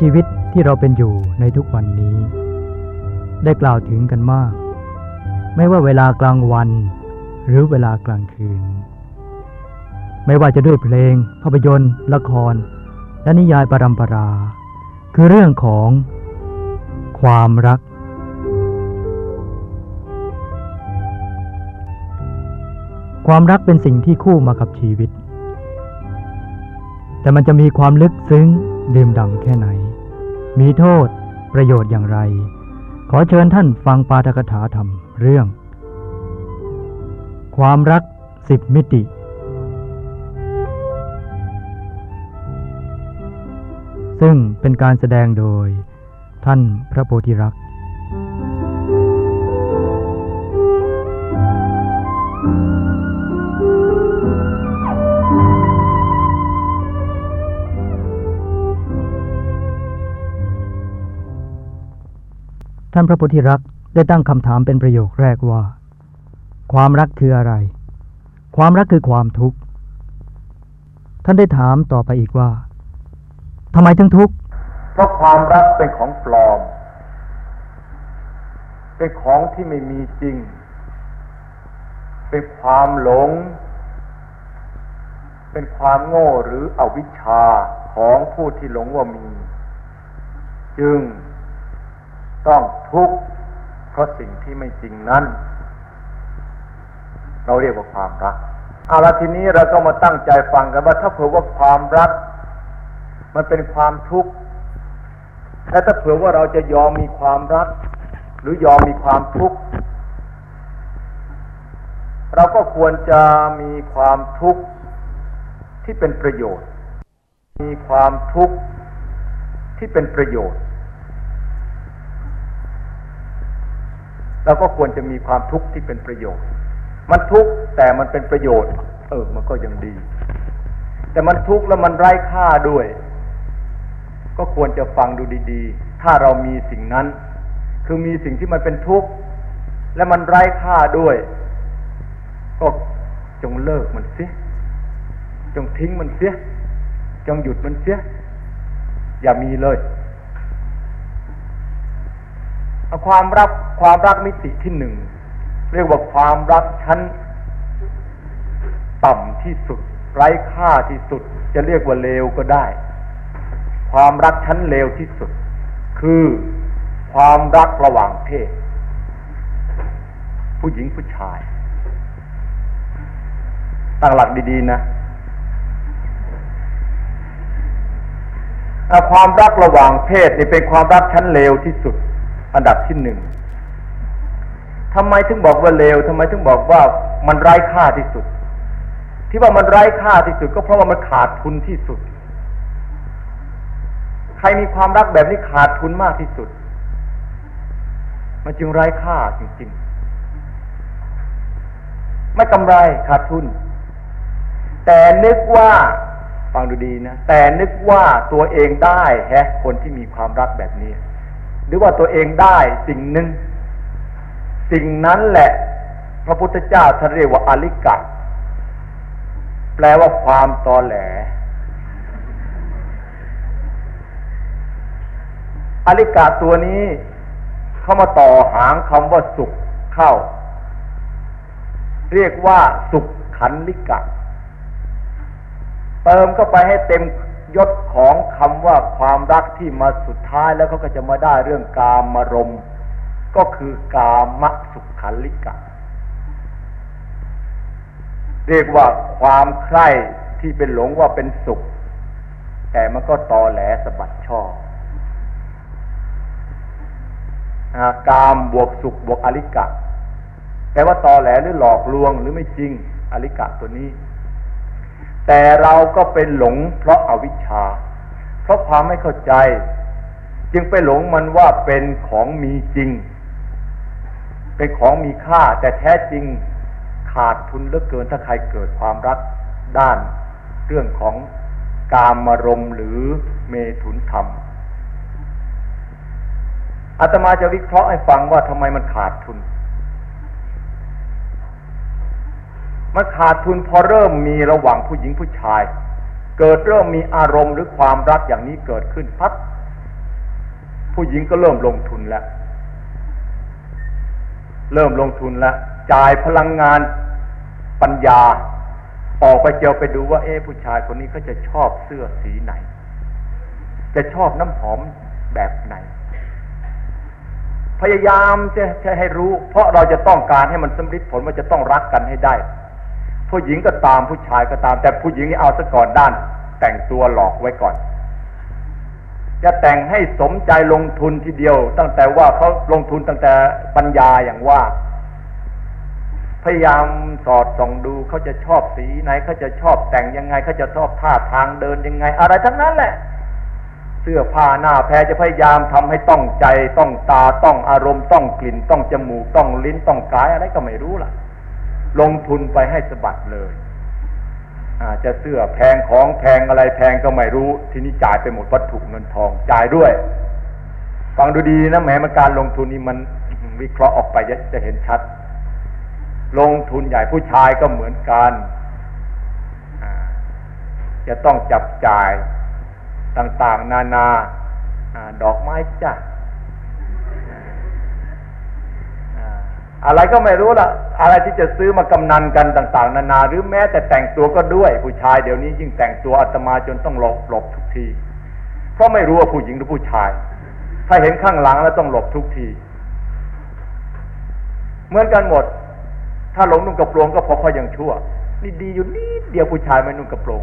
ชีวิตที่เราเป็นอยู่ในทุกวันนี้ ได้กล่าวถึงกันมาก ไม่ว่าเวลากลางวัน หรือเวลากลางคืน ไม่ว่าจะด้วยเพลง ภาพยนตร์ ละคร และนิยายปรำปรา คือเรื่องของความรัก ความรักเป็นสิ่งที่คู่มากับชีวิต แต่มันจะมีความลึกซึ้ง ดื่มด่ำแค่ไหน มีโทษประโยชน์อย่างไร ขอเชิญท่านฟังปาฐกถาธรรมเรื่อง ความรักสิบมิติ ซึ่งเป็นการแสดงโดยท่านพระโพธิรักษ์ ท่านพระโพธิรักษ์ได้ตั้งคำถามเป็นประโยคแรกว่า ความรักคืออะไร ความรักคือความทุกข์ ท่านได้ถามต่อไปอีกว่าทำไมถึงทุกข์เพราะความรักเป็นของปลอม เป็นของที่ไม่มีจริง เป็นความหลง เป็นความโง่หรืออวิชชาของผู้ที่หลงว่ามี จึง ต้องทุกข์เพราะสิ่งที่ไม่จริงนั้น เราเรียกว่าความรักเอาละทีนี้เราก็มาตั้งใจฟังกันว่าถ้าเผื่อว่าความรัก มันเป็นความทุกข์และถ้าเผื่อว่าเราจะยอมมีความรัก หรือยอมมีความทุกข์เราก็ควรจะมีความทุกข์ที่เป็นประโยชน์ มีความทุกข์ที่เป็นประโยชน์ เราก็ควรจะมีความทุกข์ที่เป็นประโยชน์ มันทุกข์แต่มันเป็นประโยชน์ เออ มันก็ยังดี แต่มันทุกข์แล้วมันไร้ค่าด้วย ก็ควรจะฟังดูดีๆ ถ้าเรามีสิ่งนั้น คือมีสิ่งที่มันเป็นทุกข์และมันไร้ค่าด้วย ก็จงเลิกมันเสีย จงทิ้งมันเสีย จงหยุดมันเสีย อย่ามีเลย ความรักความรักมิติที่หนึ่งเรียกว่าความรักชั้นต่ำที่สุด ไร้ค่าที่สุด จะเรียกว่าเลวก็ได้ ความรักชั้นเลวที่สุด คือความรักระหว่างเพศ ผู้หญิงผู้ชายตั้งหลักดีๆนะความรักระหว่างเพศนี่เป็นความรักชั้นเลวที่สุด อันดับที่หนึ่งทำไมถึงบอกว่าเลวทำไมถึงบอกว่ามันไร้ค่าที่สุด ที่ว่ามันไร้ค่าที่สุด ก็เพราะว่ามันขาดทุนที่สุด ใครมีความรักแบบนี้ขาดทุนมากที่สุด มันจึงไร้ค่าจริงๆ ไม่กำไรขาดทุน แต่นึกว่าฟังดูดีนะ แต่นึกว่าตัวเองได้แฮะคนที่มีความรักแบบนี้ รือว่าตัวเองได้สิ่งหนึ่ง สิ่งนั้นแหละ พระพุทธเจ้าท่านเรียกว่าอลิกะ แปลว่าความตอแหล อลิกาตัวนี้เข้ามาต่อหางคำว่าสุขเข้า เรียกว่าสุขขันลิกะ เติมเข้าไปให้เต็ม ยศของคำว่าความรักที่มาสุดท้ายแล้วเขาก็จะมาได้เรื่องกามารมก็คือกามสุขันลิกะ เรียกว่าความใคร่ที่เป็นหลงว่าเป็นสุข แต่มันก็ตอแหลสะบัดช่อกามบวกสุขบวกอลิกะแปลว่าตอแหลหรือหลอกลวงหรือไม่จริงอลิกะตัวนี้ แต่เราก็เป็นหลงเพราะอาวิชชา เพราะความไม่เข้าใจ จึงไปหลงมันว่าเป็นของมีจริง เป็นของมีค่าแต่แท้จริงขาดทุนเหลือเกินถ้าใครเกิดความรักด้านเรื่องของกามารมหรือเมถุนธรรมอาตมาจะวิเคราะห์ให้ฟังว่าทำไมมันขาดทุน มันขาดทุนพอเริ่มมีระหว่างผู้หญิงผู้ชาย เกิดเริ่มมีอารมณ์หรือความรักอย่างนี้เกิดขึ้นพัดผู้หญิงก็เริ่มลงทุนแล้ว เริ่มลงทุนแล้วจ่ายพลังงานปัญญา ออกไปเจียวไปดูว่า เอ๊ผู้ชายคนนี้เขาจะชอบเสื้อสีไหน จะชอบน้ำหอมแบบไหน พยายามจะจะให้รู้ เพราะเราจะต้องการให้มันสำเร็จผลว่าจะต้องรักกันให้ได้ ผู้หญิงก็ตามผู้ชายก็ตาม แต่ผู้หญิงนี่เอาซะก่อนด้าน แต่งตัวหลอกไว้ก่อน จะแต่งให้สมใจลงทุนทีเดียว ตั้งแต่ว่าเขาลงทุนตั้งแต่ปัญญาอย่างว่า พยายามสอดส่องดูเขาจะชอบสีไหนเขาจะชอบแต่งยังไงเขาจะชอบท่าทางเดินยังไง อะไรทั้งนั้นแหละเสื้อผ้าหน้าแพรจะพยายามทำให้ต้องใจต้องตาต้องอารมณ์ต้องกลิ่น ต้องจมูกต้องลิ้นต้องกายอะไรก็ไม่รู้ล่ะ ลงทุนไปให้สะบัดเลยอาจจะเสื้อแพงของแพงอะไรแพงก็ไม่รู้ ทีนี้จ่ายไปหมดวัตถุเงินทองจ่ายด้วย ฟังดูดีนะแม้มการลงทุนนี้มันวิเคราะห์ออกไปจะเห็นชัด ลงทุนใหญ่ผู้ชายก็เหมือนกันจะต้องจับจ่ายต่างๆ นานา ดอกไม้จ้ะ อะไรก็ไม่รู้ละอะไรที่จะซื้อมากำนันกันต่าง ๆ นานา หรือแม้แต่แต่งตัวก็ด้วย ผู้ชายเดี๋ยวนี้ยิ่งแต่งตัวอาตมาจนต้องหลบหลบทุกทีเพราะไม่รู้ว่าผู้หญิงหรือผู้ชาย ถ้าเห็นข้างหลังแล้วต้องหลบทุกที เหมือนกันหมด ถ้าหลงนุ่งกระโปรงก็พอเขายังชั่ว นี่ดีอยู่นิดเดียวผู้ชายไม่นุ่งกระโปรง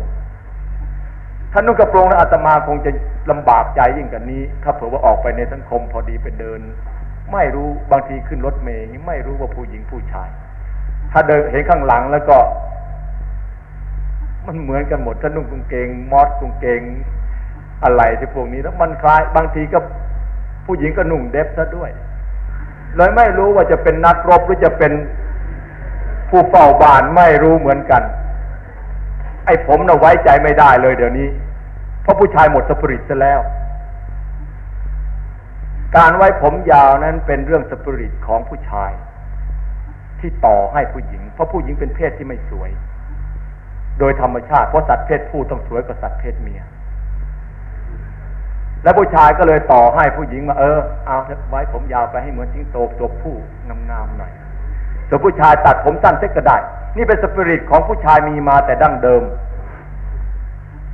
ถ้านุ่งกระโปรงแล้วอาตมาคงจะลำบากใจยิ่งกันนี้ ถ้าเผื่อว่าออกไปในสังคมพอดีไปเดิน ไม่รู้บางทีขึ้นรถเมย์ไม่รู้ว่าผู้หญิงผู้ชาย ถ้าเดินเห็นข้างหลังแล้วก็ มันเหมือนกันหมดถ้านุ่งกางเกง มอสกางเกง อะไรที่พวกนี้แล้วมันคล้ายบางทีก็ผู้หญิงก็นุ่งเด็บซะด้วยเลยไม่รู้ว่าจะเป็นนักรบหรือจะเป็นผู้เฝ้าบ้านไม่รู้เหมือนกัน ไอ้ผมน่ะไว้ใจไม่ได้เลยเดี๋ยวนี้ เพราะผู้ชายหมดสปริตซะแล้ว การไว้ผมยาวนั้นเป็นเรื่องสปิริตของผู้ชาย ที่ต่อให้ผู้หญิง เพราะผู้หญิงเป็นเพศที่ไม่สวย โดยธรรมชาติเพราะสัตว์เพศผู้ต้องสวยกว่าสัตว์เพศเมีย แล้วผู้ชายก็เลยต่อให้ผู้หญิงมาเออเอาไว้ผมยาวไปให้เหมือนทิ้งโตตัวผู้งามๆหน่อยส่วนผู้ชายตัดผมสั้นเส็ก็ได้ นี่เป็นสปิริตของผู้ชายมีมาแต่ดั้งเดิม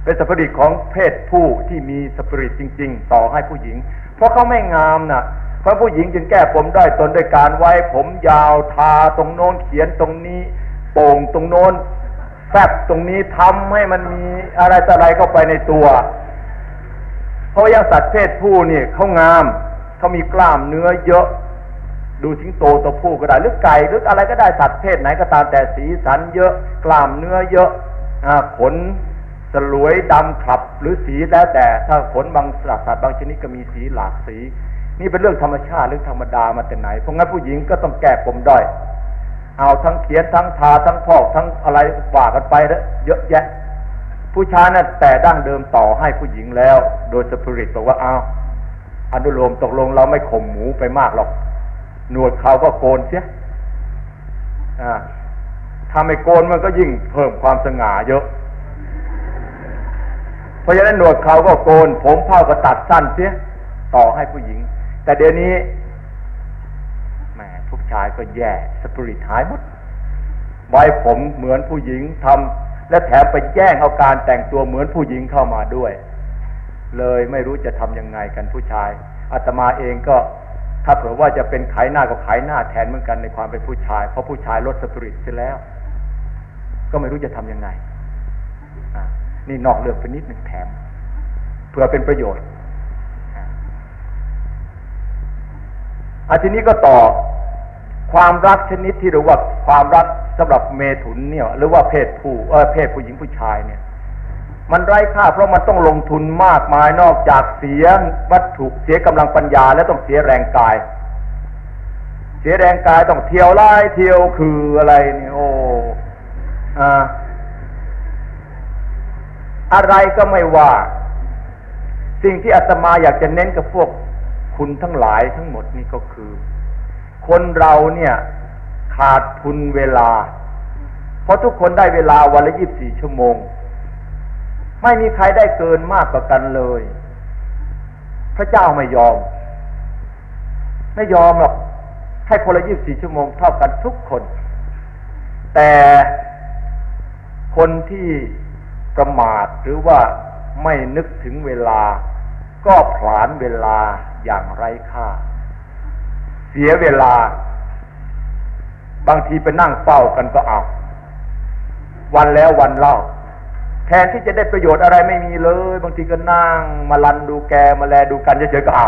เป็นสปิริตของเพศผู้ที่มีสปิริตจริง ๆ ต่อให้ผู้หญิง เพราะเขาไม่งามนะ่ะพระผู้หญิงจึงแก้ผมได้ตนด้วยการไว้ ผมยาวทาตรงโน้นเขียนตรงนี้ โป่งตรงโน้นแฟบตรงนี้ทำให้มันมีอะไรต่ออะไรเข้าไปในตัว เพราะยังสัตว์เพศผู้นี่เขางามเขามีกล้ามเนื้อเยอะ ดูสิงโตตัวผู้ก็ได้หรือไก่หรืออะไรก็ได้สัตว์เพศไหนก็ตามแต่สีสันเยอะ กล้ามเนื้อเยอะอขน สลวยดำขับหรือสีแล้วแต่ถ้าขนบางสัตว์บางชนิดก็มีสีหลากสี นี่เป็นเรื่องธรรมชาติเรื่องธรรมดามาแต่ไหน เพราะงั้นผู้หญิงก็ต้องแก้ปมด้อยเอาทั้งเขียนทั้งทาทั้งพอกทั้งอะไรฝากกันไปเยอะแยะ ผู้ชายนั่นแต่ดั้งเดิมต่อให้ผู้หญิงแล้ว โดยสปิริตบอกว่าเอาอนุโลมตกลงเราไม่ข่มหมูไปมากหรอก หนวดเขาก็โกนเสียถ้าไม่โกนมันก็ยิ่งเพิ่มความสง่าเยอะ เพราะฉะนั้นหนวดเขาก็โกน ผมเผาก็ตัดสั้นเสียต่อให้ผู้หญิง แต่เดี๋ยวนี้แหมผู้ชายก็แย่สปิริตหายหมดไว้ผมเหมือนผู้หญิงทำและแถมไปแย่งเอาการแต่งตัวเหมือนผู้หญิงเข้ามาด้วย เลยไม่รู้จะทํำยังไงกันผู้ชายอาตมาเองก็ถ้าเผื่อว่าจะเป็นขายหน้าก็ขายหน้าแทนเหมือนกันในความเป็นผู้ชาย เพราะผู้ชายลดสปิริตเสียแล้ว ก็ไม่รู้จะทํำยังไง นี่นอกเรื่องไปนิดหนึ่งแถมเพื่อเป็นประโยชน์อาทีนี้ก็ต่อความรักชนิดที่เรียกว่าความรักสำหรับเมถุนเนี่ย หรือว่าเพศผู้เออเพศผู้หญิงผู้ชายเนี่ย มันไร้ค่าเพราะมันต้องลงทุนมากมายนอกจากเสียวัตถุเสียกำลังปัญญา และต้องเสียแรงกาย เสียแรงกายต้องเที่ยวไล่เที่ยวคืออะไรนี่โอ้อ่า อะไรก็ไม่ว่า สิ่งที่อาตมาอยากจะเน้นกับพวกคุณทั้งหลายทั้งหมดนี่ก็คือ คนเราเนี่ยขาดทุนเวลา เพราะทุกคนได้เวลาวันละยี่บสี่ชั่วโมง ไม่มีใครได้เกินมากกว่ากันเลย พระเจ้าไม่ยอม ไม่ยอมหรอกให้คนละยี่บสี่ชั่วโมงเท่ากันทุกคน แต่คนที่ ประมาทหรือว่าไม่นึกถึงเวลา ก็ผลานเวลาอย่างไร้ค่า เสียเวลา บางทีไปนั่งเฝ้ากันก็เอา วันแล้ววันเล่า แทนที่จะได้ประโยชน์อะไรไม่มีเลย บางทีก็นั่งมาลันดูแกมาแลดูกันเฉยๆก็เอา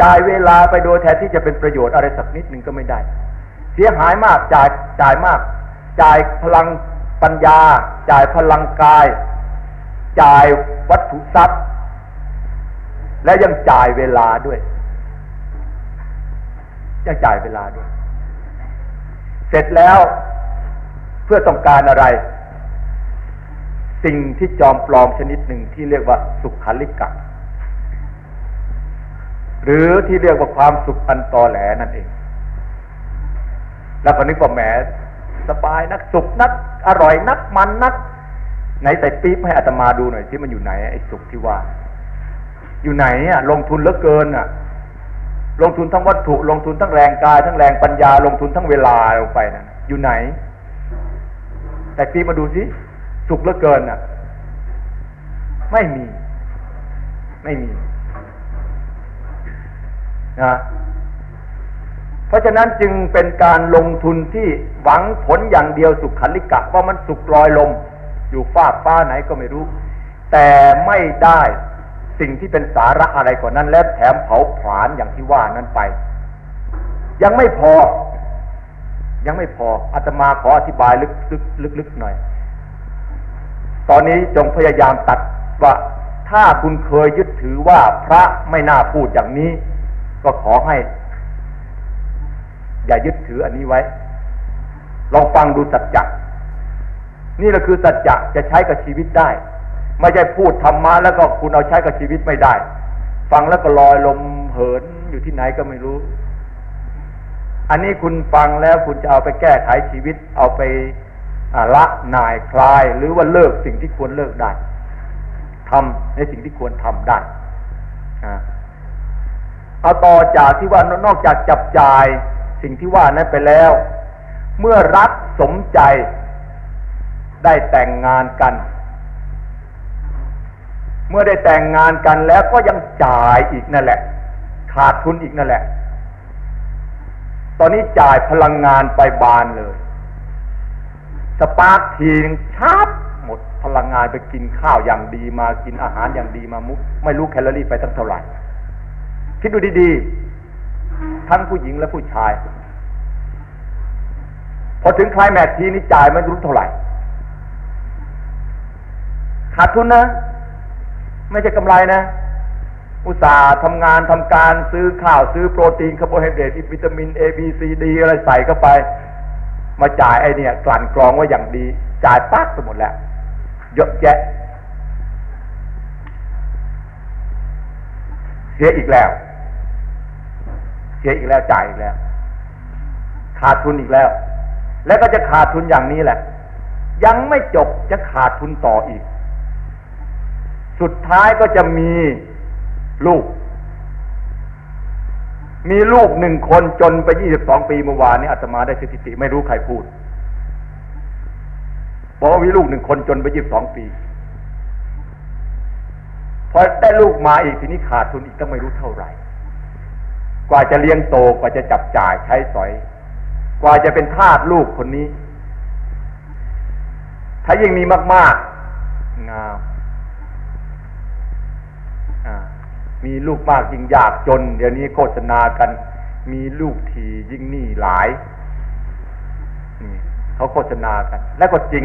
จ่ายเวลาไปโดยแทนที่จะเป็นประโยชน์อะไรสักนิดหนึ่งก็ไม่ได้ เสียหายมากจ่ายจ่ายมาก จ่ายพลังปัญญา จ่ายพลังกาย จ่ายวัตถุทรัพย์ และยังจ่ายเวลาด้วย ยังจ่ายเวลาด้วย เสร็จแล้วเพื่อต้องการอะไร สิ่งที่จอมปลอมชนิดหนึ่งที่เรียกว่าสุขาลิกะหรือที่เรียกว่าความสุขอันตอแหลนั่นเอง แล้วก็นึกว่าแหม สบายนักสุขนักอร่อยนักมันนักไหนใส่ปี๊บให้อาตมาดูหน่อยที่มันอยู่ไหนไอ้สุขที่ว่า อยู่ไหนอะลงทุนเหลือเกินอะ ลงทุนทั้งวัตถุ ลงทุนทั้งแรงกาย ทั้งแรงปัญญา ลงทุนทั้งเวลาลงไปนะอยู่ไหน แต่ปีมาดูสิสุขเหลือเกินอะ ไม่มี ไม่มีนะ เพราะฉะนั้นจึงเป็นการลงทุนที่หวังผลอย่างเดียวสุขขันลิกะว่ามันสุขลอยลม อยู่ฟากฟ้าไหนก็ไม่รู้ แต่ไม่ได้สิ่งที่เป็นสาระอะไรกว่านั้น และแถมเผาผลาญอย่างที่ว่านั้นไป ยังไม่พอ ยังไม่พออาตมาขออธิบายลึกๆลึกๆหน่อย ตอนนี้จงพยายามตัดว่าถ้าคุณเคยยึดถือว่าพระไม่น่าพูดอย่างนี้ ก็ขอให้ อย่ายึดถืออันนี้ไว้ลองฟังดูสัจจะนี่แหละคือสัจจะจะใช้กับชีวิตได้ ไม่ใช่พูดธรรมะแล้วก็คุณเอาใช้กับชีวิตไม่ได้ ฟังแล้วก็ลอยลมเหินอยู่ที่ไหนก็ไม่รู้ อันนี้คุณฟังแล้วคุณจะเอาไปแก้ไขชีวิต เอาไปละนายคลาย หรือว่าเลิกสิ่งที่ควรเลิกได้ทำในสิ่งที่ควรทำได้เอาต่อจากที่ว่านอกจากจับจ่าย สิ่งที่ว่านั้นไปแล้ว เมื่อรักสมใจได้แต่งงานกัน เมื่อได้แต่งงานกันแล้วก็ยังจ่ายอีกนั่นแหละ ขาดทุนอีกนั่นแหละ ตอนนี้จ่ายพลังงานไปบานเลย สปาร์คทีนชาร์จหมดพลังงานไปกินข้าวอย่างดีมากินอาหารอย่างดีมามุกไม่รู้แคลอรี่ไปตั้งเท่าไหร่ คิดดูดีๆ ทั้งผู้หญิงและผู้ชาย พอถึงคลายแมททีนี้จ่ายไม่รู้เท่าไหร่ ขาดทุนนะ ไม่ใช่กำไรนะ อุตสาห์ทำงานทำการซื้อข้าวซื้อโปรตีนคาร์โบไฮเดรตวิตามิน A B C D อะไรใส่เข้าไป มาจ่ายไอเนี่ยกลั่นกรองไว้อย่างดี จ่ายปักไปหมดแล้ว เยอะแยะเสียอีกแล้ว เสียอีกแล้วจ่ายอีกแล้ว ขาดทุนอีกแล้ว แล้วก็จะขาดทุนอย่างนี้แหละ ยังไม่จบจะขาดทุนต่ออีก สุดท้ายก็จะมีลูก มีลูกหนึ่งคนจนไปยี่สิบสองปีเมื่อวานนี้อาตมาได้สถิติ ไม่รู้ใครพูดบอกว่ามีลูกหนึ่งคนจนไปยี่สิบสองปีพอได้ลูกมาอีกทีนี้ขาดทุนอีกต้องไม่รู้เท่าไหร่ กว่าจะเลี้ยงโตกว่าจะจับจ่ายใช้สอย กว่าจะเป็นทาสลูกคนนี้ ถ้ายิ่งมีมาก ๆ งามมีลูกมากยิ่งยากจน เดี๋ยวนี้โฆษณากัน มีลูกทียิ่งหนี้หลายเขาโฆษณากัน และก็จริง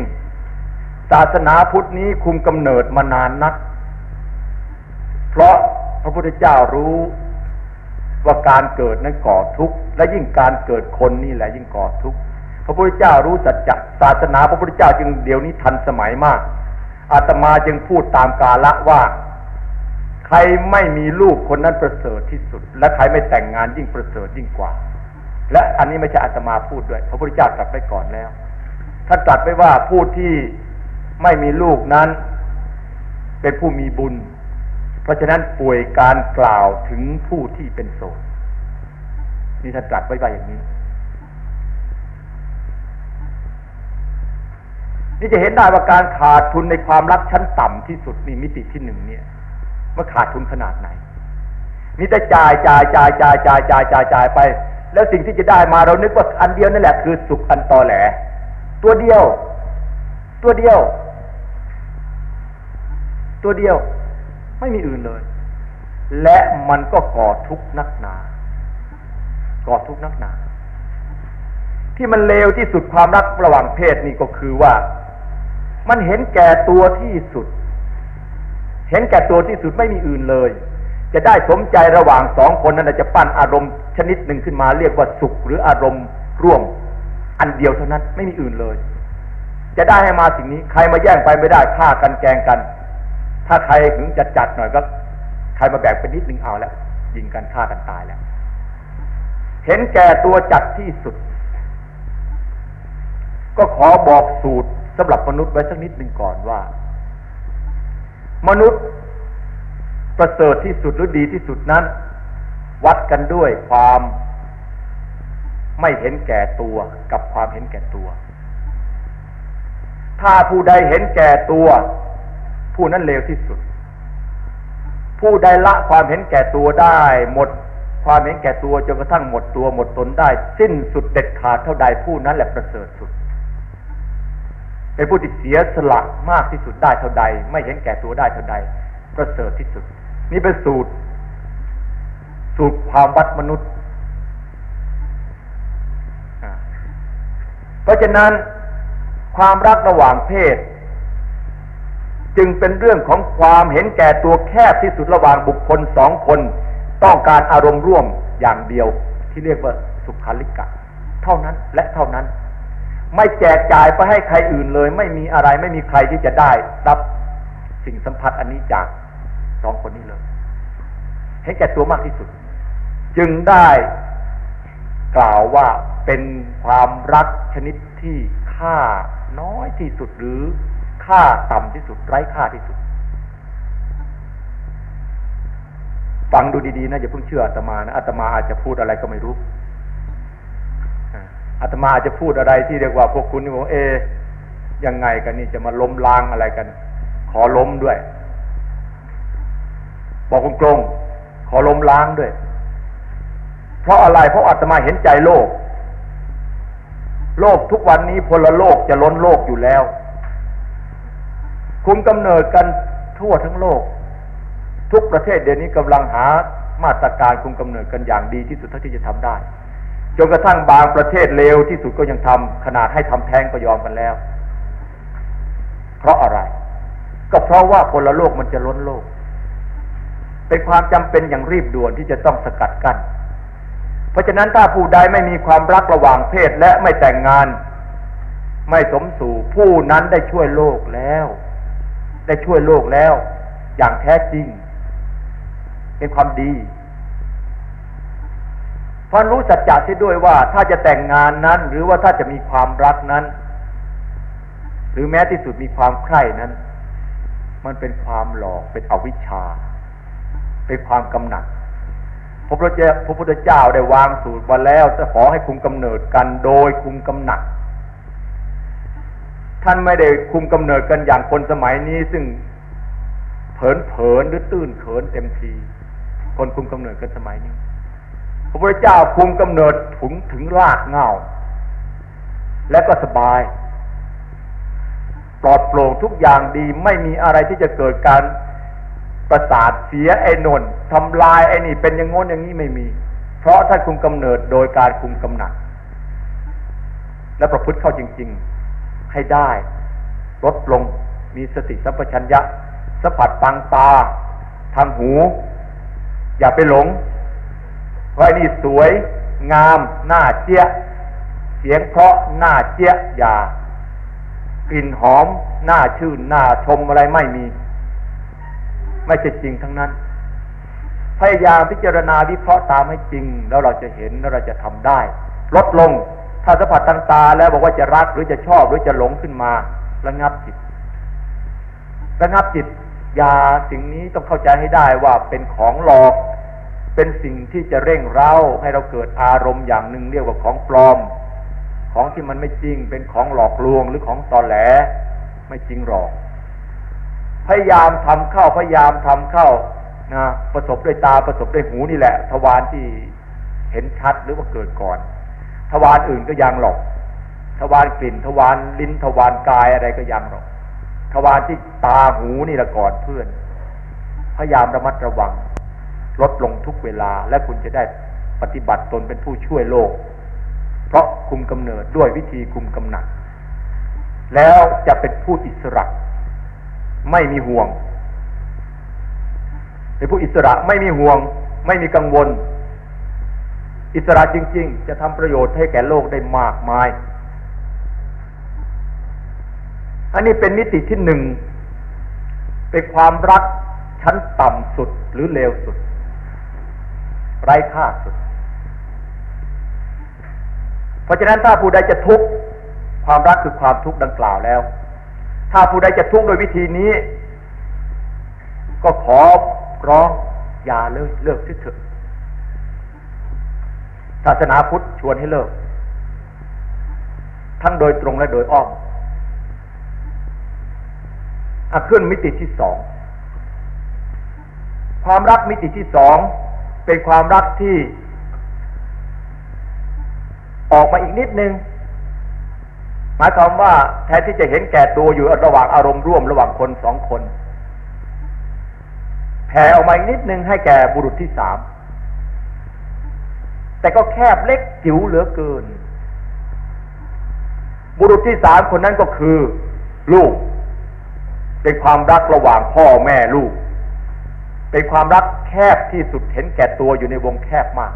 ศาสนาพุทธนี้คุมกำเนิดมานานนัก เพราะพระพุทธเจ้ารู้ ว่าการเกิดนั้นก่อทุกข์และยิ่งการเกิดคนนี่แหละยิ่งก่อทุกข์พระพุทธเจ้ารู้สัจจะศาสนาพระพุทธเจ้าจึงเดี๋ยวนี้ทันสมัยมาก อาตมาจึงพูดตามกาละว่า ใครไม่มีลูกคนนั้นประเสริฐที่สุด และใครไม่แต่งงานยิ่งประเสริฐยิ่งกว่า และอันนี้ไม่ใช่อาตมาพูดด้วย พระพุทธเจ้าตรัสไว้ก่อนแล้วท่านตรัสไว้ว่าผู้ที่ไม่มีลูกนั้น เป็นผู้มีบุญ เพราะฉะนั้นป่วยการกล่าวถึงผู้ที่เป็นโสดนี่ท่านตรัสไว้ว่าอย่างนี้ นี่จะเห็นได้ว่าการขาดทุนในความรักชั้นต่ำที่สุดนี่มิติที่หนึ่งเนี่ยเมื่อขาดทุนขนาดไหนมีแต่จ่ายจ่ายจ่ายจ่ายจ่ายจ่ายจ่ายจ่ายไป แล้วสิ่งที่จะได้มาเรานึกว่าอันเดียวนั่นแหละคือสุขอันตอแหล ตัวเดียว ตัวเดียว ตัวเดียว ไม่มีอื่นเลย และมันก็ก่อทุกข์นักหนา ก่อทุกข์นักหนา ที่มันเลวที่สุดความรักระหว่างเพศนี่ก็คือว่า มันเห็นแก่ตัวที่สุด เห็นแก่ตัวที่สุดไม่มีอื่นเลย จะได้สมใจระหว่างสองคนนั้นจะปั้นอารมณ์ชนิดหนึ่งขึ้นมาเรียกว่าสุขหรืออารมณ์ร่วม อันเดียวเท่านั้นไม่มีอื่นเลย จะได้ให้มาสิ่งนี้ใครมาแย่งไปไม่ได้ฆ่ากันแกงกัน ถ้าใครถึงจะจัดหน่อยก็ใครมาแบ่งเป็นนิดหนึ่งเอาแล้วยิงกันฆ่ากันตายแล้ว เห็นแก่ตัวจัดที่สุด ก็ขอบอกสูตรสำหรับมนุษย์ไว้สักนิดหนึ่งก่อนว่า มนุษย์ประเสริฐที่สุดหรือดีที่สุดนั้น วัดกันด้วยความไม่เห็นแก่ตัวกับความเห็นแก่ตัว ถ้าผู้ใดเห็นแก่ตัว ผู้นั้นเลวที่สุด ผู้ใดละความเห็นแก่ตัวได้ หมดความเห็นแก่ตัวจนกระทั่งหมดตัวหมดตนได้ สิ้นสุดเด็ดขาดเท่าใดผู้นั้นแหละประเสริฐสุดเป็นผู้ที่เสียสละมากที่สุดได้เท่าใด ไม่เห็นแก่ตัวได้เท่าใด ประเสริฐที่สุด นี่เป็นสูตร สูตรความวัดมนุษย์เพราะฉะนั้นความรักระหว่างเพศ จึงเป็นเรื่องของความเห็นแก่ตัวแคบที่สุดระหว่างบุคคลสองคน ต้องการอารมณ์ร่วมอย่างเดียวที่เรียกว่าสุขาริกะ เท่านั้นและเท่านั้น ไม่แจกจ่ายไปให้ใครอื่นเลย ไม่มีอะไรไม่มีใครที่จะได้ รับสิ่งสัมผัสอันนี้จากสองคนนี้เลยเห็นแก่ตัวมากที่สุด จึงได้กล่าวว่าเป็นความรักชนิดที่ค่าน้อยที่สุดหรือ ค่าต่ำที่สุดไร้ค่าที่สุด ฟังดูดีๆนะอย่าเพิ่งเชื่ออาตมานะอาตมาอาจจะพูดอะไรก็ไม่รู้อาตมาอาจจะพูดอะไรที่เรียกว่าพวกคุณนี่บอกเอยังไงกันนี่จะมาล้มล้างอะไรกัน ขอล้มด้วย บอกตรงๆขอล้มล้างด้วย เพราะอะไรเพราะอาตมาเห็นใจโลก โลกทุกวันนี้พลโลกจะล้นโลกอยู่แล้ว คุมกำเนิดกันทั่วทั้งโลก ทุกประเทศเดี๋ยวนี้กำลังหามาตรการคุมกำเนิดกันอย่างดีที่สุดเท่าที่จะทำได้จนกระทั่งบางประเทศเลวที่สุดก็ยังทำขนาดให้ทำแท้งก็ยอมกันแล้ว เพราะอะไร ก็เพราะว่าพลโลกมันจะล้นโลก เป็นความจำเป็นอย่างรีบด่วนที่จะต้องสกัดกัน้นเพราะฉะนั้นถ้าผู้ใดไม่มีความรักระหว่างเพศและไม่แต่งงาน ไม่สมสู่ผู้นั้นได้ช่วยโลกแล้ว ได้ช่วยโลกแล้ว อย่างแท้จริง เป็นความดีพราะรู้สัจจะที่ด้วยว่าถ้าจะแต่งงานนั้น หรือว่าถ้าจะมีความรักนั้น หรือแม้ที่สุดมีความใคร่นั้น มันเป็นความหลอกเป็นอวิชชา เป็นความกำหนัดพระพุทธเจ้าพระพุทธเจ้าได้วางสูตรมาแล้วจะขอให้คุมกำเนิดกันโดยคุมกำหนัด ท่านไม่ได้คุมกำเนิดกันอย่างคนสมัยนี้ ซึ่งเผินเผินหรือตื้นเขินเต็มที คนคุมกำเนิดกันสมัยนี้ พระพุทธเจ้าคุมกำเนิดถึงถึงรากเงาและก็สบายปลอดโปร่งทุกอย่างดีไม่มีอะไรที่จะเกิดการประสาทเสียไอ้นนทำลายไอ้นี่เป็นอย่างงนอย่างนี้ไม่มี เพราะท่านคุมกำเนิดโดยการคุมกำหนัดและประพฤติเข้าจริง ๆ ให้ได้ ลดลงมีสติสัมปชัญญะสัมผัสทางตา ทางหู อย่าไปหลงว่านี่สวย งามหน้าเจี๊ยเสียงเพราะหน้าเจี๊ยอย่ากลิ่นหอมหน้าชื่นหน้าชมอะไรไม่มี ไม่ใช่จริงทั้งนั้น พยายามพิจารณาวิเคราะห์ตามให้จริง แล้วเราจะเห็นแล้วเราจะทำได้ ลดลง ถ้าสัมผัสทางตาแล้วบอกว่าจะรักหรือจะชอบหรือจะหลงขึ้นมาระงับจิตระงับจิตยาสิ่งนี้ต้องเข้าใจให้ได้ว่าเป็นของหลอก เป็นสิ่งที่จะเร่งเร้าให้เราเกิดอารมณ์อย่างหนึ่งเรียกว่าของปลอม ของที่มันไม่จริงเป็นของหลอกลวงหรือของตอแหลไม่จริงหรอก พยายามทำเข้าพยายามทำเข้านะประสบด้วยตาประสบด้วยหูนี่แหละ ทวารที่เห็นชัดหรือว่าเกิดก่อน ทวารอื่นก็ยังหรอกทวารกลิ่นทวารลิ้นทวารกายอะไรก็ยังหรอกทวารที่ตาหูนี่ละก่อนเพื่อน พยายามระมัดระวัง ลดลงทุกเวลา และคุณจะได้ปฏิบัติตนเป็นผู้ช่วยโลก เพราะคุมกำเนิดด้วยวิธีคุมกำหนัดแล้วจะเป็นผู้อิสระ ไม่มีห่วงเป็นผู้อิสระไม่มีห่วง ไม่มีกังวล อิสระจริง ๆ จะทำประโยชน์ให้แก่โลกได้มากมาย อันนี้เป็นมิติที่หนึ่งเป็นความรักชั้นต่ำสุดหรือเลวสุด ไร้ค่าสุด เพราะฉะนั้นถ้าผู้ใดจะทุกข์ความรักคือความทุกข์ดังกล่าวแล้ว ถ้าผู้ใดจะทุกข์โดยวิธีนี้ ก็ขอร้องอย่าเลิกเลิกเถอะ ศาสนาพุทธชวนให้เลิก ทั้งโดยตรงและโดยอ้อมอขึ้นมิติที่สอง ความรักมิติที่สอง เป็นความรักที่ ออกมาอีกนิดนึง หมายความว่าแทนที่จะเห็นแก่ตัวอยู่ระหว่างอารมณ์ร่วมระหว่างคนสองคนแผ่ออกมาอีกนิดนึงให้แก่บุรุษที่สาม แต่ก็แคบเล็กจิ๋วเหลือเกิน บุรุษที่สามคนนั้นก็คือ ลูก เป็นความรักระหว่างพ่อแม่ลูก เป็นความรักแคบที่สุดเห็นแก่ตัวอยู่ในวงแคบมาก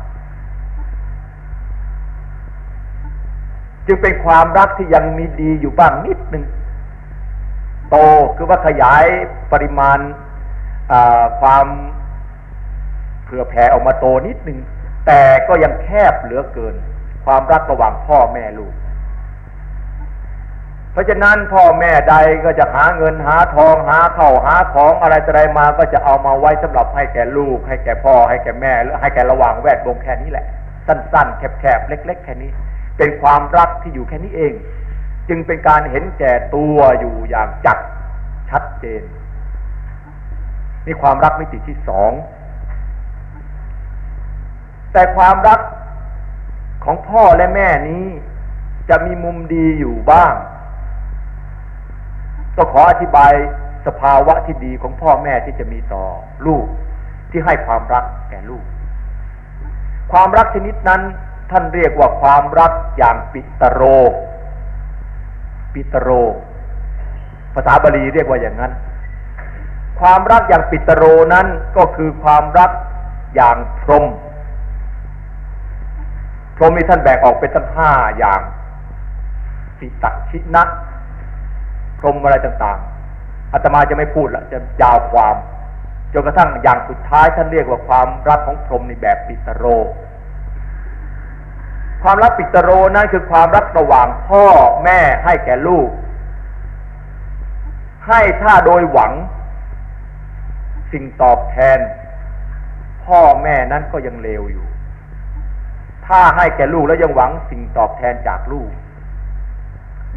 จึงเป็นความรักที่ยังมีดีอยู่บ้างนิดหนึ่งโตคือว่าขยายปริมาณความเผื่อแผ่ออกมาโตนิดหนึ่ง แต่ก็ยังแคบเหลือเกิน ความรักระหว่างพ่อแม่ลูก เพราะฉะนั้นพ่อแม่ใดก็จะหาเงินหาทองหาเข้าหาของอะไรอะไรมาก็จะเอามาไว้สำหรับให้แก่ลูก ให้แก่พ่อให้แก่แม่หรือให้แก่ระหว่างแวดวงแค่นี้แหละ สั้นๆ แคบๆเล็ก ๆ แค่นี้ เป็นความรักที่อยู่แค่นี้เอง จึงเป็นการเห็นแก่ตัวอยู่อย่างจัดชัดเจนนี่ความรักมิติที่สอง แต่ความรักของพ่อและแม่นี้จะมีมุมดีอยู่บ้าง ก็ขออธิบายสภาวะที่ดีของพ่อแม่ที่จะมีต่อลูกที่ให้ความรักแก่ลูก ความรักชนิดนั้นท่านเรียกว่าความรักอย่างปิตโร ปิตโร ภาษาบาลีเรียกว่าอย่างนั้น ความรักอย่างปิตโรนั้นก็คือความรักอย่างพรหม พรหมมีท่านแบ่งออกเป็นทั้งห้าอย่างปิตชินะพรหมอะไรต่างๆอาตมาจะไม่พูดละจะยาวความจนกระทั่งอย่างสุดท้ายท่านเรียกว่าความรักของพรหมในแบบปิตโร ความรักปิตโรนั้นคือความรักระหว่างพ่อแม่ให้แก่ลูก ให้ถ้าโดยหวัง สิ่งตอบแทน พ่อแม่นั้นก็ยังเลวอยู่ ถ้าให้แก่ลูกแล้วยังหวังสิ่งตอบแทนจากลูก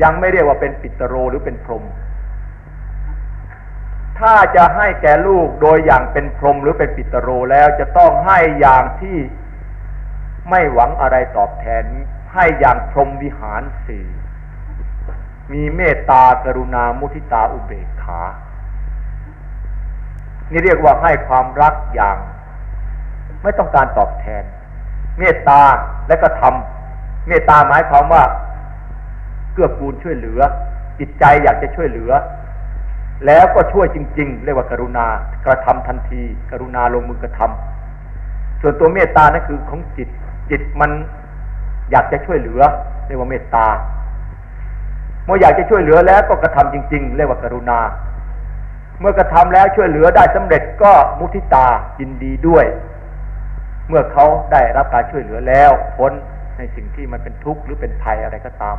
ยังไม่เรียกว่าเป็นปิตโรหรือเป็นพรหมถ้าจะให้แก่ลูกโดยอย่างเป็นพรหมหรือเป็นปิตโรแล้วจะต้องให้อย่างที่ไม่หวังอะไรตอบแทน ให้อย่างพรหมวิหารสี่มีเมตตากรุณามุทิตาอุเบกขา นี่เรียกว่าให้ความรักอย่าง ไม่ต้องการตอบแทน เมตตาและก็ทำเมตตาหมายความว่าเกื้อกูลช่วยเหลือ จิตใจอยากจะช่วยเหลือ แล้วก็ช่วยจริง ๆ เรียกว่ากรุณากระทำทันที กรุณาลงมือกระทำส่วนตัวเมตตานั่นคือของจิตจิตมันอยากจะช่วยเหลือ เรียกว่าเมตตาเมื่ออยากจะช่วยเหลือแล้วก็กระทำจริง ๆ เรียกว่ากรุณา เมื่อกระทำแล้วช่วยเหลือได้สำเร็จก็มุทิตายินดีด้วย มื่อเขาได้รับการช่วยเหลือแล้วพ้นในสิ่งที่มันเป็นทุกข์หรือเป็นภัยอะไรก็ตาม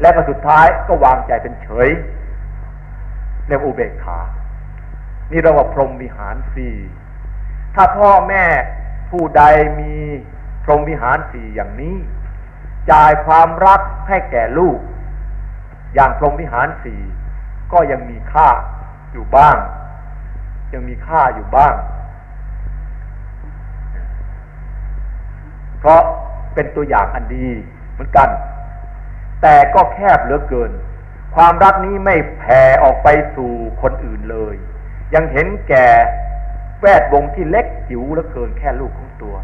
และก็สุดท้ายก็วางใจเป็นเฉยเรียกอุเบกขา นี่เราว่าพรหมวิหารสี่ถ้าพ่อแม่ผู้ใดมีพรหมวิหารสี่อย่างนี้ จ่ายความรักให้แก่ลูก อย่างพรหมวิหารสี่ก็ยังมีค่าอยู่บ้าง ยังมีค่าอยู่บ้าง เพราะเป็นตัวอย่างอันดีเหมือนกัน แต่ก็แคบเหลือเกิน ความรักนี้ไม่แผ่ออกไปสู่คนอื่นเลย ยังเห็นแก่แวดวงที่เล็กจิ๋วเหลือเกินแค่ลูกของตัว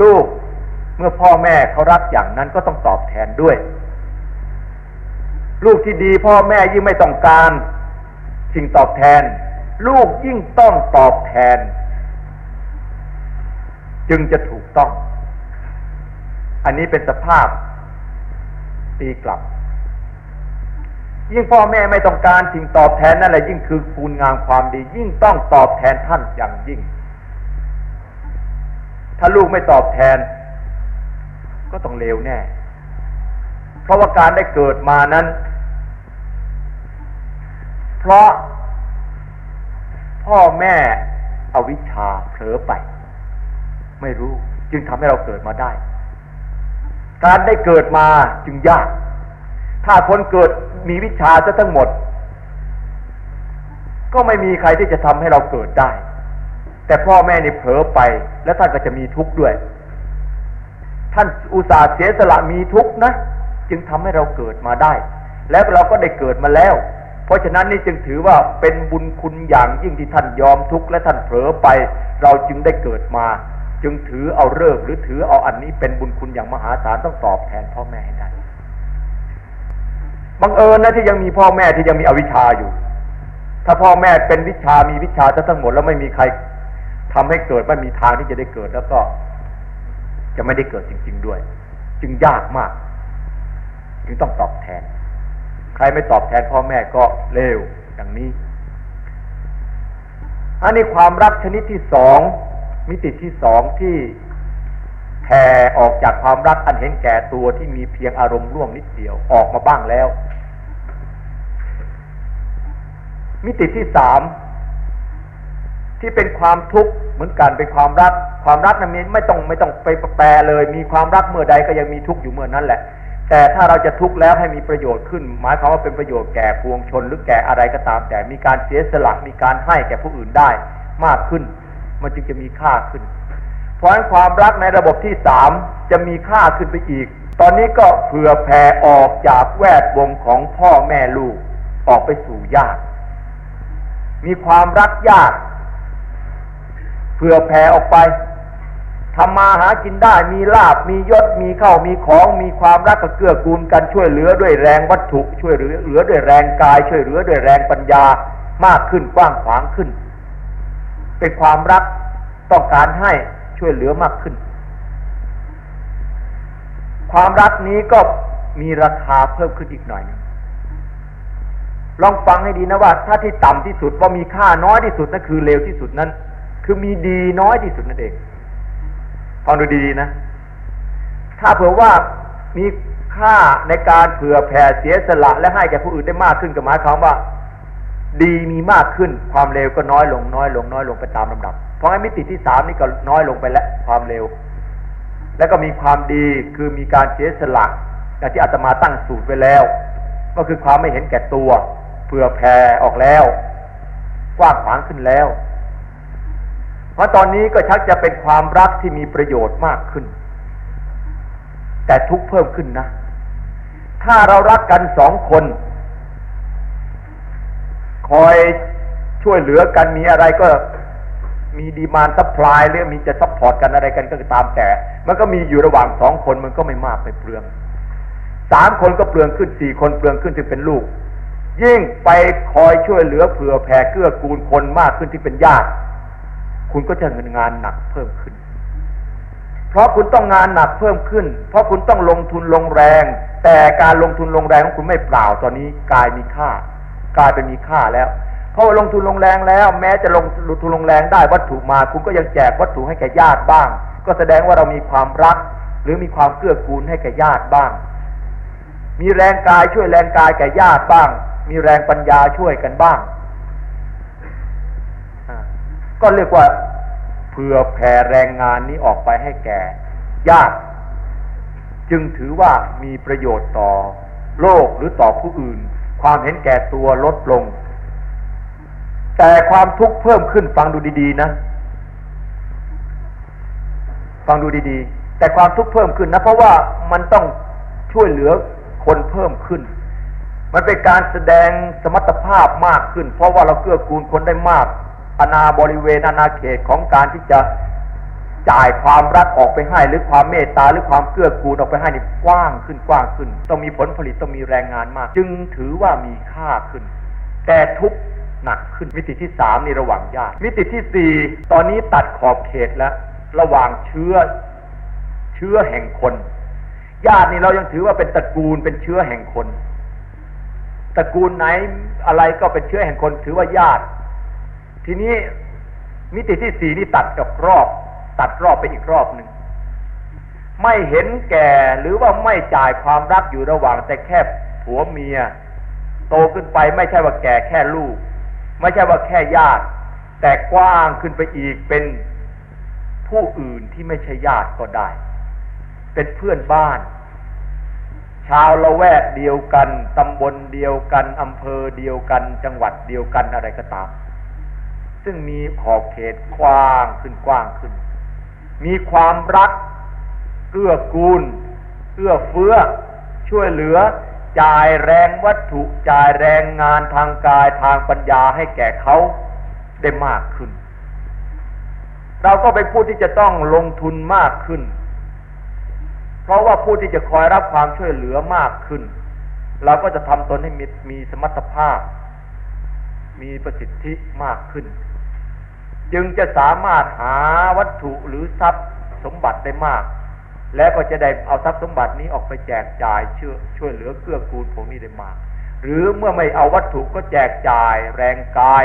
ลูกเมื่อพ่อแม่เขารักอย่างนั้นก็ต้องตอบแทนด้วย ลูกที่ดีพ่อแม่ยิ่งไม่ต้องการ สิ่งตอบแทน ลูกยิ่งต้องตอบแทน จึงจะถูกต้อง อันนี้เป็นสภาพตีกลับ ยิ่งพ่อแม่ไม่ต้องการสิ่งตอบแทนนั่นแหละยิ่งคือคุณงามความดี ยิ่งต้องตอบแทนท่านอย่างยิ่ง ถ้าลูกไม่ตอบแทน ก็ต้องเลวแน่ เพราะว่าการได้เกิดมานั้น เพราะพ่อแม่อวิชาเผลอไป ไม่รู้ จึงทำให้เราเกิดมาได้ การได้เกิดมาจึงยาก ถ้าคนเกิดมีวิชาจะทั้งหมด ก็ไม่มีใครที่จะทำให้เราเกิดได้ แต่พ่อแม่นี่เผลอไป แล้วท่านก็จะมีทุกข์ด้วย ท่านอุตส่าห์เสียสละมีทุกข์นะ จึงทำให้เราเกิดมาได้ แล้วเราก็ได้เกิดมาแล้วเพราะฉะนั้นนี่จึงถือว่าเป็นบุญคุณอย่างยิ่งที่ท่านยอมทุกข์และท่านเผลอไป เราจึงได้เกิดมา จึงถือเอาเลิกหรือถือเอาอันนี้เป็นบุญคุณอย่างมหาศาลต้องตอบแทนพ่อแม่ให้ได้บังเอิญนะที่ยังมีพ่อแม่ที่ยังมีอวิชชาอยู่ ถ้าพ่อแม่เป็นวิชามีวิชาทั้งหมดแล้วไม่มีใครทำให้เกิดไม่มีทางที่จะได้เกิดแล้วก็ จะไม่ได้เกิดจริง ๆด้วย จึงยากมาก จึงต้องตอบแทน ใครไม่ตอบแทนพ่อแม่ก็เลวอย่างนี้อันนี้ความรักชนิดที่สอง มิติที่สองที่แผ่ออกจากความรักอันเห็นแก่ตัวที่มีเพียงอารมณ์ร่วมนิดเดียวออกมาบ้างแล้ว มิติที่สามที่เป็นความทุกข์เหมือนกันเป็นความรัก ความรักนั้นไม่ต้องไม่ต้องไปแปลเลย มีความรักเมื่อใดก็ยังมีทุกข์อยู่เมื่อนั้นแหละ แต่ถ้าเราจะทุกข์แล้วให้มีประโยชน์ขึ้น หมายความว่าเป็นประโยชน์แก่พวงชนหรือแก่อะไรก็ตาม แต่มีการเสียสละมีการให้แก่ผู้อื่นได้มากขึ้น มันจึงจะมีค่าขึ้น เพราะฉะนั้นความรักในระบบที่สามจะมีค่าขึ้นไปอีก ตอนนี้ก็เผื่อแผ่ออกจากแวดวงของพ่อแม่ลูกออกไปสู่ญาติมีความรักญาติเผื่อแผ่ออกไปทำมาหากินได้มีลาบมียศมีเข้ามีของมีความรักกับเกื้อกูลกันช่วยเหลือด้วยแรงวัตถุ ช่วยเหลือเหลือด้วยแรงกาย ช่วยเหลือด้วยแรงปัญญามากขึ้นกว้างขวางขึ้น เป็นความรักต้องการให้ช่วยเหลือมากขึ้น ความรักนี้ก็มีราคาเพิ่มขึ้นอีกหน่อยนึงลองฟังให้ดีนะว่า ถ้าที่ต่ำที่สุดว่ามีค่าน้อยที่สุดนั่นคือเลวที่สุดนั้น คือมีดีน้อยที่สุดนั่นเองฟังดูดีๆนะ ถ้าเผื่อว่ามีค่าในการเผื่อแผ่เสียสละและให้แก่ผู้อื่นได้มากขึ้นก็หมายความว่า ดีมีมากขึ้นความเลวก็น้อยลงน้อยลงน้อยลงไปตามลำดับ เพราะงั้นมิติที่สามนี่ก็น้อยลงไปแล้วความเลวแล้วก็มีความดีคือมีการเสียสละอย่างที่อาตมาตั้งสูตรไว้แล้ว ก็คือความไม่เห็นแก่ตัวเผื่อแผ่ออกแล้วกว้างขวางขึ้นแล้ว เพราะตอนนี้ก็ชักจะเป็นความรักที่มีประโยชน์มากขึ้น แต่ทุกเพิ่มขึ้นนะ ถ้าเรารักกันสองคน คอยช่วยเหลือกันมีอะไรก็มี demand supply หรือมีจะ support กันอะไรกันก็ตามแต่ มันก็มีอยู่ระหว่างสองคนมันก็ไม่มากไปเปลืองสามคนก็เปลืองขึ้นสี่คนเปลืองขึ้นถึงเป็นลูก ยิ่งไปคอยช่วยเหลือเผื่อแผ่เกื้อกูลคนมากขึ้นที่เป็นญาติ คุณก็จะเงินงานหนักเพิ่มขึ้น เพราะคุณต้องงานหนักเพิ่มขึ้น เพราะคุณต้องลงทุนลงแรง แต่การลงทุนลงแรงของคุณไม่เปล่าตอนนี้กลายมีค่า กายเป็นมีค่าแล้ว เพราะลงทุนลงแรงแล้ว แม้จะลงทุนลงแรงได้วัตถุมา คุณก็ยังแจกวัตถุให้แก่ญาติบ้าง ก็แสดงว่าเรามีความรัก หรือมีความเกื้อกูลให้แก่ญาติบ้าง มีแรงกายช่วยแรงกายแก่ญาติบ้าง มีแรงปัญญาช่วยกันบ้าง ก็เรียกว่าเผื่อแผ่แรงงานนี้ออกไปให้แก่ญาติจึงถือว่ามีประโยชน์ต่อโลกหรือต่อผู้อื่น ความเห็นแก่ตัวลดลง แต่ความทุกข์เพิ่มขึ้นฟังดูดีๆนะ ฟังดูดีๆ แต่ความทุกข์เพิ่มขึ้นนะ เพราะว่ามันต้องช่วยเหลือคนเพิ่มขึ้น มันเป็นการแสดงสมรรถภาพมากขึ้น เพราะว่าเราเกื้อกูลคนได้มากอนาบริเวณอนาเขตของการที่จะ จ่ายความรักออกไปให้หรือความเมตตาหรือความเกื้อกูลออกไปให้นี่กว้างขึ้นกว้างขึ้น ต้องมีผลผลิตต้องมีแรงงานมาก จึงถือว่ามีค่าขึ้น แต่ทุกหนักขึ้นมิติที่สามในระหว่างญาติมิติที่สี่ตอนนี้ตัดขอบเขตแล้ว ระหว่างเชื้อ เชื้อแห่งคน ญาตินี่เรายังถือว่าเป็นตระกูลเป็นเชื้อแห่งคนตระกูลไหนอะไรก็เป็นเชื้อแห่งคนถือว่าญาติ ทีนี้มิติที่สี่นี่ตัดกับรอบ ตัดรอบไปอีกรอบหนึ่งไม่เห็นแก่หรือว่าไม่จ่ายความรักอยู่ระหว่างแต่แค่ผัวเมีย โตขึ้นไปไม่ใช่ว่าแก่แค่ลูก ไม่ใช่ว่าแค่ญาติ แต่กว้างขึ้นไปอีกเป็นผู้อื่นที่ไม่ใช่ญาติก็ได้ เป็นเพื่อนบ้าน ชาวละแวกเดียวกันตำบลเดียวกันอำเภอเดียวกัน จังหวัดเดียวกันอะไรก็ตาม ซึ่งมีขอบเขตกว้างขึ้นกว้างขึ้น มีความรัก เกื้อกูล เอื้อเฟื้อ ช่วยเหลือ จ่ายแรงวัตถุ จ่ายแรงงานทางกายทางปัญญาให้แก่เขาได้มากขึ้น เราก็เป็นผู้ที่จะต้องลงทุนมากขึ้น เพราะว่าผู้ที่จะคอยรับความช่วยเหลือมากขึ้น เราก็จะทำตนให้มีมีสมรรถภาพ มีประสิทธิมากขึ้น จึงจะสามารถหาวัตถุหรือทรัพย์สมบัติได้มาก แล้วก็จะได้เอาทรัพย์สมบัตินี้ออกไปแจกจ่ายช่วยช่วยเหลือเกื้อกูลพวกนี้ได้มาก หรือเมื่อไม่เอาวัตถุก็แจกจ่ายแรงกาย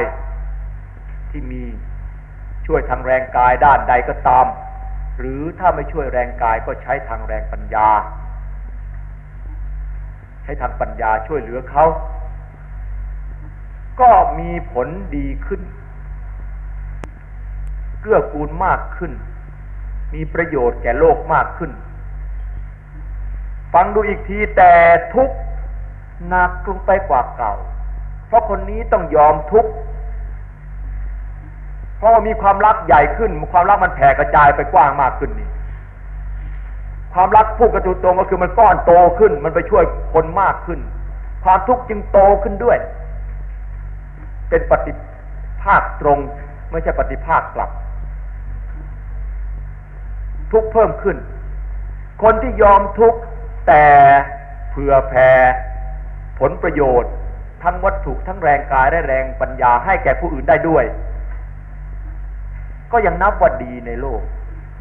ที่มีช่วยทางแรงกายด้านใดก็ตาม หรือถ้าไม่ช่วยแรงกายก็ใช้ทางแรงปัญญา ใช้ทางปัญญาช่วยเหลือเขา ก็มีผลดีขึ้น เกื้อกูลมากขึ้น มีประโยชน์แก่โลกมากขึ้น ฟังดูอีกทีแต่ทุกหนักลงไปกว่าเก่า เพราะคนนี้ต้องยอมทุกเพราะามีความรักใหญ่ขึ้น ความรักมันแผ่กระจายไปกว้างมากขึ้นนี่ความรักพูดกระตุตรงก็คือมันก้อนโตขึ้น มันไปช่วยคนมากขึ้น ความทุกข์จึงโตขึ้นด้วย เป็นปฏิภาคตรง ไม่ใช่ปฏิภาคกลับ ทุกเพิ่มขึ้น คนที่ยอมทุกแต่เผื่อแผ่ผลประโยชน์ ทั้งวัตถุทั้งแรงกายและแรงปัญญาให้แก่ผู้อื่นได้ด้วย ก็ยังนับว่าดีในโลก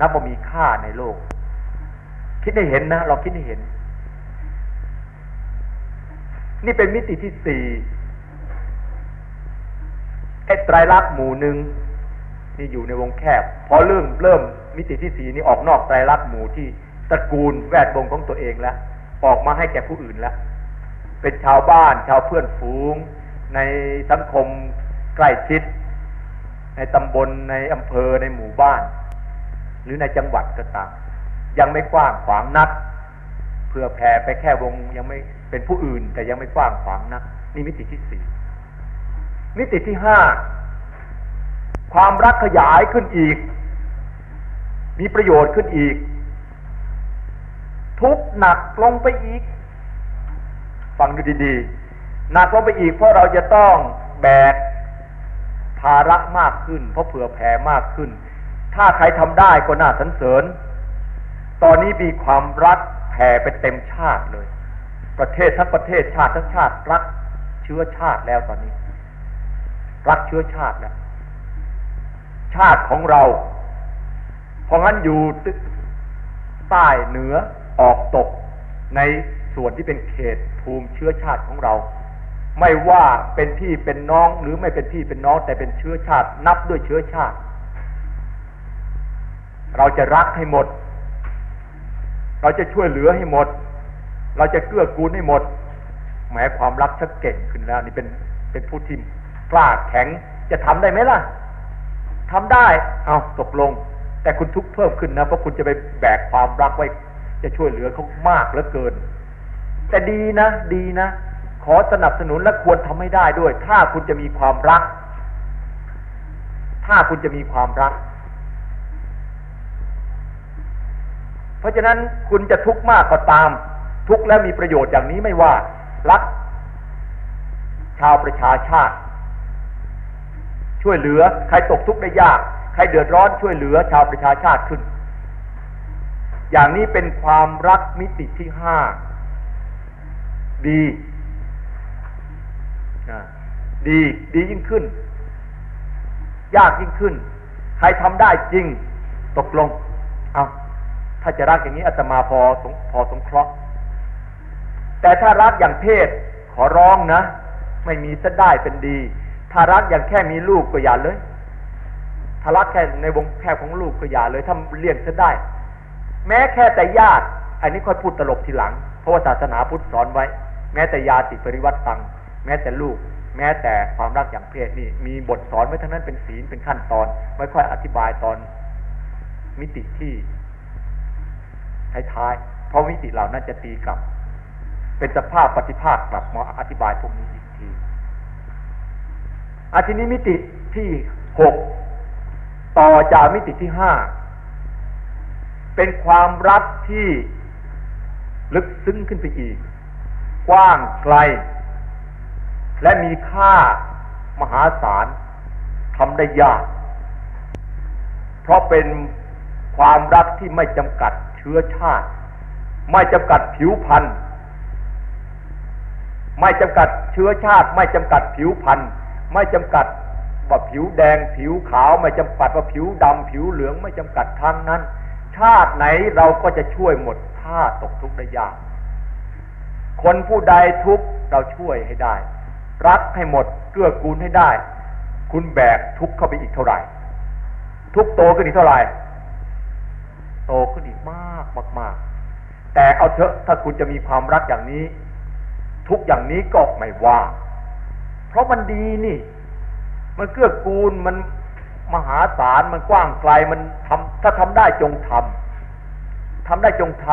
นับว่ามีค่าในโลก คิดให้เห็นนะ เราคิดให้เห็น นี่เป็นมิติที่สี่ไอ้ไตรลักษณ์หมู่หนึ่งนี่อยู่ในวงแคบ พอเริ่มเริ่ม มิติที่สีนี้ออกนอกไตรลักษณ์หมู่ที่ตระกูลแวดวงของตัวเองแล้ว ออกมาให้แก่ผู้อื่นแล้ว เป็นชาวบ้านชาวเพื่อนฝูง ในสังคมใกล้ชิด ในตำบลในอำเภอในหมู่บ้าน หรือในจังหวัดก็ตามยังไม่กว้างขวางนักเพื่อแผ่ไปแค่วงยังไม่เป็นผู้อื่น แต่ยังไม่กว้างขวางนักนี่มิติที่สี่มิติที่ห้าความรักขยายขึ้นอีก มีประโยชน์ขึ้นอีก ทุกหนักลงไปอีก ฟังดูดีๆ หนักลงไปอีกเพราะเราจะต้องแบกภาระมากขึ้น เพราะเผื่อแผ่มากขึ้น ถ้าใครทำได้ก็น่าสรรเสริญ ตอนนี้มีความรักแผ่ไปเต็มชาติเลย ประเทศทั้งประเทศชาติทั้งชาติรักเชื้อชาติแล้วตอนนี้ รักเชื้อชาติแล้วชาติของเรา เพราะงั้นอยู่ใต้เหนือออกตกในส่วนที่เป็นเขตภูมิเชื้อชาติของเรา ไม่ว่าเป็นพี่เป็นน้องหรือไม่เป็นพี่เป็นน้องแต่เป็นเชื้อชาติ นับด้วยเชื้อชาติ เราจะรักให้หมด เราจะช่วยเหลือให้หมด เราจะเกื้อกูลให้หมดแม้ความรักชักเก่งขึ้นแล้ว นี่เป็นเป็นผู้ที่กล้าแข็งจะทำได้ไหมล่ะทำได้ เอาตกลง แต่คุณทุกข์เพิ่มขึ้นนะ เพราะคุณจะไปแบกความรักไว้ จะช่วยเหลือเขามากเหลือเกิน แต่ดีนะ ดีนะ ขอสนับสนุนและควรทำให้ได้ด้วย ถ้าคุณจะมีความรัก ถ้าคุณจะมีความรัก เพราะฉะนั้นคุณจะทุกข์มากก็ตาม ทุกข์และมีประโยชน์อย่างนี้ไม่ว่า รัก ชาวประชาชาติ ช่วยเหลือ ใครตกทุกข์ได้ยาก ใครเดือดร้อนช่วยเหลือชาวประชาชาติขึ้น อย่างนี้เป็นความรักมิติที่ห้าดีดีดียิ่งขึ้น ยากยิ่งขึ้น ใครทำได้จริงตกลง เอาถ้าจะรักอย่างนี้อาตมาพอพอสงเคราะห์ แต่ถ้ารักอย่างเพศขอร้องนะ ไม่มีซะได้เป็นดี ถ้ารักอย่างแค่มีลูกก็อย่าเลย ถ้ารักแค่ในวงแค่ของลูกก็อย่าเลยถ้าเลี้ยงจะได้ แม้แค่แต่ญาติ อันนี้ค่อยพูดตลกทีหลัง เพราะว่าศาสนาพุทธสอนไว้ แม้แต่ญาติปริวัติตัง แม้แต่ลูก แม้แต่ความรักอย่างเพศนี่ มีบทสอนไว้ทั้งนั้นเป็นศีลเป็นขั้นตอน ไม่ค่อยอธิบายตอนมิติที่ท้ายๆเพราะมิติเหล่านั้นจะตีกลับ เป็นสภาพปฏิภาคกลับมาอธิบายพวกนี้อีกทีอาทีนี้มิติที่หก ต่อจากมิติที่ห้าเป็นความรักที่ลึกซึ้งขึ้นไปอีก กว้างไกล และมีค่ามหาศาลทำได้ยาก เพราะเป็นความรักที่ไม่จำกัดเชื้อชาติ ไม่จำกัดผิวพรรณไม่จำกัดเชื้อชาติ ไม่จำกัดผิวพรรณไม่จำกัด ว่าผิวแดงผิวขาวไม่จำกัดว่าผิวดำผิวเหลืองไม่จำกัดทั้งนั้น ชาติไหนเราก็จะช่วยหมดถ้าตกทุกข์ได้ยาก คนผู้ใดทุกข์เราช่วยให้ได้ รักให้หมดเกื้อกูลให้ได้ คุณแบกทุกข์เข้าไปอีกเท่าไหร่ ทุกโตขึ้นอีกเท่าไหร่ โตขึ้นอีกมากมากมากแต่เอาเถอะถ้าคุณจะมีความรักอย่างนี้ ทุกอย่างนี้ก็ไม่ว่า เพราะมันดีนี่ มันเกื้อกูลมันมหาศาลมันกว้างไกลมันทำถ้าทำได้จงทำทำได้จงท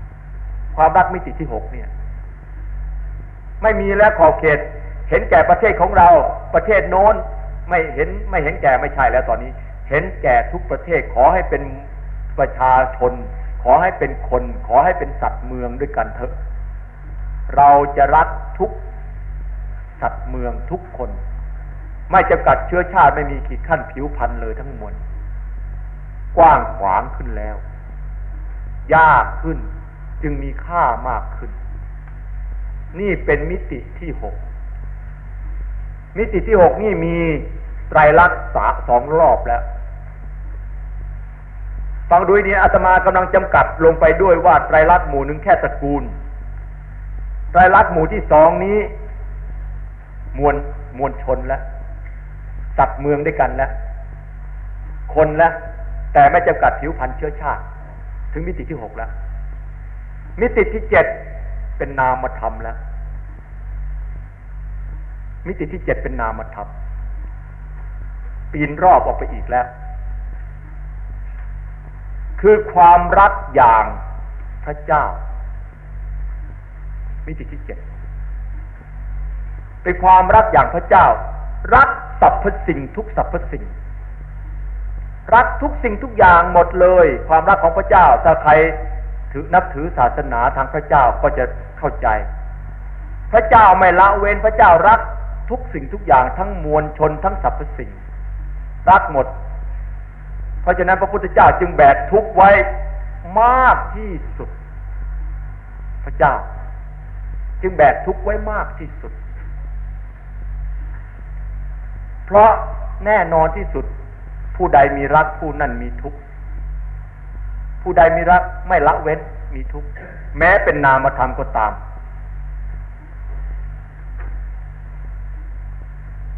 ำความรักมิติที่หกเนี่ย ไม่มีแล้วขอบเขต เห็นแก่ประเทศของเรา ประเทศโน้นไม่เห็นไม่เห็นแก่ไม่ใช่แล้วตอนนี้ เห็นแก่ทุกประเทศขอให้เป็นประชาชน ขอให้เป็นคน ขอให้เป็นสัตว์เมืองด้วยกันเถอะ เราจะรักทุกสัตว์เมืองทุกคน ไม่จำกัดเชื้อชาติไม่มีขีดขั้นผิวพันธุ์เลยทั้งมวลกว้างขวางขึ้นแล้ว ยากขึ้นจึงมีค่ามากขึ้น นี่เป็นมิติที่หกมิติที่หกนี่มีไตรลักษณ์สองรอบแล้วฟังดูนี้อาตมากำลังจำกัดลงไปด้วยว่าไตรลักษณ์หมู่หนึ่งแค่ตระกูลไตรลักษณ์หมู่ที่สองนี้ มวลมวลชนแล้ว สัตว์เมืองด้วยกันแล้วคนล้วแต่ไม่จำกัดผิวพรรณเชื้อชาติ ถึงมิติที่หกแล้ว มิติที่เจ็ดเป็นนามธรรมแล้ว มิติที่เจ็ดเป็นนามธรรมปีนรอบออกไปอีกแล้ว คือความรักอย่างพระเจ้า มิติที่เจ็ดเป็นความรักอย่างพระเจ้า รักสรรพสิ่งทุกสรรพสิ่ง รักทุกสิ่งทุกอย่างหมดเลย ความรักของพระเจ้า ถ้าใครถือนับถือศาสนาทางพระเจ้าก็จะเข้าใจ พระเจ้าไม่ละเว้นพระเจ้ารักทุกสิ่งทุกอย่างทั้งมวลชนทั้งสรรพสิ่ง รักหมด เพราะฉะนั้นพระพุทธเจ้าจึงแบกทุกไว้มากที่สุด พระเจ้า จึงแบกทุกไว้มากที่สุด เพราะแน่นอนที่สุด ผู้ใดมีรักผู้นั้นมีทุกข์ผู้ใดมีรักไม่ละเว้นมีทุกข์แม้เป็นนามธรรมก็ตาม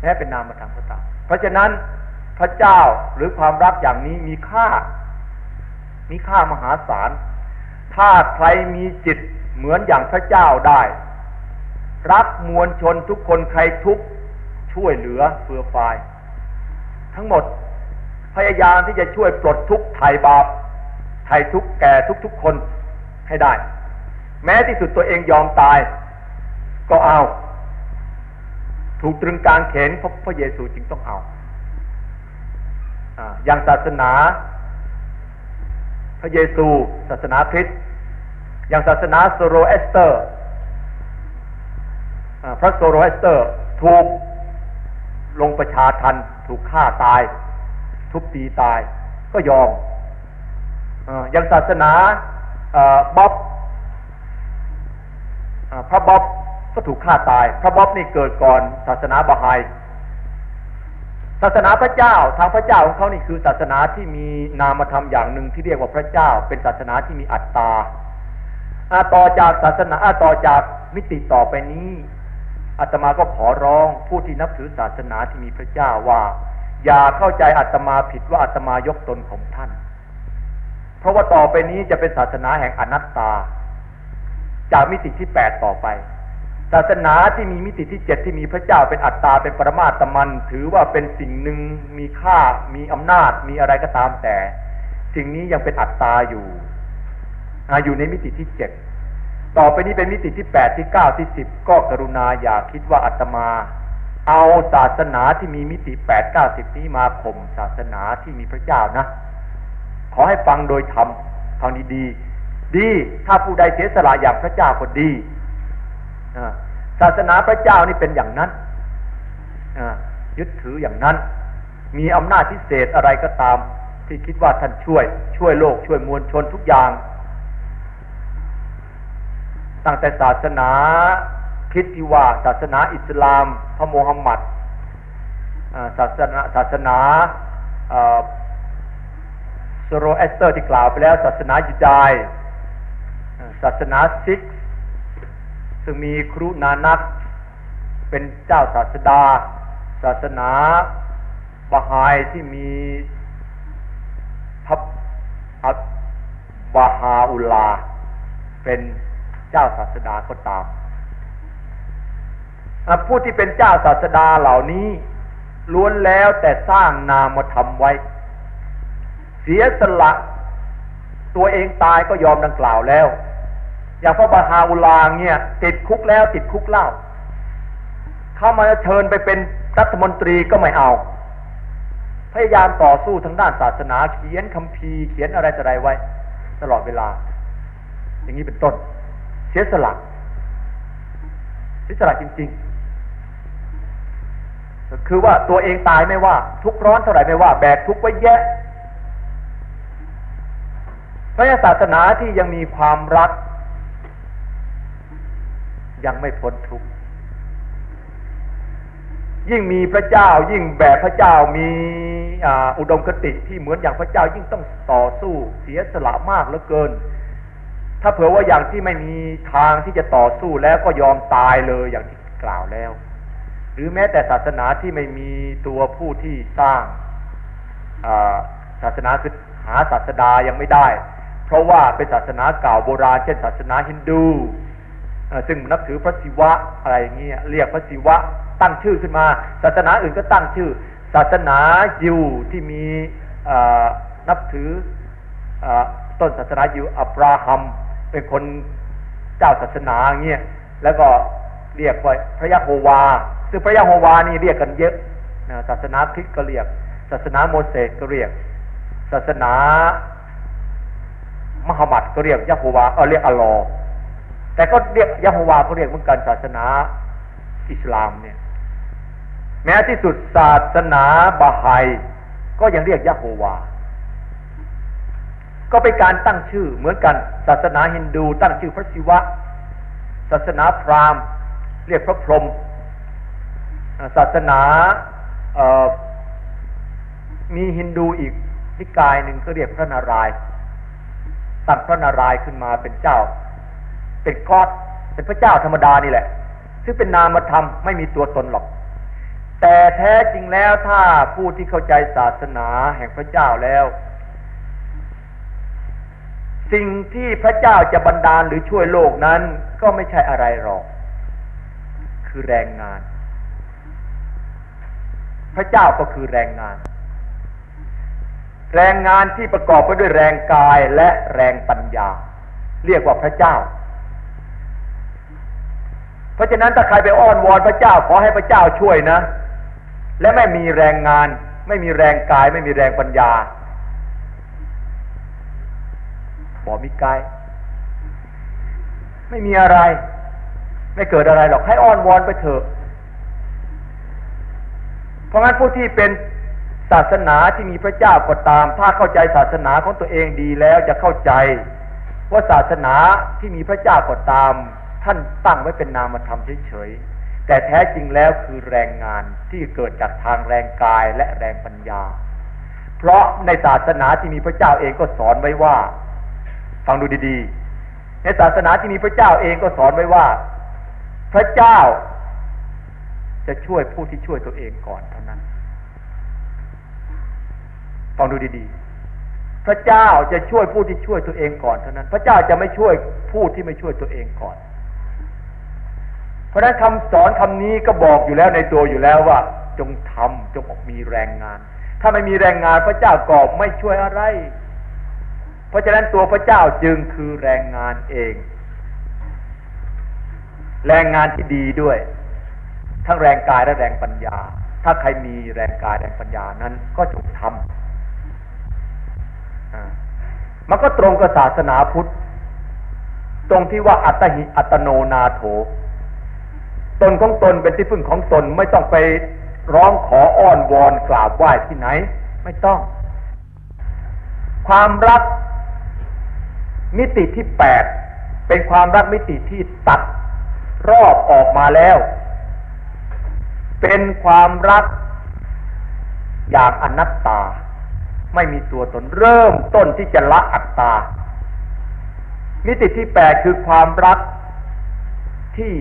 แม้เป็นนามธรรมก็ตาม เพราะฉะนั้นพระเจ้าหรือความรักอย่างนี้มีค่า มีค่ามหาศาล ถ้าใครมีจิตเหมือนอย่างพระเจ้าได้ รักมวลชนทุกคนใครทุกข ช่วยเหลือเฟือฟาย ทั้งหมดพยายามที่จะช่วยปลดทุกข์ไถ่บาปไถ่ทุกข์แก่ทุกๆคนให้ได้ แม้ที่สุดตัวเองยอมตาย ก็เอา ถูกตรึงกางเขนพระพระเยซูจึงต้องเอาอย่างศาสนา พระเยซู ศาสนาคริสต์อย่างศาสนาโซโรเอสเตอร์พระโซโรเอสเตอร์ถูก ลงประชาทัณฑ์ถูกฆ่าตาย ทุบตีตาย ก็ยอมอย่างศาสนาบ๊อบพระบ๊อบก็ถูกฆ่าตาย พระบ๊อบนี่เกิดก่อนศาสนาบาไฮศาสนาพระเจ้าทางพระเจ้าของเขานี่คือศาสนาที่มีนามธรรมอย่างหนึ่งที่เรียกว่าพระเจ้า เป็นศาสนาที่มีอัตตาต่อจากศาสนาต่อจากมิติต่อไปนี้ อาตมาก็ขอร้องผู้ที่นับถือศาสนาที่มีพระเจ้าว่า อย่าเข้าใจอาตมาผิดว่าอาตมายกตนของท่าน เพราะว่าต่อไปนี้จะเป็นศาสนาแห่งอนัตตา จากมิติที่แปดต่อไป ศาสนาที่มีมิติที่เจ็ดที่มีพระเจ้าเป็นอัตตาเป็นปรมาตมัน ถือว่าเป็นสิ่งหนึ่งมีค่า มีอำนาจ มีอะไรก็ตามแต่ สิ่งนี้ยังเป็นอัตตาอยู่อยู่ในมิติที่เจ็ด ต่อไปนี้เป็นมิติที่แปดที่เก้าที่สิบก็กรุณาอย่าคิดว่าอาตมา เอาศาสนาที่มีมิติแปดเก้าสิบนี้มาข่มศาสนาที่มีพระเจ้านะ ขอให้ฟังโดยธรรมทางดีๆดีถ้าผู้ใดเสียสละอย่างพระเจ้าก็ดีศาสนาพระเจ้านี่เป็นอย่างนั้นยึดถืออย่างนั้น มีอำนาจพิเศษอะไรก็ตาม ที่คิดว่าท่านช่วย ช่วยโลกช่วยมวลชนทุกอย่าง ตั้งแต่ศาสนาคริสต์ที่ว่าศาสนาอิสลาม พระโมฮัมหมัดศาสนาศาสนาโซโรเอสเตอร์ที่กล่าวไปแล้ว ศาสนายูดายศาสนาซิกซึ่งมีครูนานัก เป็นเจ้าศาสดา ศาสนาบาไฮที่มีพระบาฮาอุลลาห์เป็น เจ้าศาสดาก็ตามผู้ที่เป็นเจ้าศาสดาเหล่านี้ ล้วนแล้วแต่สร้างนามธรรมไว้ เสียสละ ตัวเองตายก็ยอมดังกล่าวแล้ว อย่างพระบาฮาอุลาเนี่ย ติดคุกแล้วติดคุกเล่า เข้ามาเชิญไปเป็นรัฐมนตรีก็ไม่เอา พยายามต่อสู้ทางด้านศาสนาเขียนคำพีเขียนอะไรต่ออะไรไว้ ตลอดเวลา อย่างนี้เป็นต้น เสียสละเสียสละจริง ๆ คือว่าตัวเองตายไม่ว่า ทุกร้อนเท่าไหร่ไม่ว่า แบกทุกไว้แยะพระศาสนาที่ยังมีความรัก ยังไม่พ้นทุกข์ยิ่งมีพระเจ้า ยิ่งแบบพระเจ้ามีอุดมคติที่เหมือนอย่างพระเจ้ายิ่งต้องต่อสู้เสียสละมากเหลือเกิน ถ้าเผื่อว่าอย่างที่ไม่มีทางที่จะต่อสู้แล้วก็ยอมตายเลยอย่างที่กล่าวแล้ว หรือแม้แต่ศาสนาที่ไม่มีตัวผู้ที่สร้างศาสนาคือหาศาสดายังไม่ได้ เพราะว่าเป็นศาสนาเก่าโบราณเช่นศาสนาฮินดูซึ่งนับถือพระศิวะอะไรอย่างเงี้ยเรียกพระศิวะตั้งชื่อขึ้นมา ศาสนาอื่นก็ตั้งชื่อ ศาสนายิวที่มีนับถือต้นศาสนายิวอับราฮัม เป็นคนเจ้าศาสนาเงี้ยแล้วก็เรียกว่าพระยะโฮวา ซึ่งพระยะโฮวานี่เรียกกันเยอะนะศาสนาคริสต์ก็เรียก ศาสนาโมเสสก็เรียก ศาสนามหมัดก็เรียกยะโฮวาเออเรียกอัลลอแต่ก็เรียกยะโฮวาก็เรียกเหมือนกันศาสนาอิสลามเนี่ยแม้ที่สุดศาสนาบาไฮก็ยังเรียกยะโฮวา ก็เป็นการตั้งชื่อเหมือนกันศาสนาฮินดู ตั้งชื่อพระศิวะ ศาสนาพราหมณ์ เรียกพระพรหมศาสนามีฮินดูอีกนิกายหนึ่งก็เรียกพระนารายณ์ตั้งพระนารายณ์ขึ้นมาเป็นเจ้า เป็นกอดเป็นพระเจ้าธรรมดานี่แหละ ซึ่งเป็นนามธรรมไม่มีตัวตนหรอก แต่แท้จริงแล้วถ้าผู้ที่เข้าใจศาสนาแห่งพระเจ้าแล้ว สิ่งที่พระเจ้าจะบันดาลหรือช่วยโลกนั้น ก็ไม่ใช่อะไรหรอก คือแรงงาน พระเจ้าก็คือแรงงาน แรงงานที่ประกอบไปด้วยแรงกายและแรงปัญญา เรียกว่าพระเจ้า เพราะฉะนั้นถ้าใครไปอ้อนวอนพระเจ้าขอให้พระเจ้าช่วยนะ และไม่มีแรงงาน ไม่มีแรงกาย ไม่มีแรงปัญญา บอมีกาย ไม่มีอะไร ไม่เกิดอะไรหรอกให้อ้อนวอนไปเถอะ เพราะงั้นผู้ที่เป็นศาสนาที่มีพระเจ้าก็ตาม ถ้าเข้าใจศาสนาของตัวเองดีแล้วจะเข้าใจ ว่าศาสนาที่มีพระเจ้าก็ตาม ท่านตั้งไว้เป็นนามธรรมเฉยๆแต่แท้จริงแล้วคือแรงงานที่เกิดจากทางแรงกายและแรงปัญญา เพราะในศาสนาที่มีพระเจ้าเองก็สอนไว้ว่า ฟังดูดีๆ ในศาสนาที่มีพระเจ้าเองก็สอนไว้ว่า พระเจ้า จะช่วยผู้ที่ช่วยตัวเองก่อนเท่านั้น ฟังดูดีๆ พระเจ้าจะช่วยผู้ที่ช่วยตัวเองก่อนเท่านั้น พระเจ้าจะไม่ช่วยผู้ที่ไม่ช่วยตัวเองก่อน เพราะฉะนั้นคำสอนคำนี้ก็บอกอยู่แล้วในตัวอยู่แล้วว่า จงทำจงออกมีแรงงาน ถ้าไม่มีแรงงานพระเจ้าก็ไม่ช่วยอะไร เพราะฉะนั้นตัวพระเจ้าจึงคือแรงงานเอง แรงงานที่ดีด้วย ทั้งแรงกายและแรงปัญญา ถ้าใครมีแรงกายแรงปัญญานั้นก็จงทำมันก็ตรงกับศาสนาพุทธ ตรงที่ว่าอัตหิอัตโนนาโถ ตนของตนเป็นที่พึ่งของตนไม่ต้องไปร้องขออ้อนวอนกราบไหว้ที่ไหน ไม่ต้อง ความรัก มิติที่แปดเป็นความรักมิติที่ตัดรอบออกมาแล้ว เป็นความรักอย่างอนัตตา ไม่มีตัวตนเริ่มต้นที่จะละอัตตา มิติที่แปดคือความรักที่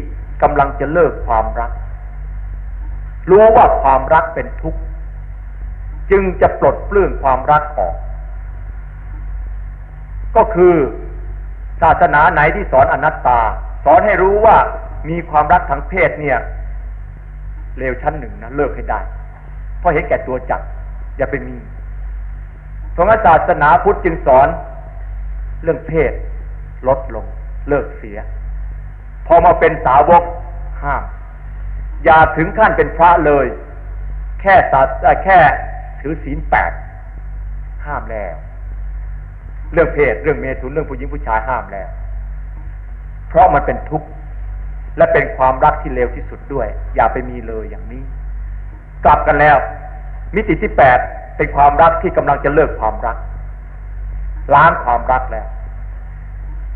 กำลังจะเลิกความรัก รู้ว่าความรักเป็นทุกข์ จึงจะปลดเปลื้องความรักออก ก็คือศาสนาไหนที่สอนอนัตตา สอนให้รู้ว่ามีความรักทางเพศเนี่ยเลวชั้นหนึ่งนะเลิกให้ได้ เพราะเห็นแก่ตัวจัดอย่าไปมีเพราะงั้นศาสนาพุทธจึงสอนเรื่องเพศ ลดลง เลิกเสีย พอมาเป็นสาวกห้ามอย่าถึงขั้นเป็นพระเลย แค่ศาสแค่ถือศีลแปดห้ามแล้ว เรื่องเพศเรื่องเมตุนเรื่องผู้หญิงผู้ชายห้ามแล้ว เพราะมันเป็นทุกข์และเป็นความรักที่เลวที่สุดด้วย อย่าไปมีเลยอย่างนี้ กลับกันแล้ว มิติที่แปดเป็นความรักที่กำลังจะเลิกความรัก ล้างความรักแล้ว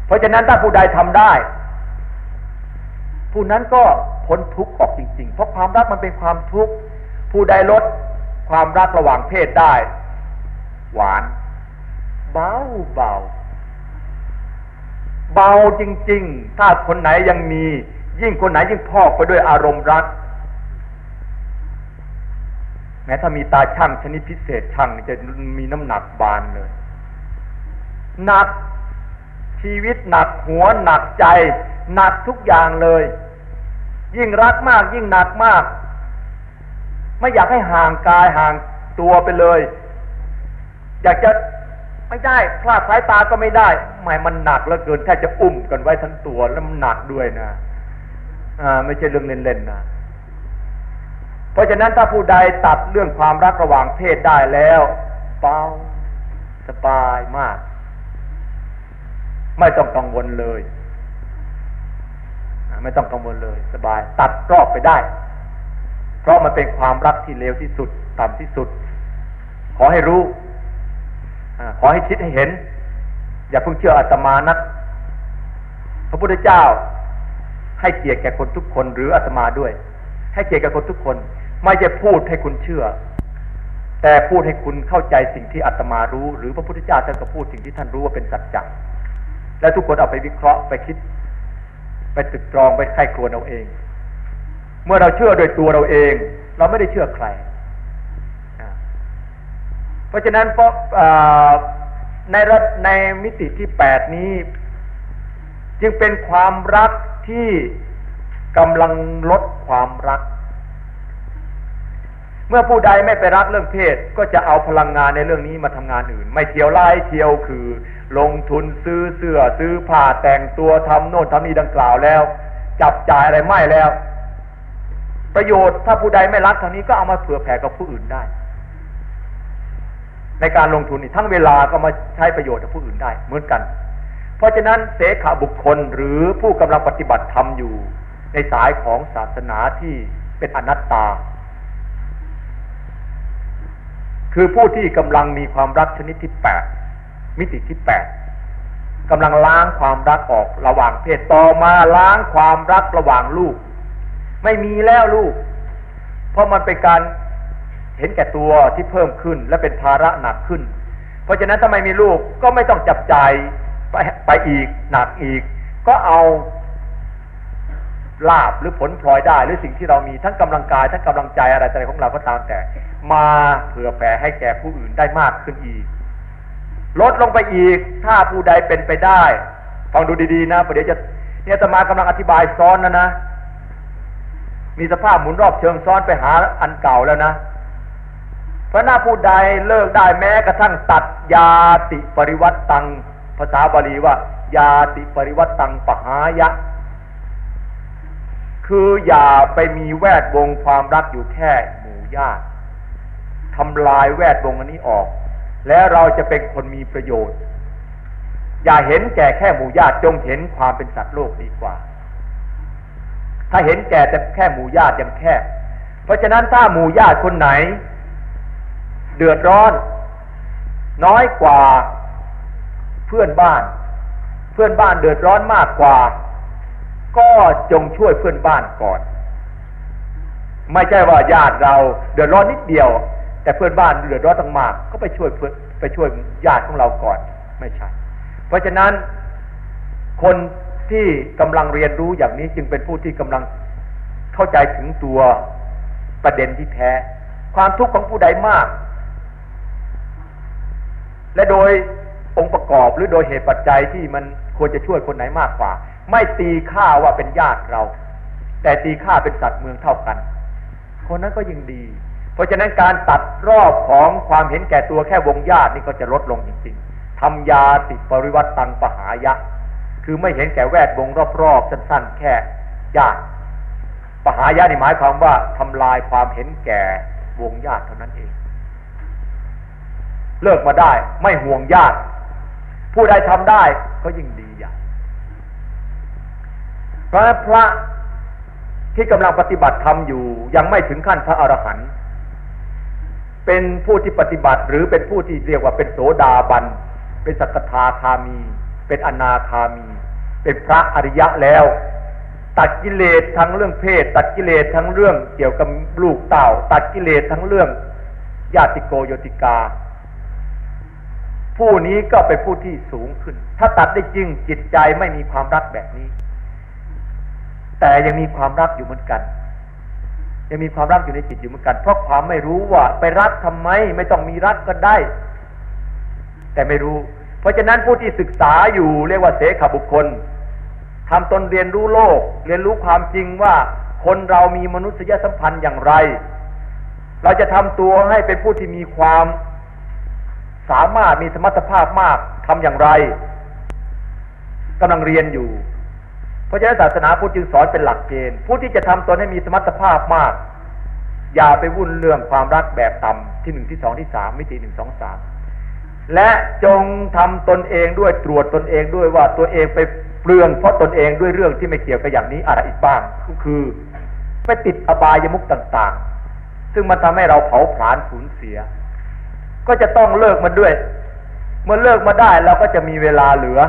เพราะฉะนั้นถ้าผู้ใดทำได้ ผู้นั้นก็พ้นทุกข์ออกจริง ๆ เพราะความรักมันเป็นความทุกข์ผู้ใดลดความรักระหว่างเพศได้ หวาน เบาเบาเบาจริง ๆ ถ้าคนไหนยังมี ยิ่งคนไหนยิ่งพอกไปด้วยอารมณ์รัก แม้ถ้ามีตาช่างชนิดพิเศษช่างจะมีน้ำหนักบานเลยหนักชีวิตหนักหัวหนักใจ หนักทุกอย่างเลย ยิ่งรักมากยิ่งหนักมาก ไม่อยากให้ห่างกายห่างตัวไปเลย อยากจะ ไม่ได้พลาดสายตาก็ไม่ได้หมายมันหนักแล้วเกินแทบจะอุ้มกันไว้ทั้งตัวแล้วมันหนักด้วยนะอ่าไม่ใช่เรื่องเล่นๆนะเพราะฉะนั้นถ้าผู้ใดตัดเรื่องความรักระหว่างเพศได้แล้วเบาสบายมาก ไม่ต้องกังวลเลยไม่ต้องกังวลเลยสบาย ตัดรอบไปได้ เพราะมันเป็นความรักที่เลวที่สุดต่ำที่สุด ขอให้รู้ ขอให้คิดให้เห็น อย่าเพิ่งเชื่ออาตมานัก พระพุทธเจ้า ให้เกียรติแก่คนทุกคนหรืออาตมาด้วย ให้เกียรติแก่คนทุกคน ไม่จะพูดให้คุณเชื่อ แต่พูดให้คุณเข้าใจสิ่งที่อาตมารู้ หรือพระพุทธเจ้าท่านก็พูดสิ่งที่ท่านรู้ว่าเป็นสัจจะและทุกคนเอาไปวิเคราะห์ไปคิด ไปตึกตรองไปไข้ครวญเอาเอง เมื่อเราเชื่อโดยตัวเราเอง เราไม่ได้เชื่อใคร ราะฉะนั้นเพราะในรัในมิติที่แปดนี้ จึงเป็นความรักที่กำลังลดความรัก เมื่อผู้ใดไม่ไปรักเรื่องเพศ ก็จะเอาพลังงานในเรื่องนี้มาทำงานอื่น ไม่เที่ยวไล่เที่ยวคือ ลงทุนซื้อเสื้อซื้อผ้าแต่งตัวทำโน่นทำนี่ดังกล่าวแล้ว จับจ่ายอะไรไม่แล้ว ประโยชน์ถ้าผู้ใดไม่รักทางนี้ก็เอามาเผื่อแผ่กับผู้อื่นได้ ในการลงทุนนี่ทั้งเวลาก็มาใช้ประโยชน์กับผู้อื่นได้เหมือนกัน เพราะฉะนั้นเสขาบุคคลหรือผู้กำลังปฏิบัติธรรมอยู่ ในสายของศาสนาที่เป็นอนัตตา คือผู้ที่กำลังมีความรักชนิดที่แปดมิติที่แปดกำลังล้างความรักออกระหว่างเพศต่อมาล้างความรักระหว่างลูก ไม่มีแล้วลูก เพราะมันเป็นการ เห็นแก่ตัวที่เพิ่มขึ้นและเป็นภาระหนักขึ้น เพราะฉะนั้นถ้าไม่มีลูกก็ไม่ต้องจับจ่ายไปไปอีกหนักอีก ก็เอาลาบหรือผลพลอยได้ หรือสิ่งที่เรามีทั้งกำลังกายทั้งกำลังใจอะไรอะไรของเราก็ตามแต่ มาเผื่อแผ่ให้แก่ผู้อื่นได้มากขึ้นอีก ลดลงไปอีกถ้าผู้ใดเป็นไปได้ฟังดูดีๆนะประเดี๋ยวจะเนี่ยตมากำลังอธิบายซ้อนนะนะ มีสภาพหมุนรอบเชิงซ้อนไปหาอันเก่าแล้วนะ เพราะหน้าผู้ใดเลิกได้แม้กระทั่งตัดยาติปริวัตตัง ภาษาบาลีว่า ยาติปริวัตตังปหายะ คืออย่าไปมีแวดวงความรักอยู่แค่หมู่ญาติทำลายแวดวงอันนี้ออก แล้วเราจะเป็นคนมีประโยชน์ อย่าเห็นแก่แค่หมู่ญาติจงเห็นความเป็นสัตว์โลกดีกว่า ถ้าเห็นแก่แต่แค่หมู่ญาติยังแค่ เพราะฉะนั้นถ้าหมู่ญาติคนไหน เดือดร้อน น้อยกว่าเพื่อนบ้าน เพื่อนบ้านเดือดร้อนมากกว่า ก็จงช่วยเพื่อนบ้านก่อน ไม่ใช่ว่าญาติเราเดือดร้อนนิดเดียว แต่เพื่อนบ้านเดือดร้อนตั้งมาก ก็ไปช่วยเพื่อนไปช่วยญาติของเราก่อนไม่ใช่ เพราะฉะนั้นคนที่กำลังเรียนรู้อย่างนี้จึงเป็นผู้ที่กำลังเข้าใจถึงตัวประเด็นที่แท้ ความทุกข์ของผู้ใดมาก และโดยองค์ประกอบหรือโดยเหตุปัจจัยที่มันควรจะช่วยคนไหนมากกว่า ไม่ตีค่าว่าเป็นญาติเรา แต่ตีค่าเป็นสัตว์เมืองเท่ากัน คนนั้นก็ยิ่งดี เพราะฉะนั้นการตัดรอบของความเห็นแก่ตัวแค่วงญาตินี่ก็จะลดลงจริงๆทำยาติปริวัติตังปหายะ คือไม่เห็นแก่แวดวงรอบๆสั้นๆ แค่ญาติปหายะนี่หมายความว่าทำลายความเห็นแก่วงญาติเท่านั้นเอง เลิกมาได้ ไม่ห่วงญาติ ผู้ใดทำได้ก็ยิ่งดีใหญ่เพราะพระที่กำลังปฏิบัติธรรมอยู่ ยังไม่ถึงขั้นพระอรหันต์เป็นผู้ที่ปฏิบัติหรือเป็นผู้ที่เรียกว่าเป็นโสดาบัน เป็นสักทาคามี เป็นอนาคามี เป็นพระอริยะแล้ว ตัดกิเลสทั้งเรื่องเพศ ตัดกิเลสทั้งเรื่องเกี่ยวกับลูกเต่า ตัดกิเลสทั้งเรื่องญาติโกโยติกา ผู้นี้ก็เป็นผู้ที่สูงขึ้น ถ้าตัดได้จริงจิตใจไม่มีความรักแบบนี้ แต่ยังมีความรักอยู่เหมือนกัน ยังมีความรักอยู่ในจิตอยู่เหมือนกัน เพราะความไม่รู้ว่า ไปรักทำไม ไม่ต้องมีรักก็ได้ แต่ไม่รู้ เพราะฉะนั้นผู้ที่ศึกษาอยู่เรียกว่าเสขบุคคลทำตนเรียนรู้โลก เรียนรู้ความจริงว่า คนเรามีมนุษยสัมพันธ์อย่างไร เราจะทำตัวให้เป็นผู้ที่มีความ สามารถมีสมรรถภาพมากทำอย่างไรกำลังเรียนอยู่ เพราะฉะนั้นศาสนาพุทธจึงสอนเป็นหลักเกณฑ์ผู้ที่จะทำตนให้มีสมรรถภาพมาก อย่าไปวุ่นเรื่องความรักแบบต่ำที่หนึ่งที่สองที่สามมิติหนึ่งสองสามและจงทำตนเองด้วยตรวจตนเองด้วยว่าตัวเองไปเปลืองเพราะตนเองด้วยเรื่องที่ไม่เกี่ยวกับอย่างนี้อะไรอีกบ้างก็คือไปติดอบายมุกต่างๆ ซึ่งมันทำให้เราเผาผลาญสูญเสีย ก็จะต้องเลิกมันด้วย เมื่อเลิกมาได้เราก็จะมีเวลาเหลือ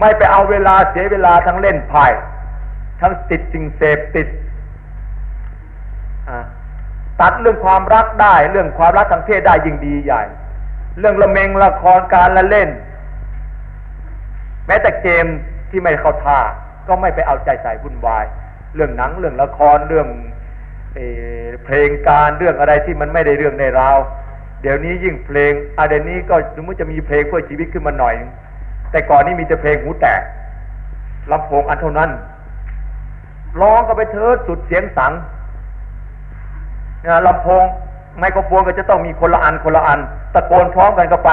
ไม่ไปเอาเวลาเสียเวลาทั้งเล่นไพ่ทั้งติดสิ่งเสพติดตัดเรื่องความรักได้ เรื่องความรักทางเพศได้ยิ่งดีใหญ่ เรื่องละเมงละครการละเล่น แม้แต่เกมที่ไม่เข้าท่าก็ไม่ไปเอาใจใส่วุ่นวาย เรื่องหนังเรื่องละครเรื่องเพลงการเรื่องอะไรที่มันไม่ได้เรื่องในราว เดี๋ยวนี้ยิ่งเพลงอะเดี๋ยวนี้ก็สมมติจะมีเพลงเพื่อชีวิตขึ้นมาหน่อย แต่ก่อนนี้มีแต่เพลงหูแตกลำโพงอันเท่านั้นร้องก็ไปเถิดสุดเสียงสังลำโพงไมโครโฟนก็จะต้องมีคนละอันคนละอันตะโกนพร้อมกันก็ไป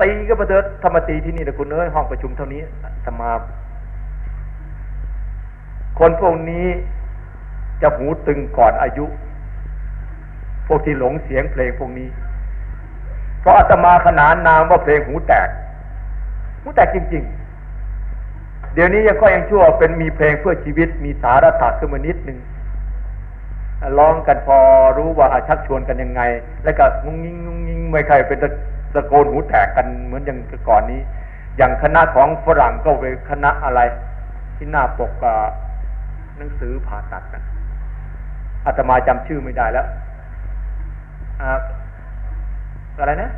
ตีก็ไปเถิดธรรมตีที่นี่แต่คุณเอ้ยห้องประชุมเท่านี้ธรรมาคนพวกนี้จะหูตึงก่อนอายุ พวกที่หลงเสียงเพลงพวกนี้ เพราะอาตมาขนานนามว่าเพลงหูแตก หูแตกจริง ๆ เดี๋ยวนี้ยังก็ยังชั่วเป็นมีเพลงเพื่อชีวิต มีสาระถักขึ้นมานิดนึงร้องกันพอรู้ว่าชักชวนกันยังไง แล้วก็งุ้งยิงงุ้งยิงไม่ใครเป็นตะโกนหูแตกกันเหมือนอย่างก่อนนี้ อย่างคณะของฝรั่งก็เป็นคณะอะไรที่หน้าปกหนังสือผ่าตัดนะอาตมาจำชื่อไม่ได้แล้ว อะไรนะ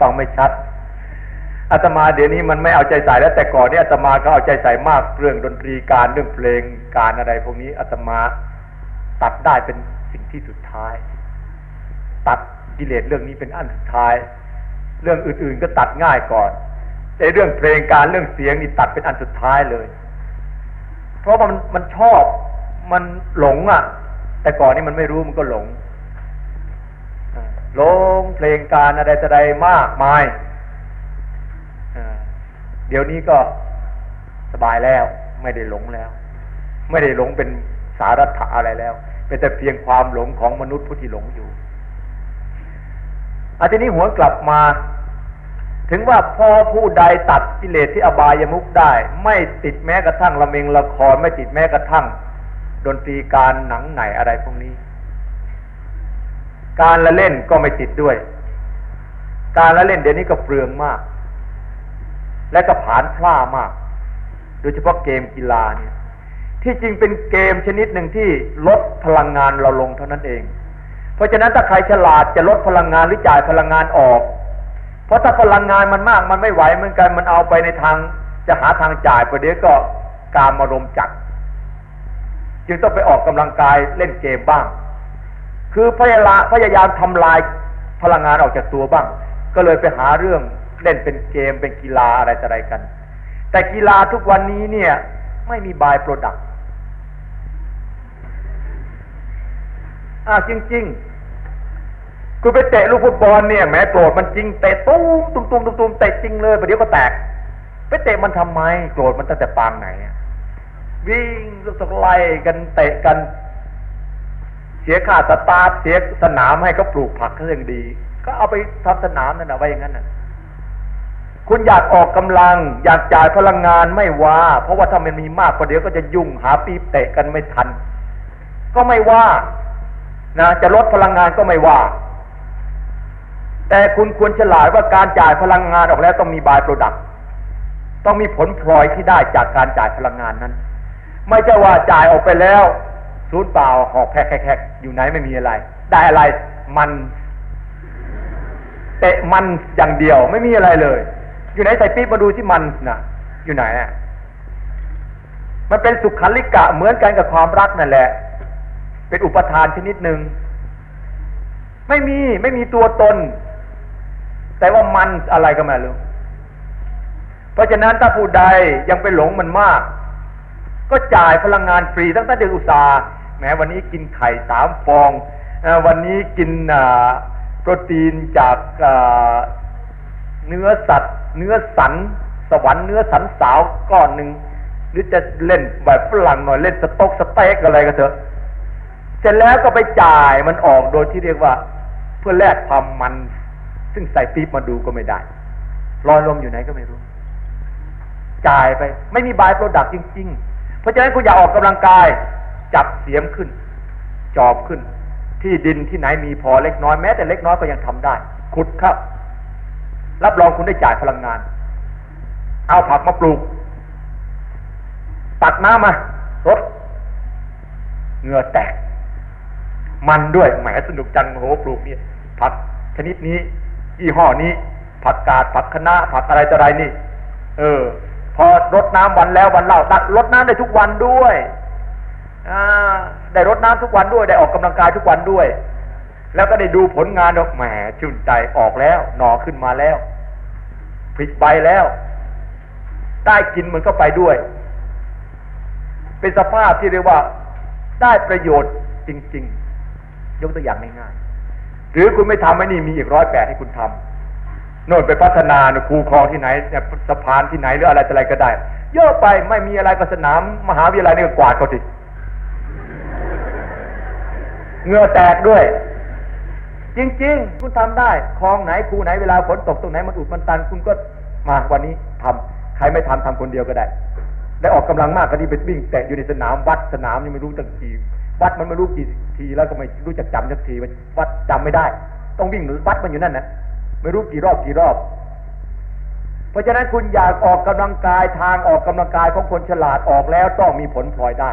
ต้องไม่ชัดอาตมาเดี๋ยวนี้มันไม่เอาใจใส่แล้วแต่ก่อนนี้อาตมาก็เอาใจใส่มากเรื่องดนตรีการเรื่องเพลงการอะไร พวกนี้อาตมาตัดได้เป็นสิ่งที่สุดท้าย ตัดกิเลสเรื่องนี้เป็นอันสุดท้าย เรื่องอื่นๆก็ตัดง่ายก่อนแต่เรื่องเพลงการเรื่องเสียงนี่ตัดเป็นอันสุดท้ายเลย เพราะมันมันชอบมันหลงอะ แต่ก่อนนี้มันไม่รู้มันก็หลงหลงเพลงการอะไรจะใดมากมายเดี๋ยวนี้ก็สบายแล้ว ไม่ได้หลงแล้ว ไม่ได้หลงเป็นสาระถะอะไรแล้วเป็นแต่เพียงความหลงของมนุษย์ผู้ที่หลงอยู่อาทีนี้หัวกลับมา ถึงว่าพอผู้ใดตัดกิเลสที่อบายมุกได้ ไม่ติดแม้กระทั่งละเมงละครไม่ติดแม้กระทั่ง ดนตรีการหนังไหนอะไรพวกนี้ การละเล่นก็ไม่ติดด้วย การละเล่นเดี๋ยวนี้ก็เปลืองมาก และก็ผานพล่ามาก โดยเฉพาะเกมกีฬาเนี่ยที่จริงเป็นเกมชนิดหนึ่งที่ลดพลังงานเราลงเท่านั้นเอง เพราะฉะนั้นถ้าใครฉลาดจะลดพลังงานหรือจ่ายพลังงานออก เพราะถ้าพลังงานมันมากมันไม่ไหวเหมือนกันมันเอาไปในทาง จะหาทางจ่ายประเดี๋ยวก็การมารมจัด จึงต้องไปออกกำลังกายเล่นเกมบ้าง คือพยายามพยายามทำลายพลังงานออกจากตัวบ้าง ก็เลยไปหาเรื่องเล่นเป็นเกมเป็นกีฬาอะไรต่ออะไรกัน แต่กีฬาทุกวันนี้เนี่ยไม่มีบายโปรดักต์อ่าจริง ๆ คุณไปเตะลูกฟุตบอลเนี่ยแม้โกรธมันจริงเตะตุ้มตุ้มตุ้มตุ้มเตะจริงเลยประเดี๋ยวก็แตก ไปเตะมันทำไม โกรธมันตั้งแต่ปางไหน วิ่งสไล่กันเตะกัน เสียค่าสตาร์ทเสียสนามให้เขาปลูกผักเขาอย่างดี ก็เอาไปทำสนามนั่นนะไว้อย่างนั้นนะคุณอยากออกกำลัง อยากจ่ายพลังงานไม่ว่า เพราะว่าถ้ามันมีมากกว่าเดี๋ยวก็จะยุ่งหาปีบเตะกันไม่ทัน ก็ไม่ว่านะจะลดพลังงานก็ไม่ว่า แต่คุณควรฉลาดว่าการจ่ายพลังงานออกแล้วต้องมีบายโปรดักต์ต้องมีผลพลอยที่ได้จากการจ่ายพลังงานนั้น ไม่ใช่ว่าจ่ายออกไปแล้วศูนเปล่าหอกแคกๆอยู่ไหนไม่มีอะไร ได้อะไรมันเตะมันอย่างเดียวไม่มีอะไรเลย อยู่ไหนใส่ปี๊บมาดูที่มันนะอยู่ไหนอะมันเป็นสุขันลิกะเหมือนกันกับความรักนั่นแหละ เป็นอุปทานชนิดหนึ่งไม่มีไม่มีตัวตน แต่ว่ามันอะไรก็ไม่รู้เพราะฉะนั้นถ้าผู้ใดยังไปหลงมันมาก ก็จ่ายพลังงานฟรีตั้งแต่เดือนอุตสาห์แม้วันนี้กินไข่สามฟองวันนี้กินโปรตีนจากเนื้อสัตว์ เนื้อสัน สวรรค์เนื้อสันสาวก้อนหนึ่งหรือจะเล่นแบบฝรั่งหน่อยเล่นสต๊อกสเต็กอะไรก็เถอะเสร็จแล้วก็ไปจ่ายมันออกโดยที่เรียกว่า เพื่อแลกความมัน ซึ่งใส่ปี๊บมาดูก็ไม่ได้ลอยลมอยู่ไหนก็ไม่รู้ จ่ายไป ไม่มี by-product จริง ๆ เพราะฉะนั้นคุณอยากออกกำลังกาย จับเสียมขึ้น จอบขึ้น ที่ดินที่ไหนมีพอเล็กน้อยแม้แต่เล็กน้อยก็ยังทำได้ ขุดครับ รับรองคุณได้จ่ายพลังงาน เอาผักมาปลูก ตักน้ำมารดเหงื่อแตก มันด้วยแหมสนุกจังโหปลูกเนี่ยผักชนิดนี้ยี่ห้อนี้ผักกาดผักคะน้าผักอะไรจะไรนี่ เออ พอรดน้ำวันแล้ววันเล่าตักรดน้ำได้ทุกวันด้วยได้รดน้ำทุกวันด้วย ได้ออกกำลังกายทุกวันด้วย แล้วก็ได้ดูผลงานออกแหมชื่นใจออกแล้ว หนอขึ้นมาแล้วผลิใบแล้วได้กินมันก็ไปด้วย เป็นสภาพที่เรียกว่าได้ประโยชน์จริง ๆ ยกตัวอย่างง่ายๆหรือคุณไม่ทำไม่นี่มีอีกร้อยแปดให้คุณทำ โน่นไปพัฒนาคูคลองที่ไหนสะพานที่ไหนหรืออะไรอะไรก็ได้ เยอะไปไม่มีอะไรก็สนามมหาวิทยาลัยนี่ก็กวาดเขาดิเงื่อแตกด้วย จริง ๆ คุณทำได้คลองไหนคูไหนเวลาฝนตกตรงไหนมันอุดมันตัน คุณก็มาวันนี้ทำใครไม่ทำทำคนเดียวก็ได้ ได้ออกกำลังมากก็ที่ไปวิ่งแตะอยู่ในสนามวัดสนามยังไม่รู้ตั้งกี่วัดมันไม่รู้กี่ทีแล้วก็ไม่รู้จักจำสักทีวัดจำไม่ได้ ต้องวิ่งหรือวัดมันอยู่นั่นนะ ไม่รู้กี่รอบกี่รอบ เพราะฉะนั้นคุณอยากออกกำลังกายทางออกกำลังกายของคนฉลาดออกแล้วต้องมีผลพลอยได้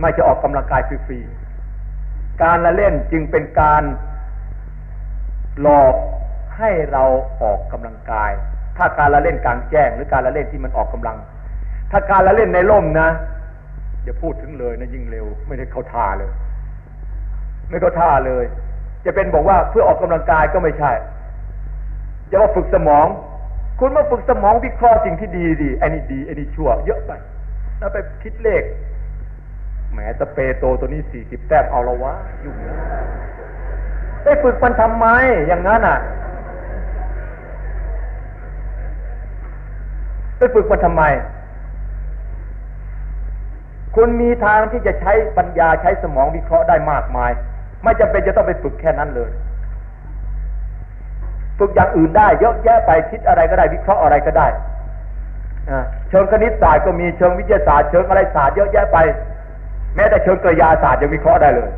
ไม่จะออกกำลังกายฟรีๆการละเล่นจึงเป็นการหลอกให้เราออกกำลังกาย ถ้าการละเล่นกลางแจ้งหรือการละเล่นที่มันออกกำลัง ถ้าการละเล่นในร่มนะอย่าพูดถึงเลยนะยิ่งเร็ว ไม่ได้เข้าท่าเลย ไม่เข้าท่าเลย จะเป็นบอกว่าเพื่อออกกำลังกายก็ไม่ใช่ จะว่าฝึกสมอง คุณมาฝึกสมองวิเคราะห์สิ่งที่ดีดีไอ้นี่ดีไอ้นี่ชั่ว เยอะไปแล้วไปคิดเลขแหมสเปโตตัวนี้สี่สิบแต้มเอาละวะยุ่งไปฝึกมันทำไมอย่างนั้นอะไปฝึกมันทำไม คุณมีทางที่จะใช้ปัญญาใช้สมองวิเคราะห์ได้มากมาย ไม่จำเป็นจะต้องไปฝึกแค่นั้นเลย ฝึกอย่างอื่นได้ เยอะแยะไปคิดอะไรก็ได้วิเคราะห์อะไรก็ได้เชิงคณิตศาสตร์ก็มีเชิงวิทยาศาสตร์เชิงอะไรศาสตร์เยอะแยะไป แม้แต่เชิงกริยาศาสตร์ยังวิเคราะห์ได้เลย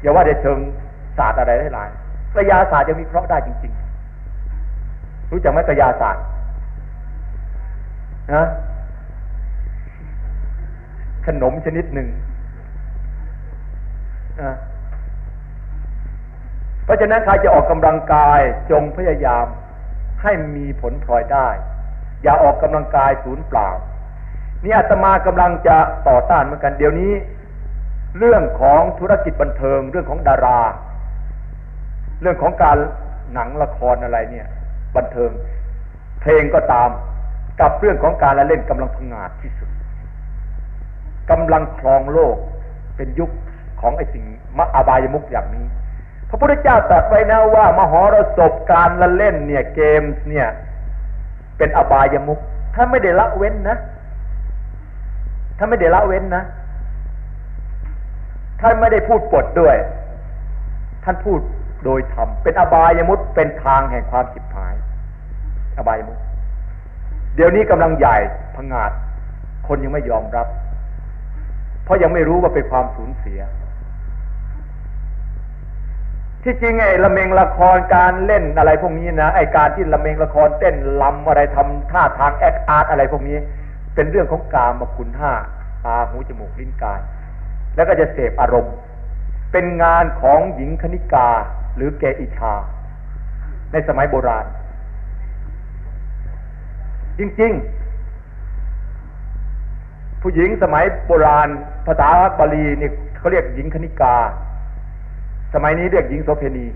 อย่าว่าแต่เชิงศาสตร์อะไรได้หลายกระยาศาสตร์ยังวิเคราะห์ได้จริง ๆ รู้จักไหมกระยาศาสตร์นะขนมชนิดหนึ่ง เพราะฉะนั้นใครจะออกกำลังกายจงพยายามให้มีผลพลอยได้ อย่าออกกำลังกายศูนย์เปล่า นี่อาตมากำลังจะต่อต้านเหมือนกันเดี๋ยวนี้ เรื่องของธุรกิจบันเทิงเรื่องของดารา เรื่องของการหนังละครอะไรเนี่ย บันเทิง เพลงก็ตามกับเรื่องของการละเล่นกำลังพงาดที่สุดกำลังครองโลกเป็นยุคของไอ้สิ่งมอบายมุกอย่างนี้ พระพุทธเจ้าตรัสไว้นะว่ามหรสพการละเล่นเนี่ยเกมเนี่ย เป็นอบายมุกถ้าไม่ได้ละเว้นนะ ถ้าไม่ได้ละเว้นนะ ท่านไม่ได้พูดปดด้วย ท่านพูดโดยธรรมเป็นอบายมุตเป็นทางแห่งความสิบหาย อบายมุตเดี๋ยวนี้กำลังใหญ่พังงาดคนยังไม่ยอมรับ เพราะยังไม่รู้ว่าเป็นความสูญเสีย ที่จริงไอ้ละเมงละครการเล่นอะไรพวกนี้นะไอ้การที่ละเมงละครเต้นลำอะไรทำท่าทางแอคอาร์ตอะไรพวกนี้ เป็นเรื่องของกามคุณห้าตาหูจมูกลิ้นกาย แล้วก็จะเสพอารมณ์ เป็นงานของหญิงคณิกาหรือเกอิชา ในสมัยโบราณ จริง ๆ ผู้หญิงสมัยโบราณ ภาษาบาลีนี่เขาเรียกหญิงคณิกา สมัยนี้เรียกหญิงโสเพณี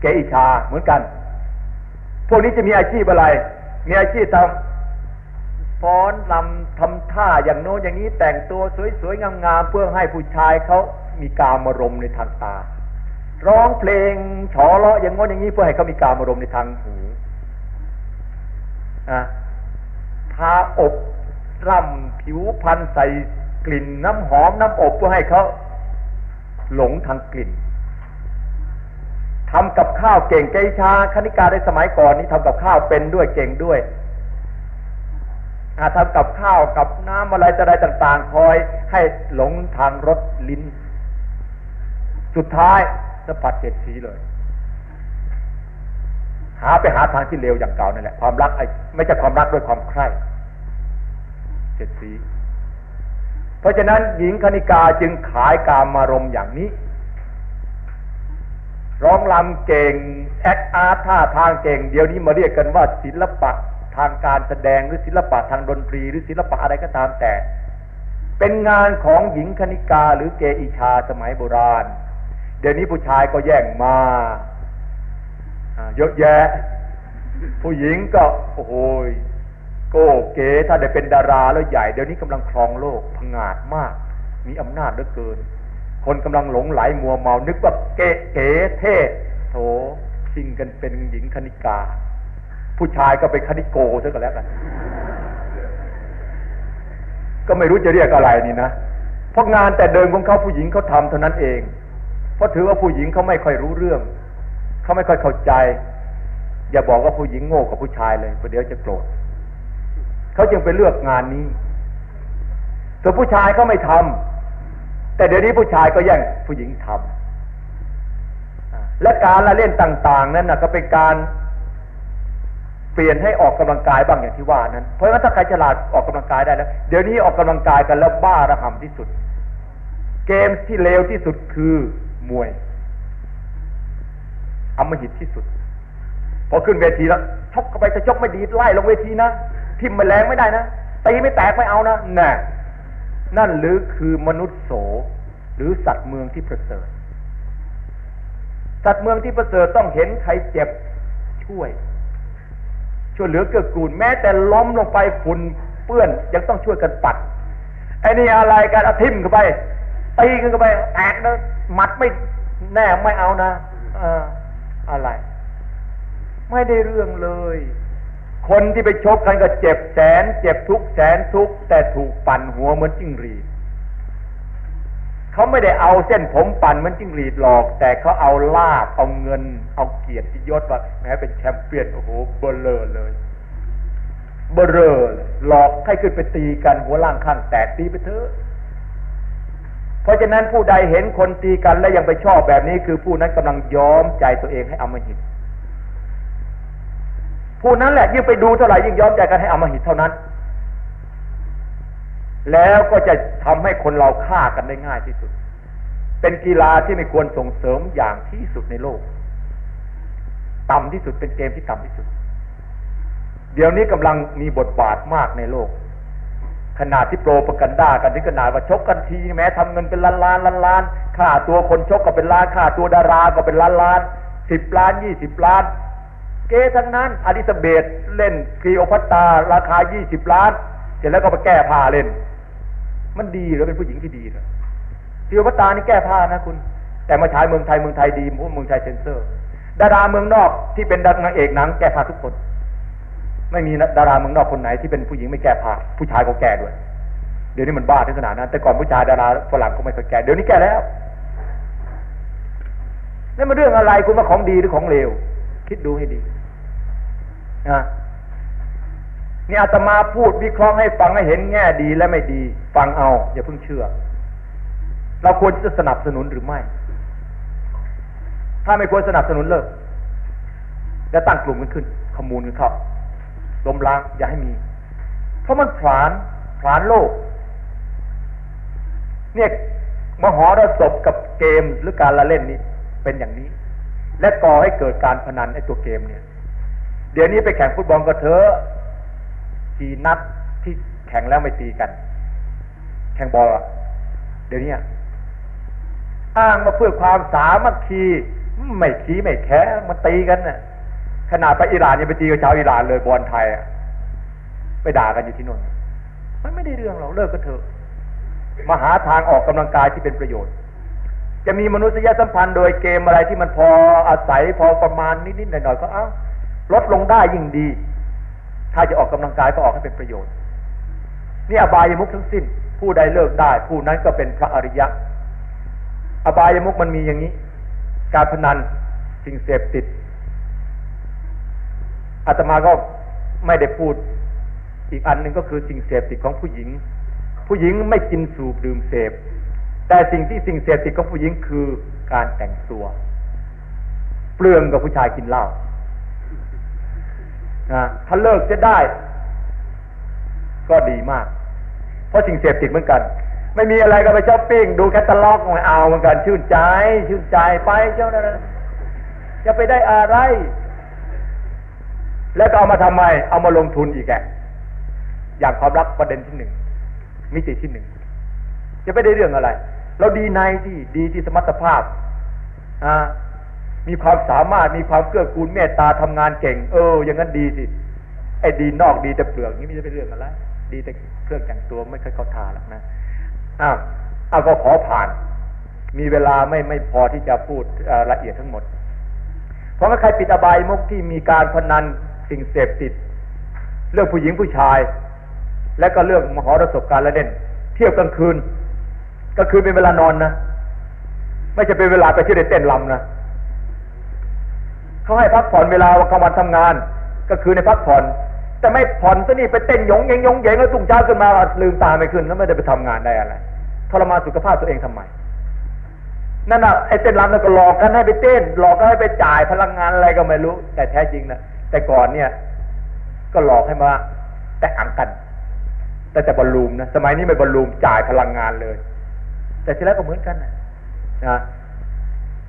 เกอิชาเหมือนกัน พวกนี้จะมีอาชีพอะไร มีอาชีพทำฟ้อนลำทำท่าอย่างโน้นอย่างนี้แต่งตัวสวยๆงามๆเพื่อให้ผู้ชายเขามีกามารมในทางตา ร้องเพลงฉอเลาะอย่างง้นอย่างนี้เพื่อให้เขามีการอารมในทางหูอะทาอบร่ำผิวพันใส่กลิ่นน้ำหอมน้ำอบเพื่อให้เขา หลงทางกลิ่นทำกับข้าวเก่งเกชาคณิกาในสมัยก่อนนี้ทำกับข้าวเป็นด้วยเก่งด้วยทำกับข้าวกับน้ำอะไรอะไรต่างๆ คอยให้หลงทางรสลิ้น สุดท้ายสปัดเจ็ดสีเลย หาไปหาทางที่เลวอย่างเก่านั่นแหละ ความรักไอ้ไม่ใช่ความรักด้วยความใคร่เจ็ดสี เพราะฉะนั้นหญิงคณิกาจึงขายกามารมอย่างนี้ ร้องลำเก่งแอคอาร์ท่าทางเก่ง เดี๋ยวนี้มาเรียกกันว่าศิลปะทางการแสดงหรือศิลปะทางดนตรี หรือศิลปะอะไรก็ตามแต่ เป็นงานของหญิงคณิกาหรือเกอิชาสมัยโบราณ เดี๋ยวนี้ผู้ชายก็แย่งมาเยอะแยะ ผู้หญิงก็โอ้โห โก้เก๋ถ้าได้เป็นดาราแล้วใหญ่เดี๋ยวนี้กำลังครองโลกพงาดมาก มีอำนาจเหลือเกิน คนกำลังหลงไหลมัวเมา นึกว่าเก๋เก๋เท่โถชิงกันเป็นหญิงคณิกา ผู้ชายก็เป็นคณิโกซะก็แล้วกัน ก็ไม่รู้จะเรียกอะไรนี่นะเพราะงานแต่เดิมของเขาผู้หญิงเขาทำเท่านั้นเอง เพราะถือว่าผู้หญิงเขาไม่ค่อยรู้เรื่องเขาไม่ค่อยเข้าใจ อย่าบอกว่าผู้หญิงโง่กับผู้ชายเลยประเดี๋ยวจะโกรธ เขาจึงไปเลือกงานนี้ส่วนผู้ชายเขาไม่ทำแต่เดี๋ยวนี้ผู้ชายก็แย่งผู้หญิงทำและการละเล่นต่าง ๆ นั้นนะก็เป็นการเปลี่ยนให้ออกกำลังกายบ้างอย่างที่ว่านั้น เพราะฉะนั้นถ้าใครฉลาดออกกำลังกายได้แล้วเดี๋ยวนี้ออกกำลังกายกันแล้วบ้าระห่ำที่สุด เกมที่เลวที่สุดคือมวยอมหิตที่สุดพอขึ้นเวทีแล้วชกเข้าไปจะชกไม่ดีไล่ลงเวทีนะ ทิ่มไม่แรงไม่ได้นะตีไม่แตกไม่เอานะน่นั่นหรือคือมนุษย์โส หรือสัตว์เมืองที่ประเสริฐ สัตว์เมืองที่ประเสริฐต้องเห็นใครเจ็บช่วย ช่วยเหลือเกื้อกูลแม้แต่ล้มลงไปฝุ่นเปื้อนยังต้องช่วยกันปัดไอ้นี่อะไรกันอาทิมเข้าไปตีกันเข้าไปแตกนะมัดไม่แน่ไม่เอานะออะไร ไม่ได้เรื่องเลย คนที่ไปชกกันก็เจ็บแสน เจ็บทุกแสนทุก แต่ถูกปั่นหัวเหมือนจิ้งหรีดเขาไม่ได้เอาเส้นผมปั่นเหมือนจิ้งหรีดหรอก แต่เขาเอาลาบเอาเงิน เอาเกียรติยศว่าแม้เป็นแชมเปี้ยนโอ้โหเบลเลอร์เลยเบลเลอร์หลอกให้ขึ้นไปตีกันหัวร้างข้างแตกตีไปเถอะเพราะฉะนั้นผู้ใดเห็นคนตีกันและยังไปชอบแบบนี้ คือผู้นั้นกำลังย้อมใจตัวเองให้อำมหิต ผู้นั้นแหละยิ่งไปดูเท่าไหร่ยิ่งย้อมใจกันให้อำมหิตเท่านั้น แล้วก็จะทำให้คนเราฆ่ากันได้ง่ายที่สุด เป็นกีฬาที่ไม่ควรส่งเสริมอย่างที่สุดในโลก ต่ำที่สุดเป็นเกมที่ต่ำที่สุด เดี๋ยวนี้กำลังมีบทบาทมากในโลกขนาดที่โปรปกันด้ากันที่ขนาดว่าชกกันทีแม้ทำเงินเป็นล้านล้านล้านล้านค่าตัวคนชกก็เป็นล้านค่าตัวดาราก็เป็นล้านล้านสิบล้านยี่สิบล้าน เกทั้งนั้นอลิซาเบธเล่นคลีโอพัตตาราคายี่สิบล้าน เสร็จแล้วก็ไปแก้ผ้าเล่น มันดีหรือเป็นผู้หญิงที่ดีเหรอคลีโอพัตตานี่แก้ผ้านะคุณ แต่มาฉายเมืองไทยเมืองไทยดีเพราะเมืองไทยเซนเซอร์ ดาราเมืองนอกที่เป็นนางเอกหนังแก้ผ้าทุกคน ไม่มีดาราเมืองนอกคนไหนที่เป็นผู้หญิงไม่แก้ผ้าผู้ชายก็แก้ด้วย เดี๋ยวนี้มันบ้าถึงขนาดนั้น แต่ก่อนผู้ชายดาราฝรั่งก็ไม่เคยแก้เดี๋ยวนี้แก้แล้วนี่มันเรื่องอะไรคุณว่าของดีหรือของเลว คิดดูให้ดีนะนี่อาตมาพูดวิเคราะห์ให้ฟังให้เห็นแง่ดีและไม่ดี ฟังเอาอย่าเพิ่งเชื่อ เราควรจะสนับสนุนหรือไม่ ถ้าไม่ควรสนับสนุนเลิกแล้วตั้งกลุ่มกันขึ้น ขมูลกันเข้าลมล้างอย่าให้มี เพราะมันผลานผลานโลก เนี่ยมหรสพกับเกมหรือการละเล่นนี้เป็นอย่างนี้ และก่อให้เกิดการพนันไอ้ตัวเกมเนี่ย เดี๋ยวนี้ไปแข่งฟุตบอลก็เถอะกี่นัดที่แข่งแล้วไม่ตีกัน แข่งบอลเดี๋ยวนี้อ้างมาเพื่อความสามัคคีไม่ขี้ไม่แค่มาตีกันน่ะขนาดไปอิหร่านยังไปตีกับชาวอิหร่านเลยบอลไทยไปด่ากันอยู่ที่นู่นมันไม่ได้เรื่องเราเลิกกันเถอะมาหาทางออกกำลังกายที่เป็นประโยชน์ จะมีมนุษยสัมพันธ์โดยเกมอะไรที่มันพออาศัยพอประมาณนิดๆหน่อยๆก็เอ้าลดลงได้ยิ่งดี ถ้าจะออกกำลังกายก็ออกให้เป็นประโยชน์ นี่อบายมุกทั้งสิ้น ผู้ใดเลิกได้ ผู้นั้นก็เป็นพระอริยะ อบายมุกมันมีอย่างนี้ การพนันสิ่งเสพติดอาตมาก็ไม่ได้พูด อีกอันหนึ่งก็คือสิ่งเสพติดของผู้หญิง ผู้หญิงไม่กินสูบดื่มเสพ แต่สิ่งที่สิ่งเสพติดของผู้หญิงคือการแต่งตัว เปลืองกับผู้ชายกินเหล้าถ้าเลิกจะได้ ก็ดีมาก เพราะสิ่งเสพติดเหมือนกัน ไม่มีอะไรก็ไปช้อปปิ้งดูแคตตาล็อกมาเอาเหมือนกัน ชื่นใจ ชื่นใจไปเจ้านั้นจะไปได้อะไร แล้วก็เอามาทำไม เอามาลงทุนอีกแกอย่างความรักประเด็นที่หนึ่งมิติที่หนึ่งจะไปได้เรื่องอะไร เราดีในที่ดีที่สมรรถภาพอ่ามีความสามารถมีความเกื้อกูลเมตตาทำงานเก่ง เออ อย่างนั้นดีสิไอ้ดีนอกดีแต่เปลือกนี่ไม่ใช่เป็นเรื่องอะไรดีแต่เครื่องแต่งตัวไม่ค่อยเข้าทาหรอกนะอ้าวอ้าวก็ขอผ่าน มีเวลาไม่ไม่พอที่จะพูดละเอียดทั้งหมด เพราะว่าใครปิดอบายมุกที่มีการพนันสิ่งเสพติด เรื่องผู้หญิงผู้ชาย และก็เรื่องมหรสพการละเล่น เที่ยวกลางคืน กลางคืนเป็นเวลานอนนะไม่ใช่เป็นเวลาไปที่ได้เต้นลำนะเขาให้พักผ่อนเวลากลางวันทำงาน ก็คือในพักผ่อน แต่ไม่ผ่อนซะนี่ไปเต้นยงเยงยงเยงแล้วตุ้งเช้าขึ้นมาลืมตาไม่ขึ้นแล้วไม่ได้ไปทำงานได้อะไรทรมานสุขภาพตัวเองทำไมนั่นน่ะไอ้เต้นรำนั่นก็หลอกกันให้ไปเต้น หลอกกันให้ไปจ่ายพลังงานอะไรก็ไม่รู้ แต่แท้จริงนะแต่ก่อนเนี่ย ก็หลอกให้มาแต่อังกัน แต่แต่บอลลูมนะสมัยนี้ไม่บอลลูมจ่ายพลังงานเลย แต่ทีแรกก็เหมือนกันนะ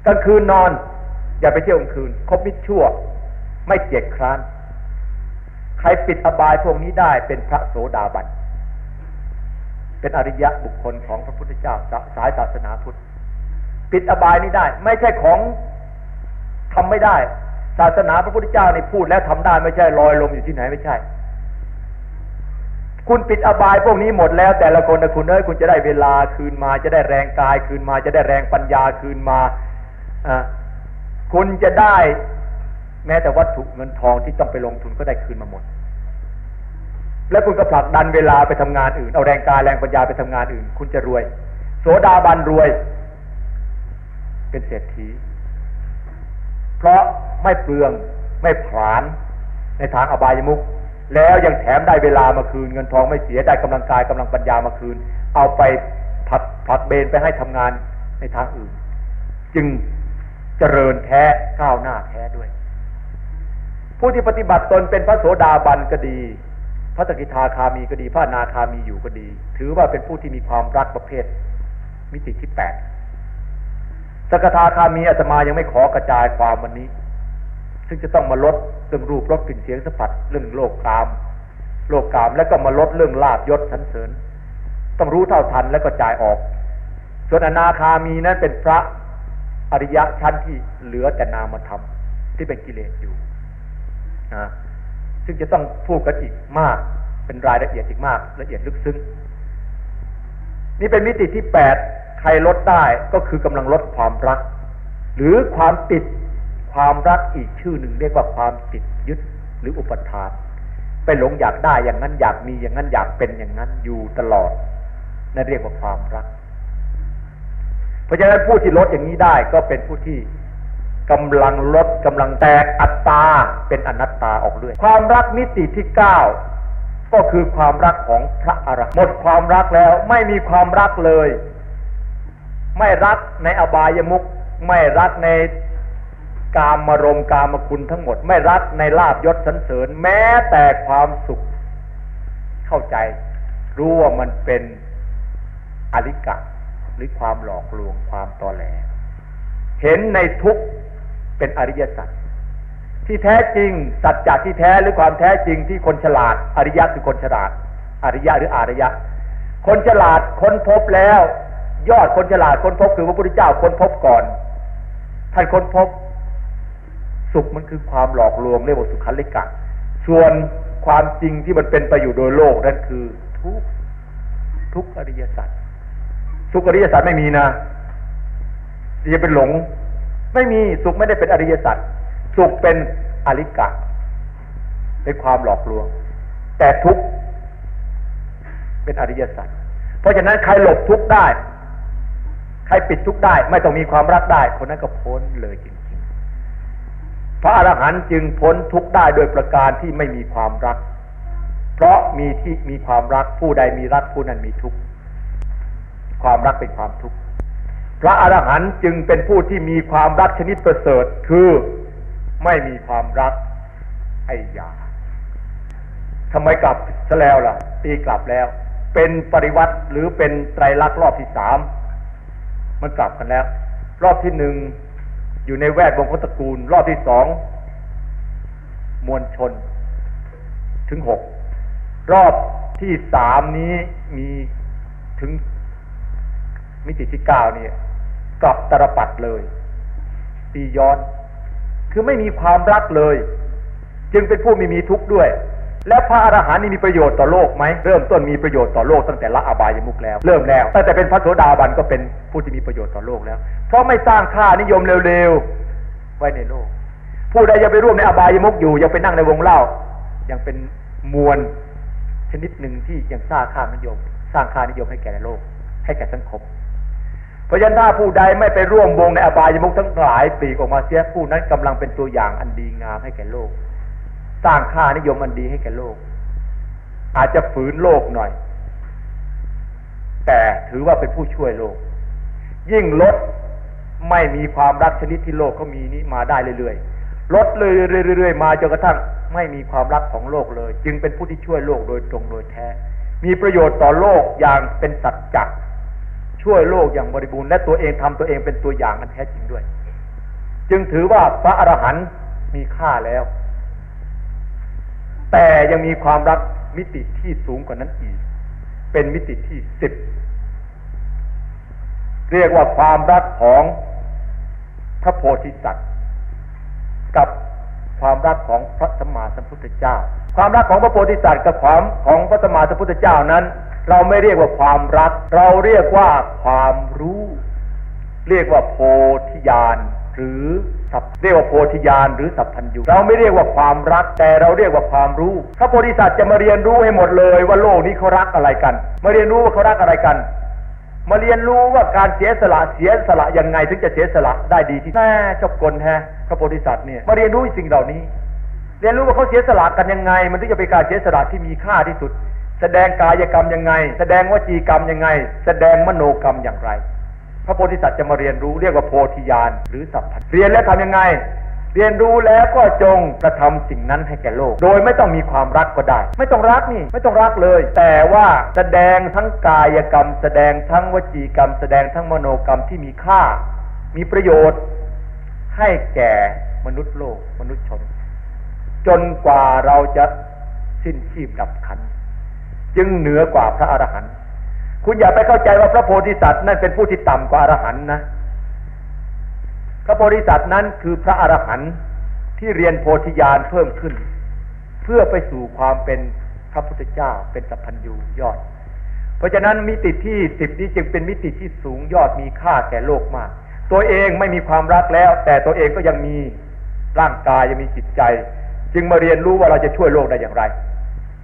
กลางคืนนอน อย่าไปเที่ยวกลางคืน คบมิตรชั่ว ไม่เกียจคร้าน ใครปิดอบายพวกนี้ได้เป็นพระโสดาบัน เป็นอริยะบุคคลของพระพุทธเจ้าสายศาสนาพุทธ ปิดอบายนี้ได้ ไม่ใช่ของทำไม่ได้ ศาสนาพระพุทธเจ้านี่พูดแล้วทำได้ไม่ใช่ลอยลมอยู่ที่ไหนไม่ใช่ คุณปิดอบายพวกนี้หมดแล้ว แต่ละคนนะคุณเอ้ยคุณจะได้เวลาคืนมาจะได้แรงกายคืนมาจะได้แรงปัญญาคืนมาคุณจะได้ แม้แต่วัตถุเงินทองที่ต้องไปลงทุนก็ได้คืนมาหมด แล้วคุณก็ผลักดันเวลาไปทำงานอื่น เอาแรงกายแรงปัญญาไปทำงานอื่น คุณจะรวย โสดาบันรวย เป็นเศรษฐี เพราะไม่เปลืองไม่ผลานในทางอบายมุก แล้วยังแถมได้เวลามาคืนเงินทองไม่เสียได้กำลังกายกำลังปัญญามาคืน เอาไปผัดผัดเบนไปให้ทำงานในทางอื่น จึงเจริญแท้ก้าวหน้าแท้ด้วย ผู้ที่ปฏิบัติตนเป็นพระโสดาบันก็ดี พระสกิทาคามีก็ดี พระนาคามีอยู่ก็ดี ถือว่าเป็นผู้ที่มีความรักประเภท มิติที่แปดสกทาคามีอาตมายังไม่ขอกระจายความวันนี้ ซึ่งจะต้องมาลดเรื่องรูปรสกลิ่นเสียงสัมผัสเรื่องโลกกาม โลกกามแล้วก็มาลดเรื่องลาบยศสันเสริญ ต้องรู้เท่าทันแล้วก็จ่ายออก ส่วนอนาคามีนั้นเป็นพระอริยะชั้นที่เหลือแต่นามธรรมที่เป็นกิเลสอยู่นะซึ่งจะต้องพูดกันอีกมาก เป็นรายละเอียดอีกมาก ละเอียดลึกซึ้ง นี่เป็นมิติที่แปดใครลดได้ก็คือกำลังลดความรัก หรือความติด ความรักอีกชื่อหนึ่งเรียกว่าความติดยึดหรืออุปทาน ไปหลงอยากได้อย่างนั้นอยากมีอย่างนั้นอยากเป็นอย่างนั้นอยู่ตลอดนั่นเรียกว่าความรัก เพราะฉะนั้นผู้ที่ลดอย่างนี้ได้ก็เป็นผู้ที่กำลังลดกำลังแตกอัตตาเป็นอนัตตาออกเรื่อยความรักมิติที่เก้าก็คือความรักของพระอรหันต์หมดความรักแล้วไม่มีความรักเลย ไม่รักในอบายมุกไม่รักใน กามมารมกามคุณทั้งหมด ไม่รักในลาบยศสันเสริญ แม้แต่ความสุข เข้าใจ รู้ว่ามันเป็นอริกะหรือความหลอกลวงความตอแหล เห็นในทุกเป็นอริยสัจที่แท้จริง สัจจะที่แท้หรือความแท้จริงที่คนฉลาด อริยะคือคนฉลาด อริยะหรืออารยะ คนฉลาดค้นพบแล้ว ยอดคนฉลาดค้นพบคือพระพุทธเจ้าค้นพบก่อนท่านค้นพบ สุขมันคือความหลอกลวงเรียกว่าสุขันลิกะส่วนความจริงที่มันเป็นไปอยู่โดยโลกนั่นคือทุกทุกอริยสัจทุกอริยสัจไม่มีนะจะเป็นหลง ไม่มีสุขไม่ได้เป็นอริยสัจสุขเป็นอริกะเป็นความหลอกลวง แต่ทุกเป็นอริยสัจเพราะฉะนั้นใครหลบทุกได้ ใครปิดทุกได้ ไม่ต้องมีความรักได้ คนนั้นก็พ้นเลยจริง พระอรหันต์จึงพ้นทุกได้โดยประการที่ไม่มีความรัก เพราะมีที่มีความรักผู้ใดมีรักผู้นั้นมีทุกข์ความรักเป็นความทุกข์พระอรหันต์จึงเป็นผู้ที่มีความรักชนิดประเสริฐคือไม่มีความรักไอ้ยาทำไมกลับซะแล้วล่ะ ตีกลับแล้ว เป็นปริวัติหรือเป็นไตรลักษณ์รอบที่สามมันกลับกันแล้ว รอบที่หนึ่ง อยู่ในแวดวงพตระกูล รอบที่สองมวลชน ถึงหกรอบที่สามนี้มีถึงมิติที่เก้านี่กลับตรปัดเลยตีย้อน คือไม่มีความรักเลย จึงเป็นผู้ไม่มีทุกข์ด้วย แล้วพระอรหันต์นี่มีประโยชน์ต่อโลกไหมเริ่มต้นมีประโยชน์ต่อโลกตั้งแต่ละอบายมุกแล้ว เริ่มแล้วตั้งแต่เป็นพระโสดาบันก็เป็นผู้ที่มีประโยชน์ต่อโลกแล้ว เพราะไม่สร้างค่านิยมเร็วๆไว้ในโลก ผู้ใดยังไปร่วมในอบายมุกอยู่ยังไปนั่งในวงเล่า ยังเป็นมวลชนิดหนึ่งที่ยังสร้างค่านิยม สร้างค่านิยมให้แก่ในโลก ให้แก่สังคมเพราะฉะนั้นถ้าผู้ใดไม่ไปร่วมวงในอบายมุกทั้งหลายปีกออกมาเสียผู้นั้นกำลังเป็นตัวอย่างอันดีงามให้แก่โลก สร้างค่านิยมอันดีให้แก่โลก อาจจะฝืนโลกหน่อย แต่ถือว่าเป็นผู้ช่วยโลก ยิ่งลดไม่มีความรักชนิดที่โลกเขามีนี้มาได้เรื่อยๆลดเลยเรื่อยๆมาจนกระทั่งไม่มีความรักของโลกเลย จึงเป็นผู้ที่ช่วยโลกโดยตรงโดยแท้ มีประโยชน์ต่อโลกอย่างเป็นสัจจ์ช่วยโลกอย่างบริบูรณ์และตัวเองทำตัวเองเป็นตัวอย่างอันแท้จริงด้วย จึงถือว่าพระอรหันต์มีค่าแล้ว แต่ยังมีความรักมิติที่สูงกว่านั้นอีก เป็นมิติที่สิบเรียกว่าความรักของพระโพธิสัตว์ กับความรักของพระสัมมาสัมพุทธเจ้า ความรักของพระโพธิสัตว์กับความของพระสัมมาสัมพุทธเจ้านั้น เราไม่เรียกว่าความรัก เราเรียกว่าความรู้ เรียกว่าโพธิญาณ หรือสัพเรียกว่าโพธิญาณหรือสัพพัญญูเราไม่เรียกว่าความรักแต่เราเรียกว่าความรู้พระโพธิสัตว์จะมาเรียนรู้ให้หมดเลยว่าโลกนี้เขารักอะไรกัน มาเรียนรู้ว่าเขารักอะไรกัน มาเรียนรู้ว่าการเสียสละเสียสละยังไงถึงจะเสียสละได้ดีที่แน่จบกลแฮะพระโพธิสัตว์เนี่ยมาเรียนรู้สิ่งเหล่านี้ เรียนรู้ว่าเขาเสียสละกันยังไง มันถึงจะเป็นการเสียสละที่มีค่าที่สุด แสดงกายกรรมยังไง แสดงวจีกรรมยังไง แสดงมโนกรรมอย่างไร พระโพธิสัตว์จะมาเรียนรู้เรียกว่าโพธิญาณหรือสัพพัญเรียนแล้วทำยังไง เรียนรู้แล้วก็จงกระทำสิ่งนั้นให้แก่โลก โดยไม่ต้องมีความรักก็ได้ ไม่ต้องรักนี่ ไม่ต้องรักเลย แต่ว่าแสดงทั้งกายกรรม แสดงทั้งวจีกรรม แสดงทั้งมโนกรรมที่มีค่า มีประโยชน์ ให้แก่มนุษย์โลก มนุษย์ชน จนกว่าเราจะสิ้นชีพดับขัน จึงเหนือกว่าพระอรหันต์ คุณอย่าไปเข้าใจว่าพระโพธิสัตว์นั่นเป็นผู้ที่ต่ำกว่าอรหันนะ พระโพธิสัตว์นั้นคือพระอรหันต์ที่เรียนโพธิญาณเพิ่มขึ้น เพื่อไปสู่ความเป็นพระพุทธเจ้าเป็นสัพพัญญูยอด เพราะฉะนั้นมิติที่สิบนี้จึงเป็นมิติที่สูงยอดมีค่าแก่โลกมาก ตัวเองไม่มีความรักแล้ว แต่ตัวเองก็ยังมีร่างกายยังมีจิตใจ จึงมาเรียนรู้ว่าเราจะช่วยโลกได้อย่างไร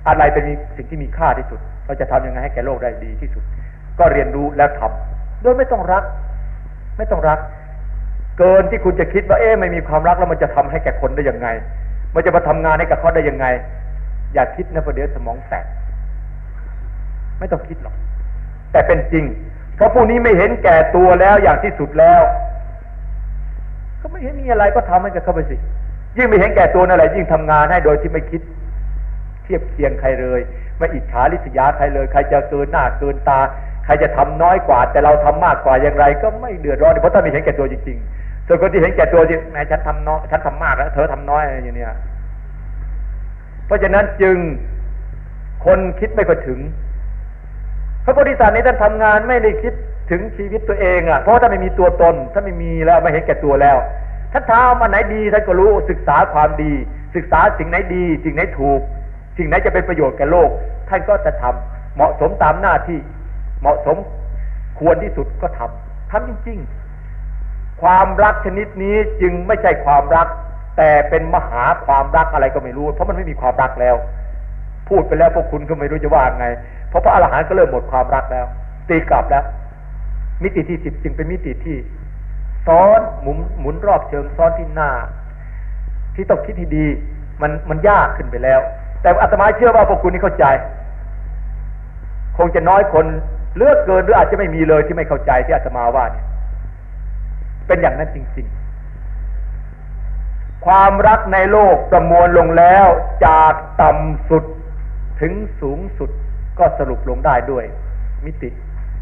อะไรเป็นสิ่งที่มีค่าที่สุด เราจะทำยังไงให้แก่โลกได้ดีที่สุด ก็เรียนรู้แล้วทำโดยไม่ต้องรัก ไม่ต้องรัก เกินที่คุณจะคิดว่าเอ๊ะไม่มีความรักแล้วมันจะทำให้แก่คนได้ยังไง มันจะมาทำงานให้กับเขาได้ยังไง อย่าคิดนะประเดี๋ยวสมองแตกไม่ต้องคิดหรอก แต่เป็นจริง เพราะผู้นี้ไม่เห็นแก่ตัวแล้วอย่างที่สุดแล้วก็ไม่เห็นมีอะไรก็ทำให้กับเขาไปสิยิ่งไม่เห็นแก่ตัวนั่นแหละยิ่งทำงานให้โดยที่ไม่คิด เทียบเคียงใครเลย ไม่อิจฉาริษยาใครเลย ใครจะเกินหน้าเกินตา ใครจะทำน้อยกว่า แต่เราทำมากกว่าอย่างไร ก็ไม่เดือดร้อนเพราะถ้ามีเห็นแก่ตัวจริงๆส่วนคนที่เห็นแก่ตัวจริงแม้ฉันทำน้อยฉันทำมากแล้วเธอทำน้อยอะไรอย่างเนี้ยเพราะฉะนั้นจึงคนคิดไม่ค่อยถึง พระโพธิสัตว์นี้ท่านทำงานไม่ได้คิดถึงชีวิตตัวเองอะเพราะถ้าไม่มีตัวตนถ้าไม่มีแล้วไม่เห็นแก่ตัวแล้วท่านทำอันไหนดีท่านก็รู้ศึกษาความดี ศึกษาสิ่งไหนดี สิ่งไหนถูก สิ่งไหนจะเป็นประโยชน์แก่โลก ท่านก็จะทำเหมาะสมตามหน้าที่ เหมาะสมควรที่สุดก็ทำทำจริง ๆ ความรักชนิดนี้จึงไม่ใช่ความรัก แต่เป็นมหาความรักอะไรก็ไม่รู้ เพราะมันไม่มีความรักแล้ว พูดไปแล้วพวกคุณก็ไม่รู้จะว่าไง เพราะพระอรหันต์ก็เริ่มหมดความรักแล้ว ตีกลับแล้ว มิติที่สิบจึงเป็นมิติที่ซ้อนหมุนหมุนรอบเชิงซ้อนที่หน้า ที่ต้องคิดให้ดี มันมันยากขึ้นไปแล้ว แต่อาตมาเชื่อว่าพวกคุณนี่เข้าใจ คงจะน้อยคนเลือกเกินหรืออาจจะไม่มีเลยที่ไม่เข้าใจที่อาตมาว่าเนี่ยเป็นอย่างนั้นจริง ๆ ความรักในโลกประมวลลงแล้วจากต่ำสุดถึงสูงสุดก็สรุปลงได้ด้วย มิติ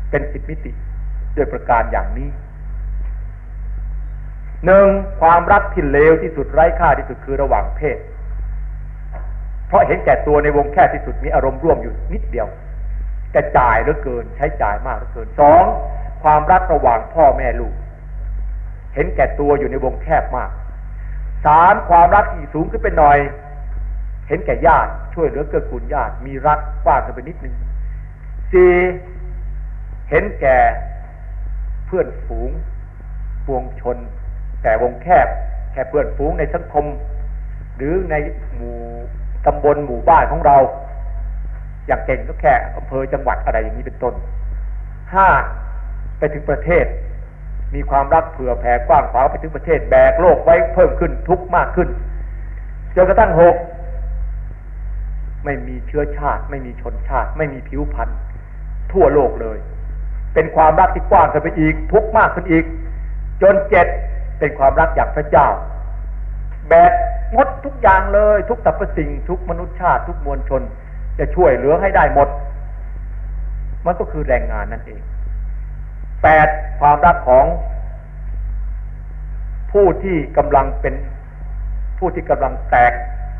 เป็นสิบมิติด้วยประการอย่างนี้หนึ่งความรักที่เลวที่สุดไร้ค่าที่สุดคือระหว่างเพศ เพราะเห็นแก่ตัวในวงแค่ที่สุดมีอารมณ์ร่วมอยู่นิดเดียว แต่จ่ายเหลือเกิน ใช้จ่ายมากเหลือเกินสองความรักระหว่างพ่อแม่ลูก เห็นแก่ตัวอยู่ในวงแคบมากสามความรักที่สูงขึ้นไปหน่อย เห็นแก่ญาติช่วยเหลือเกื้อกูลญาติมีรักกว้างกันไปนิดนึงสี่เห็นแก่เพื่อนฝูงปวงชน แต่วงแคบแค่เพื่อนฝูงในสังคม หรือในหมู่ ตำบลหมู่บ้านของเรา อย่างเก่งก็แค่อำเภอจังหวัดอะไรอย่างนี้เป็นต้นห้าไปถึงประเทศ มีความรักเผื่อแผ่กว้างขวางไปถึงประเทศแบกโลกไว้เพิ่มขึ้นทุกมากขึ้นจนกระทั่งหกไม่มีเชื้อชาติ ไม่มีชนชาติ ไม่มีผิวพรรณทั่วโลกเลย เป็นความรักที่กว้างขึ้นไปอีก ทุกมากขึ้นอีก จนเจ็ดเป็นความรักอย่างพระเจ้าแบ กงดทุกอย่างเลย ทุกสรรพสิ่ง ทุกมนุษยชาติทุกมวลชน จะช่วยเหลือให้ได้หมด มันก็คือแรงงานนั่นเองแปดความรักของผู้ที่กำลังเป็นผู้ที่กำลังแตก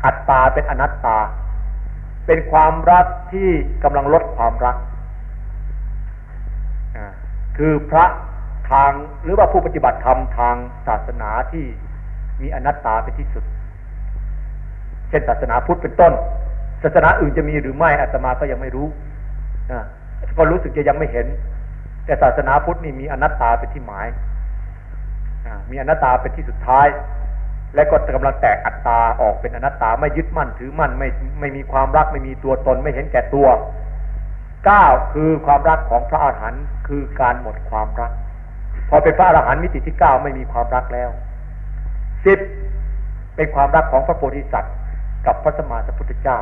อัตตาเป็นอนัตตา เป็นความรักที่กำลังลดความรัก คือพระทางหรือว่าผู้ปฏิบัติธรรมทางศาสนาที่มีอนัตตาเป็นที่สุด เช่นศาสนาพุทธเป็นต้น ศาสนาอื่นจะมีหรือไม่อาตมาก็ยังไม่รู้ก็รู้สึกจะยังไม่เห็น แต่ศาสนาพุทธนี่มีอนัตตาเป็นที่หมายมีอนัตตาเป็นที่สุดท้าย และก็กำลังแตกอัตตาออกเป็นอนัตตาไม่ยึดมั่นถือมั่นไม่ไม่มีความรักไม่มีตัวตนไม่เห็นแก่ตัวเก้าคือความรักของพระอาหารหันต์คือการหมดความรัก พอเป็นพระอาหารหันต์มิติที่เก้าไม่มีความรักแล้วสิบเป็นความรักของพระโพธิสัตว์ กับพระสมมาสัพพุทธเจ้า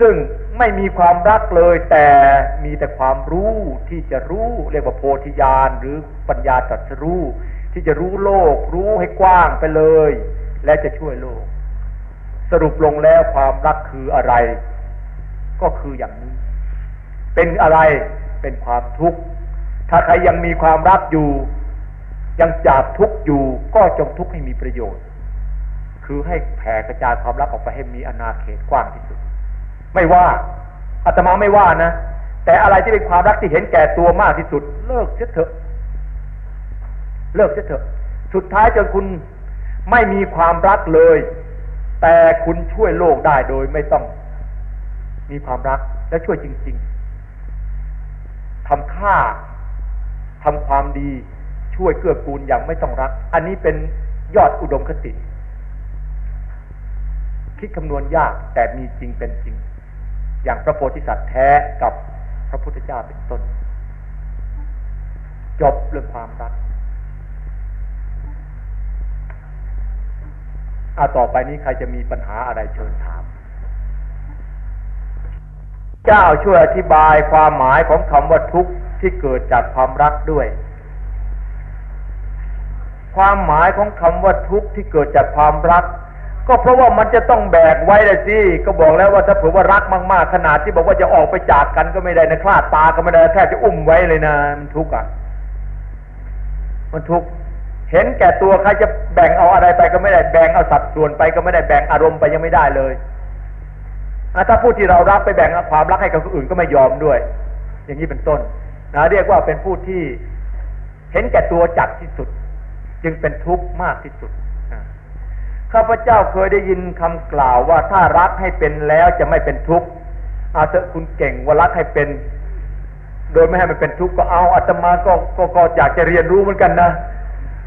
ซึ่งไม่มีความรักเลยแต่มีแต่ความรู้ที่จะรู้เรียกว่าโพธิญาณหรือปัญญาตรัสรู้ ที่จะรู้โลก รู้ให้กว้างไปเลย และจะช่วยโลก สรุปลงแล้วความรักคืออะไร ก็คืออย่างนี้ เป็นอะไรเป็นความทุกข์ถ้าใครยังมีความรักอยู่ ยังจากทุกข์อยู่ก็จงทุกข์ให้มีประโยชน์ คือให้แผ่กระจายความรักออกไปให้มีอนาเขตกว้างที่สุด ไม่ว่าอาตมาไม่ว่านะ แต่อะไรที่เป็นความรักที่เห็นแก่ตัวมากที่สุด เลิกเสียเถอะ เลิกเสียเถอะ สุดท้ายจนคุณไม่มีความรักเลย แต่คุณช่วยโลกได้โดยไม่ต้องมีความรักและช่วยจริง ๆทำค่าทำความดีช่วยเกื้อกูลอย่างไม่ต้องรัก อันนี้เป็นยอดอุดมคติ คิดคำนวณยากแต่มีจริงเป็นจริง อย่างพระโพธิสัตว์แท้กับพระพุทธเจ้าเป็นต้น จบเรื่องความรักอาต่อไปนี้ใครจะมีปัญหาอะไรเชิญถาม เจ้าช่วยอธิบายความหมายของคำว่าทุกข์ที่เกิดจากความรักด้วย ความหมายของคำว่าทุกข์ที่เกิดจากความรัก ก็เพราะว่ามันจะต้องแบกไว้เลยสิก็บอกแล้วว่าถ้าเผื่อว่ารักมากๆขนาดที่บอกว่าจะออกไปจากกันก็ไม่ได้นะคลาดตาก็ไม่ได้แค่จะอุ้มไว้เลยนะ มันทุกข์อะมันทุกข์เห็นแก่ตัวใครจะแบ่งเอาอะไรไปก็ไม่ได้แบ่งเอาสัดส่วนไปก็ไม่ได้แบ่งอารมณ์ไปยังไม่ได้เลยถ้าผู้ที่เรารักไปแบ่งความรักให้กับคนอื่นก็ไม่ยอมด้วย อย่างนี้เป็นต้นนะเรียกว่าเป็นผู้ที่เห็นแก่ตัวจัดที่สุด จึงเป็นทุกข์มากที่สุด ข้าพเจ้าเคยได้ยินคำกล่าวว่าถ้ารักให้เป็นแล้วจะไม่เป็นทุกข์อาจจะคุณเก่งว่ารักให้เป็น โดยไม่ให้มันเป็นทุกข์ก็เอาอาตมาก็ก็อยากจะเรียนรู้เหมือนกันนะ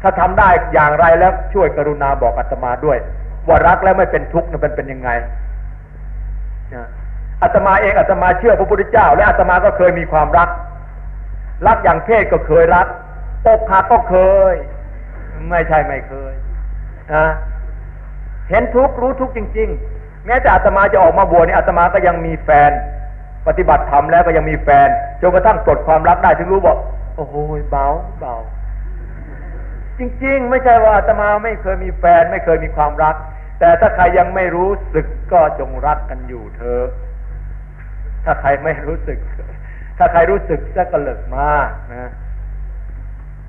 ถ้าทำได้อย่างไรแล้วช่วยกรุณาบอกอาตมาด้วย ว่ารักแล้วไม่เป็นทุกข์นั้นเป็นยังไงอาตมาเองอาตมาเชื่อพระพุทธเจ้า และอาตมาก็เคยมีความรัก รักอย่างเพศก็เคยรักอกหักก็เคย ไม่ใช่ไม่เคยนะ เห็นทุกข์รู้ทุกข์จริง ๆ แม้แต่อาตมาจะออกมาบวชนี่อาตมาก็ยังมีแฟน ปฏิบัติธรรมแล้วก็ยังมีแฟนจนกระทั่งปลดความรักได้ถึงรู้บอกโอ้โหเบาเบาจริง ๆ ไม่ใช่ว่าอาตมาไม่เคยมีแฟน ไม่เคยมีความรัก แต่ถ้าใครยังไม่รู้สึกก็จงรักกันอยู่เถอะถ้าใครไม่รู้สึก ถ้าใครรู้สึกจะก็เลิกมานะ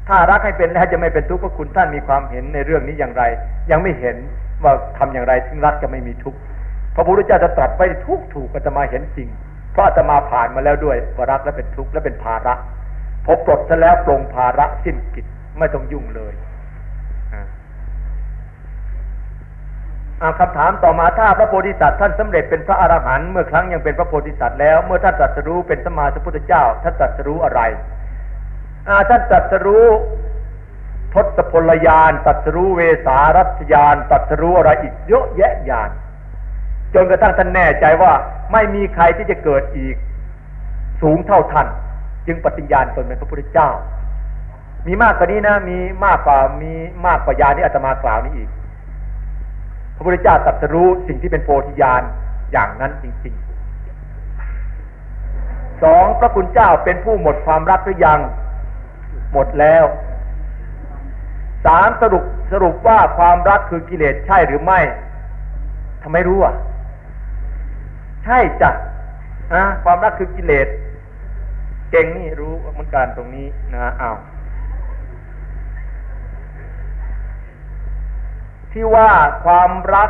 ถ้ารักให้เป็นแล้วจะไม่เป็นทุกข์เพราะคุณท่านมีความเห็นในเรื่องนี้อย่างไร ยังไม่เห็นว่าทำอย่างไรถึงรักจะไม่มีทุกข์พระพุทธเจ้าจะตรัสไว้ทุกถูกอาตมาเห็นจริง เพราะอาตมาผ่านมาแล้วด้วยว่ารักและเป็นทุกข์และเป็นภาระพอปลดซะแล้วปรงภาระสิ้นกิจไม่ต้องยุ่งเลยคำถามต่อมาถ้าพระโพธิสัตว์ท่านสำเร็จเป็นพระอรหันต์เมื่อครั้งยังเป็นพระโพธิสัตว์แล้วเมื่อท่านตรัสรู้เป็นสมมาสัพพุทธเจ้าท่านตรัสรู้อะไร ท่านตรัสรู้ทศพลยานตรัสรู้เวสารัชยานตรัสรู้อะไรอีกเยอะแยะยาน จนกระทั่งท่านแน่ใจว่าไม่มีใครที่จะเกิดอีกสูงเท่าท่าน จึงปฏิญาณตนเป็นพระพุทธเจ้า มีมากกว่านี้นะ มีมากกว่ามีมากกว่ายานที่อาตมากล่าวนี้อีก พระพุทธเจ้าตรัสรู้สิ่งที่เป็นโพธิญาณอย่างนั้นจริงๆสองพระคุณเจ้าเป็นผู้หมดความรักหรือยัง หมดแล้วสามสรุปสรุปว่าความรักคือกิเลสใช่หรือไม่ทำไมรู้อะ ใช่จ้ะความรักคือกิเลสเก่งนี่รู้เหมือนกันตรงนี้นะอ้าวที่ว่าความรัก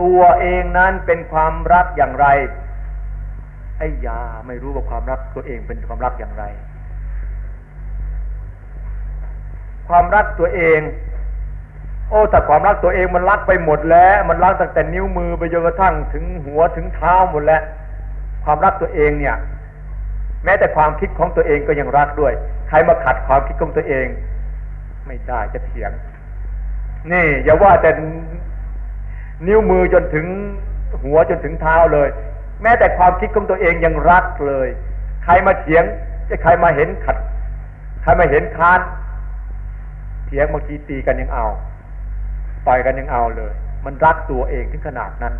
ตัวเองนั้นเป็นความรักอย่างไรไอ้ยาไม่รู้ว่าความรักตัวเองเป็นความรักอย่างไร ความรักตัวเอง โอ้แต่ความรักตัวเองมันรักไปหมดแล้ว มันรักตั้งแต่นิ้วมือไปจนกระทั่งถึงหัวถึงเท้าหมดแล้ว ความรักตัวเองเนี่ย แม้แต่ความคิดของตัวเองก็ยังรักด้วย ใครมาขัดความคิดของตัวเอง ไม่ได้จะเถียง นี่ อย่าว่าแต่นิ้วมือจนถึงหัวจนถึงเท้าเลย แม้แต่ความคิดของตัวเองยังรักเลย ใครมาเถียงจะใครมาเห็นขัด ใครมาเห็นค้าน เถียงบางทีตีกันยังเอาต่อยกันยังเอาเลย มันรักตัวเองถึงขนาดนั้น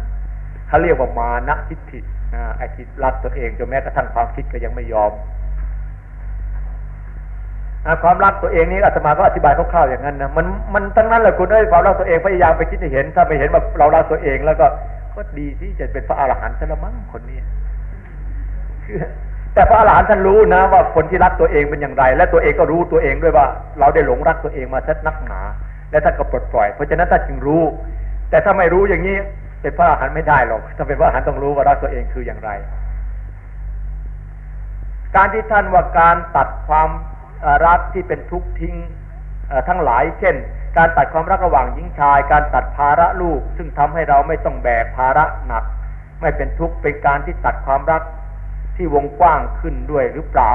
เขาเรียกว่ามานะทิฏฐินะไอ้ที่รักตัวเองจนแม้กระทั่งความคิดก็ยังไม่ยอมความรักตัวเองนี้อาตมาก็อธิบายคร่าวๆอย่างนั้นนะมันมันทั้งนั้นแหละคุณเอ้ยความรักตัวเองพยายามไปคิดให้เห็น ถ้าไม่เห็นว่าเรารักตัวเองแล้วก็ก็ดีที่จะเป็นพระอรหันต์ซะละมั้งคนนี้ แต่พระอรหันต์ท่านรู้นะ ว่าคนที่รักตัวเองเป็นอย่างไร และตัวเองก็รู้ตัวเองด้วยว่า เราได้หลงรักตัวเองมาชัดนักหนา และท่านก็ปลดปล่อย เพราะฉะนั้นท่านจึงรู้ แต่ถ้าไม่รู้อย่างนี้เป็นพระอรหันต์ไม่ได้หรอกถ้าเป็นพระอรหันต์ต้องรู้ว่ารักตัวเองคืออย่างไร การที่ท่านว่าการตัดความรักที่เป็นทุกข์ทิ้งทั้งหลาย เช่น การตัดความรักระหว่างหญิงชาย การตัดภาระลูก ซึ่งทำให้เราไม่ต้องแบกภาระหนัก ไม่เป็นทุกข์เป็นการที่ตัดความรัก ที่วงกว้างขึ้นด้วยหรือเปล่า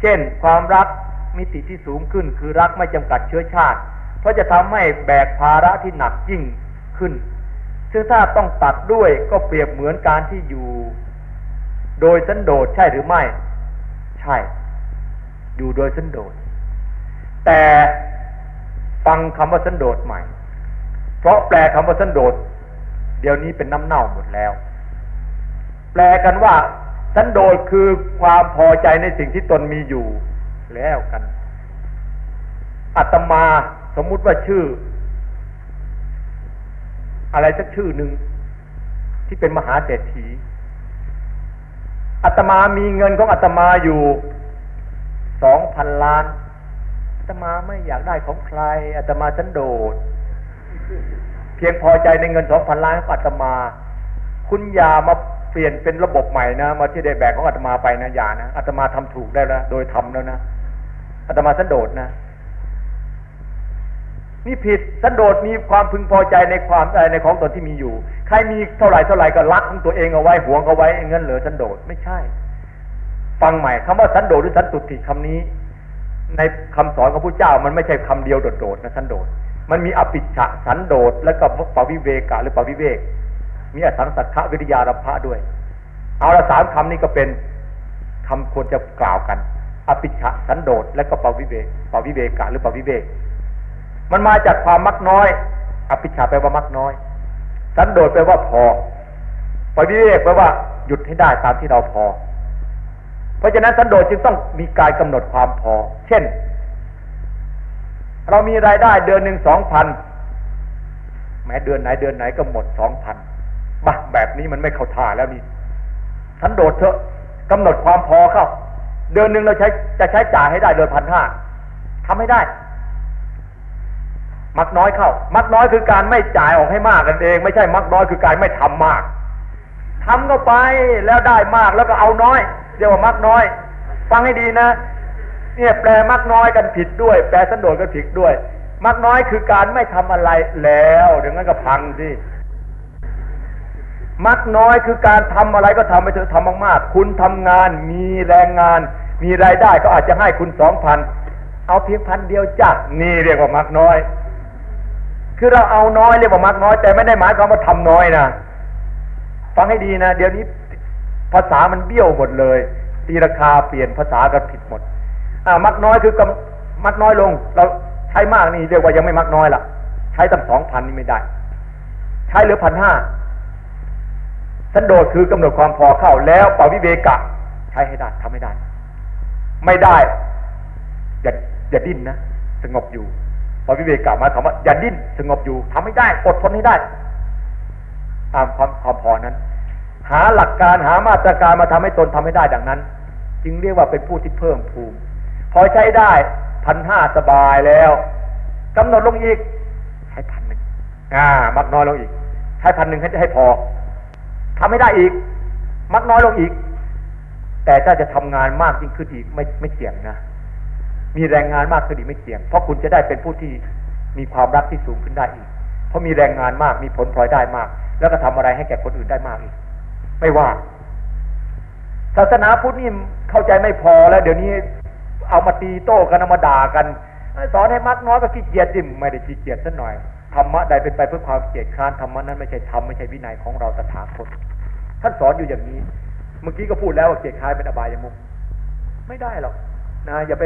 เช่น ความรักมิติที่สูงขึ้นคือรักไม่จำกัดเชื้อชาติ เพราะจะทำให้แบกภาระที่หนักยิ่งขึ้น ซึ่งถ้าต้องตัดด้วยก็เปรียบเหมือนการที่อยู่ โดยสันโดษใช่หรือไม่ ใช่ อยู่โดยสันโดษ แต่ฟังคำว่าสันโดษใหม่ เพราะแปลคำว่าสันโดษเดี๋ยวนี้เป็นน้ำเน่าหมดแล้ว แปลกันว่า สันโดษคือความพอใจในสิ่งที่ตนมีอยู่แล้วกันอัตมาสมมุติว่าชื่อ อะไรสักชื่อหนึ่งที่เป็นมหาเศรษฐีอัตมามีเงินของอัตมาอยู่สองพันล้านอัตมาไม่อยากได้ของใครอัตมาสันโดษเพียงพอใจในเงินสองพันล้านของอัตมา คุณอย่ามา เปลี่ยนเป็นระบบใหม่นะ มาที่ได้แบกของอาตมาไปนะอย่านะอาตมาทำถูกได้แล้วโดยทำแล้วนะอาตมาสันโดษนะนี่ผิดสันโดษมีความพึงพอใจในความในของตนที่มีอยู่ ใครมีเท่าไหร่เท่าไหร่ก็รักของตัวเองเอาไว้หวงเอาไว้เงินเหลือสันโดษไม่ใช่ ฟังใหม่คำว่าสันโดษหรือสันตุติคำนี้ ในคำสอนของพระเจ้ามันไม่ใช่คำเดียวโดดๆนะสันโดษมันมีอภิชะสันโดษแล้วก็ปวิเวกะหรือปวิเวก มีอสังสัทธวิริยารพะด้วย เอาละสามคำนี้ก็เป็นคำควรจะกล่าวกัน อภิชะสันโดษและก็ปวิเวกปวิเวกะหรือปวิเวกมันมาจากความมักน้อย อภิชาแปลว่ามักน้อย สันโดษแปลว่าพอปวิเวกแปลว่าหยุดให้ได้ตามที่เราพอ เพราะฉะนั้นสันโดษจึงต้องมีการกำหนดความพอ เช่น เรามีรายได้เดือนหนึ่งสองพันแม้เดือนไหนเดือนไหนก็หมดสองพัน บ้าแบบนี้มันไม่เข้าท่าแล้วนี่ฉันโดดเถอะกำหนดความพอเข้า เดือนหนึ่งเราใช้จะใช้จ่ายให้ได้เดือนพันห้าทำให้ได้ มักน้อยเข้า มักน้อยคือการไม่จ่ายออกให้มากกันเอง ไม่ใช่มักน้อยคือการไม่ทำมากทำเข้าไปแล้วได้มากแล้วก็เอาน้อย เรียกว่ามักน้อย ฟังให้ดีนะ เนี่ยแปลมักน้อยกันผิดด้วย แปลสันโดษก็ผิดด้วย มักน้อยคือการไม่ทำอะไรแล้วเดี๋ยวงั้นก็พังสิ มักน้อยคือการทำอะไรก็ทำไปเถอะทำมากๆ คุณทำงานมีแรงงาน มีรายได้ก็อาจจะให้คุณสองพันเอาเพียงพันเดียวจัดนี่เรียกว่ามักน้อย คือเราเอาน้อยเรียกว่ามักน้อย แต่ไม่ได้หมายความว่าทำน้อยนะฟังให้ดีนะ เดี๋ยวนี้ภาษามันเบี้ยวหมดเลย ตีราคาเปลี่ยนภาษากันผิดหมด อ่ามักน้อยคือกำมักน้อยลง เราใช้มากนี่เรียกว่ายังไม่มักน้อยละใช้ตั้งสองพันนี่ไม่ได้ ใช้เหลือพันห้า สันโดษคือกำหนดความพอเข้าแล้วปวิเวกะ ใช้ให้ได้ทำให้ได้ ไม่ได้ อย่าอย่าดิ้นนะสงบอยู่ปวิเวกะมาคำว่าอย่าดิ้นสงบอยู่ทำให้ได้อดทนให้ได้ ตามความความพอนั้น หาหลักการหามาตรการมาทำให้ตนทำให้ได้ดังนั้น จึงเรียกว่าเป็นผู้ที่เพิ่มภูมิ พอใช้ได้พันห้าสบายแล้วกำหนดลงอีก ใช้พันหนึ่งอ่ามักน้อยลงอีก ใช้พันหนึ่งให้ให้พอ ทำไม่ได้อีก มักน้อยลงอีก แต่ถ้าจะทำงานมากยิ่งขึ้นอีกไม่ไม่เสี่ยงนะ มีแรงงานมากขึ้นอีกไม่เสี่ยง เพราะคุณจะได้เป็นผู้ที่มีความรักที่สูงขึ้นได้อีก เพราะมีแรงงานมากมีผลพลอยได้มาก แล้วก็ทำอะไรให้แก่คนอื่นได้มากอีก ไม่ว่า ศาสนาพุทธนี่เข้าใจไม่พอแล้วเดี๋ยวนี้เอามาตีโต้กันเอามาด่ากัน สอนให้มักน้อยก็ขี้เกียจจิมไม่ได้ขี้เกียจสักหน่อย ธรรมะใดเป็นไปเพื่อความเกียจค้านธรรมะนั้นไม่ใช่ธรรมไม่ใช่วินัยของเราตถาคตท่านสอนอยู่อย่างนี้ เมื่อกี้ก็พูดแล้วว่าเกียจค้านเป็นอบายมุกไม่ได้หรอกนะอย่าไป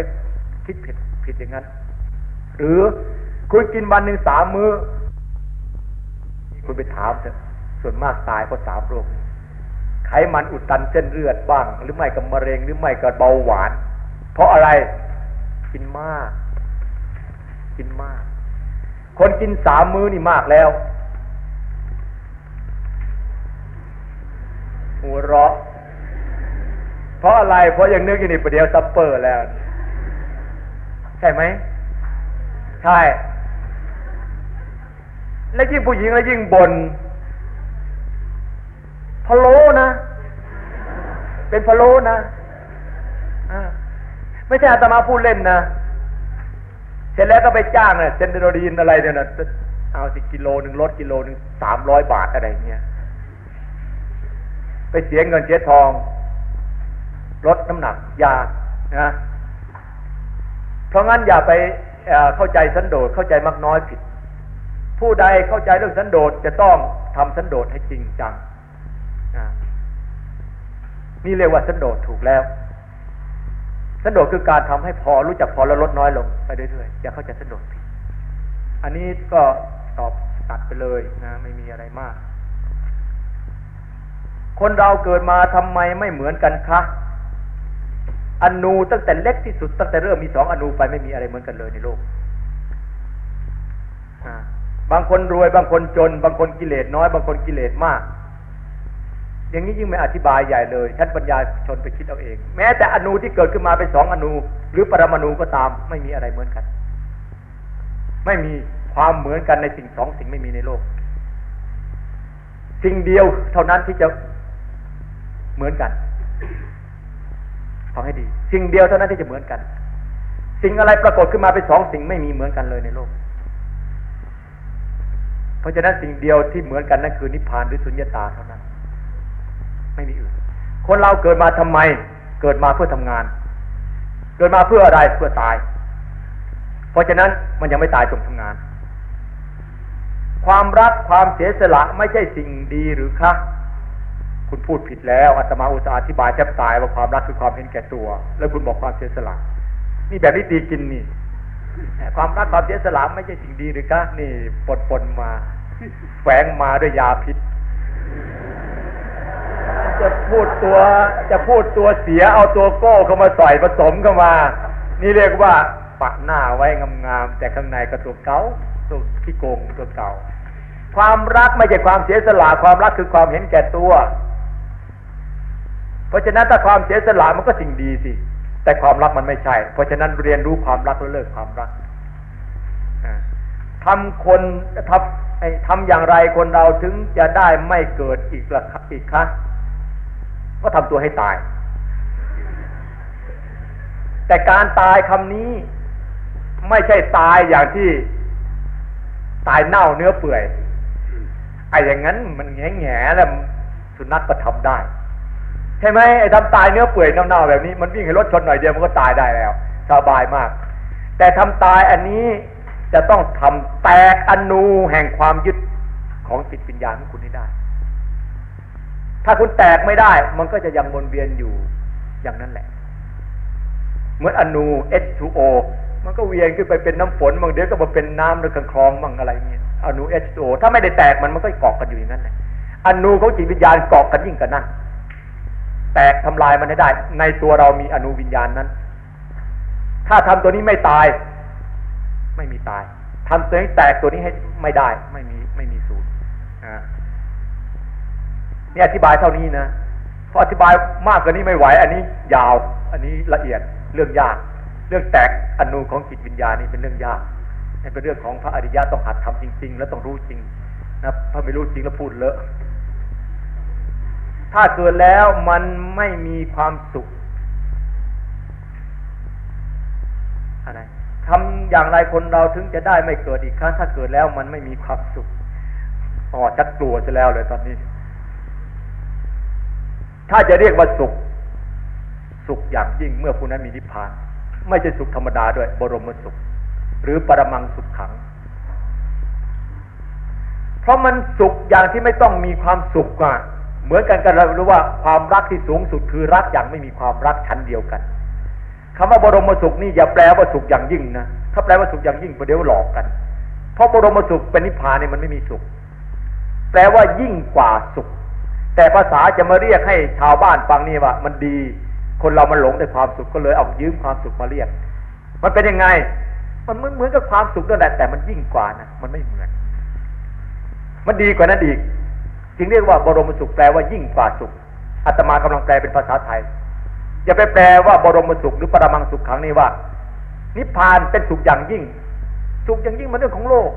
คิดผิดผิดอย่างนั้น หรือคุณกินวันหนึ่งสามมือ้อคุณไปถามเถอะส่วนมากตายเพราะสามโรคไขมันอุดตันเส้นเลือดบ้าง หรือไม่กับมะเร็งหรือไม่กับเบาหวาน เพราะอะไรกินมาก กินมาก คนกินสามมื้อนี่มากแล้ว หัวเราะ เพราะอะไร เพราะยังนึกอยู่นี่ประเดี๋ยวซัปเปอร์แล้ว ใช่ไหม ใช่ และยิ่งผู้หญิงแล้วยิ่งบน่นพะโล้นะ เป็นพะโล้นะ ไม่ใช่อาตมาพูดเล่นนะ เสร็จแล้วก็ไปจ้างเนี่ยเซนเดโรดีนอะไรเนี่ยนะเอาสิกิโลหนึ่งลดกิโลหนึ่งสามร้อยบาทอะไรเงี้ยไปเสียเงินเสียทอง ลดน้ำหนักยานะเพราะงั้นอย่าไปเข้าใจสันโดษเข้าใจมากน้อยผิด ผู้ใดเข้าใจเรื่องสันโดษจะต้องทำสันโดษให้จริงจังนี่เรียกว่าสันโดษถูกแล้ว สันโดษคือการทำให้พอรู้จักพอแล้วลดน้อยลงไปเรื่อยๆอย่าเข้าใจสันโดษผิดอันนี้ก็ตอบตัดไปเลยนะไม่มีอะไรมาก คนเราเกิดมาทำไมไม่เหมือนกันคะอนูตั้งแต่เล็กที่สุดตั้งแต่เริ่มมีสองอนูไปไม่มีอะไรเหมือนกันเลยในโลกบางคนรวยบางคนจน บางคนกิเลสน้อย บางคนกิเลสมาก อย่างนี้ยิ่งไม่อธิบายใหญ่เลยท่านปัญญาชนไปคิดเอาเอง แม้แต่อนูที่เกิดขึ้นมาเป็นสองอนู หรือปรมาณูก็ตามไม่มีอะไรเหมือนกัน ไม่มีความเหมือนกันในสิ่งสองสิ่งไม่มีในโลก สิ่งเดียวเท่านั้นที่จะเหมือนกันฟังให้ดี สิ่งเดียวเท่านั้นที่จะเหมือนกัน สิ่งอะไรปรากฏขึ้นมาเป็นสองสิ่งไม่มีเหมือนกันเลยในโลก เพราะฉะนั้นสิ่งเดียวที่เหมือนกันนั่นคือนิพพานหรือสุญญตาเท่านั้น ไม่มีอื่น คนเราเกิดมาทำไม เกิดมาเพื่อทำงาน เกิดมาเพื่ออะไรเพื่อตาย เพราะฉะนั้นมันยังไม่ตายจงทำงาน ความรักความเสียสละไม่ใช่สิ่งดีหรือคะคุณพูดผิดแล้วอาตมาอุตส่าห์อธิบายแทบตายว่าความรักคือความเห็นแก่ตัว แล้วคุณบอกความเสียสละนี่แบบนี้ตีกินนี่ความรักความเสียสละไม่ใช่สิ่งดีหรือคะนี่ปนปนมา แฝงมาด้วยยาพิษ จะพูดตัวจะพูดตัวเสียเอาตัวโก้เข้ามาใส่ผสมเข้ามา นี่เรียกว่าปะหน้าไว้งามๆแต่ข้างในก็ตัวเก่าตัวขี้โกงตัวเก่า ความรักไม่ใช่ความเสียสละความรักคือความเห็นแก่ตัว เพราะฉะนั้นถ้าความเสียสละมันก็สิ่งดีสิแต่ความรักมันไม่ใช่ เพราะฉะนั้นเรียนรู้ความรักแล้วเลิกความรักทำคนทำทำอย่างไรคนเราถึงจะได้ไม่เกิดอีกละอีกครั้ง ก็ทำตัวให้ตาย แต่การตายคำนี้ไม่ใช่ตายอย่างที่ตายเน่าเนื้อเปื่อยไอ้อย่างนั้นมันแง่แง่แล้วสุนัขกก็ทำได้ใช่ไหมไอ้ทำตายเนื้อเปื่อยเน่าๆแบบนี้มันวิ่งให้รถชนหน่อยเดียวมันก็ตายได้แล้วสบายมาก แต่ทำตายอันนี้จะต้องทำแตกอนูแห่งความยึดของจิตวิญญาณของคุณให้ได้ ถ้าคุณแตกไม่ได้ มันก็จะยังวนเวียนอยู่อย่างนั้นแหละ เหมือนอนู H2O มันก็เวียนขึ้นไปเป็นน้ำฝนบางเดี๋ยวก็มาเป็นน้ำในคลองบางอะไรเงี้ยอนู H2O ถ้าไม่ได้แตกมันมันก็เกาะกันอยู่อย่างนั้นแหละอนูของจิตวิญญาณเกาะกันยิ่งกันนั่นแตกทำลายมันให้ได้ ในตัวเรามีอนุวิญญาณนั้น ถ้าทำตัวนี้ไม่ตาย ไม่มีตายทำตัวนี้แตกตัวนี้ให้ไม่ได้ ไม่มีไม่มีศูนย์ นี่อธิบายเท่านี้นะเพราะอธิบายมากกว่านี้ไม่ไหว อันนี้ยาว อันนี้ละเอียดเรื่องยาก เรื่องแตกอนุของจิตวิญญาณนี่เป็นเรื่องยากเป็นเรื่องของพระอริยะต้องหัดทำจริง ๆ แล้วต้องรู้จริงนะถ้าไม่รู้จริงแล้วพูดเลอะถ้าเกิดแล้วมันไม่มีความสุขอะไรทำอย่างไรคนเราถึงจะได้ไม่เกิดอีกครั้งถ้าเกิดแล้วมันไม่มีความสุขอ๋อชักกลัวจะแล้วเลยตอนนี้ ถ้าจะเรียกว่าสุข สุขอย่างยิ่งเมื่อผู้นั้นมีนิพพาน ไม่ใช่สุขธรรมดาด้วย บรมสุข หรือปรมังสุขขัง เพราะมันสุขอย่างที่ไม่ต้องมีความสุขอะเหมือนกันกันเรารู้ว่าความรักที่สูงสุดคือรักอย่างไม่มีความรักชั้นเดียวกันคำว่าบรมสุขนี่อย่าแปลว่าสุขอย่างยิ่งนะถ้าแปลว่าสุขอย่างยิ่งประเดี๋ยวหลอกกัน เพราะบรมสุขเป็นนิพพานเนี่ยมันไม่มีสุข แปลว่ายิ่งกว่าสุข แต่ภาษาจะมาเรียกให้ชาวบ้านฟังนี่ว่า มันดี คนเรามันหลงในความสุขก็เลยเอายืมความสุขมาเรียก มันเป็นยังไง มันเหมือนเหมือนกับความสุขนั่นแหละแต่มันยิ่งกว่านะมันไม่เหมือน มันดีกว่านั้นอีกจึงเรียกว่าบรมสุขแปลว่ายิ่งกว่าสุขอาตมากำลังแปลเป็นภาษาไทยอย่าไปแปลว่าบรมสุขหรือปรมังสุขครั้งนี้ว่า นิพพานเป็นสุขอย่างยิ่ง สุขอย่างยิ่งมันเรื่องของโลก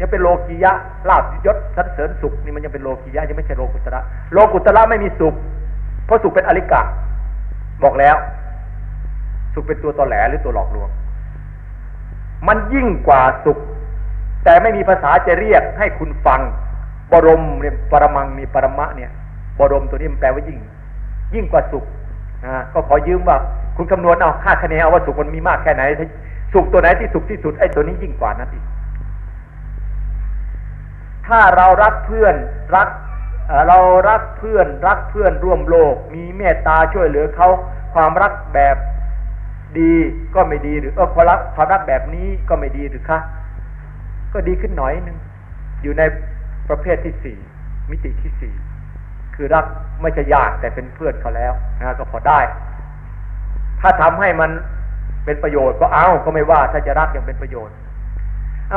ยังเป็นโลกียะลาบยศสันเสริญสุขนี่มันยังเป็นโลกียะยังไม่ใช่โลกุตระโลกุตระไม่มีสุข เพราะสุขเป็นอริกะ บอกแล้ว สุขเป็นตัวตอแหลหรือตัวหลอกลวง มันยิ่งกว่าสุข แต่ไม่มีภาษาจะเรียกให้คุณฟัง บรมเนี่ยปรมังมีปรมะเนี่ย บรมตัวนี้มันแปลว่ายิ่ง ยิ่งกว่าสุขอ่าก็ขอยืมว่า คุณคำนวณเอาค่าคะแนนเอาว่าสุขมันมีมากแค่ไหน สุขตัวไหนที่สุขที่สุดไอ้ตัวนี้ยิ่งกว่านั้นอีก ถ้าเรารักเพื่อนรักเรารักเพื่อนรักเพื่อนร่วมโลก มีเมตตาช่วยเหลือเขาความรักแบบดีก็ไม่ดีหรือเออความรักความรักแบบนี้ก็ไม่ดีหรือคะก็ดีขึ้นหน่อยหนึ่งอยู่ในประเภทที่สี่มิติที่สี่คือรักไม่ใช่ญาติแต่เป็นเพื่อนเขาแล้วนะก็พอได้ ถ้าทำให้มันเป็นประโยชน์ก็เอาก็ไม่ว่าถ้าจะรักอย่างเป็นประโยชน์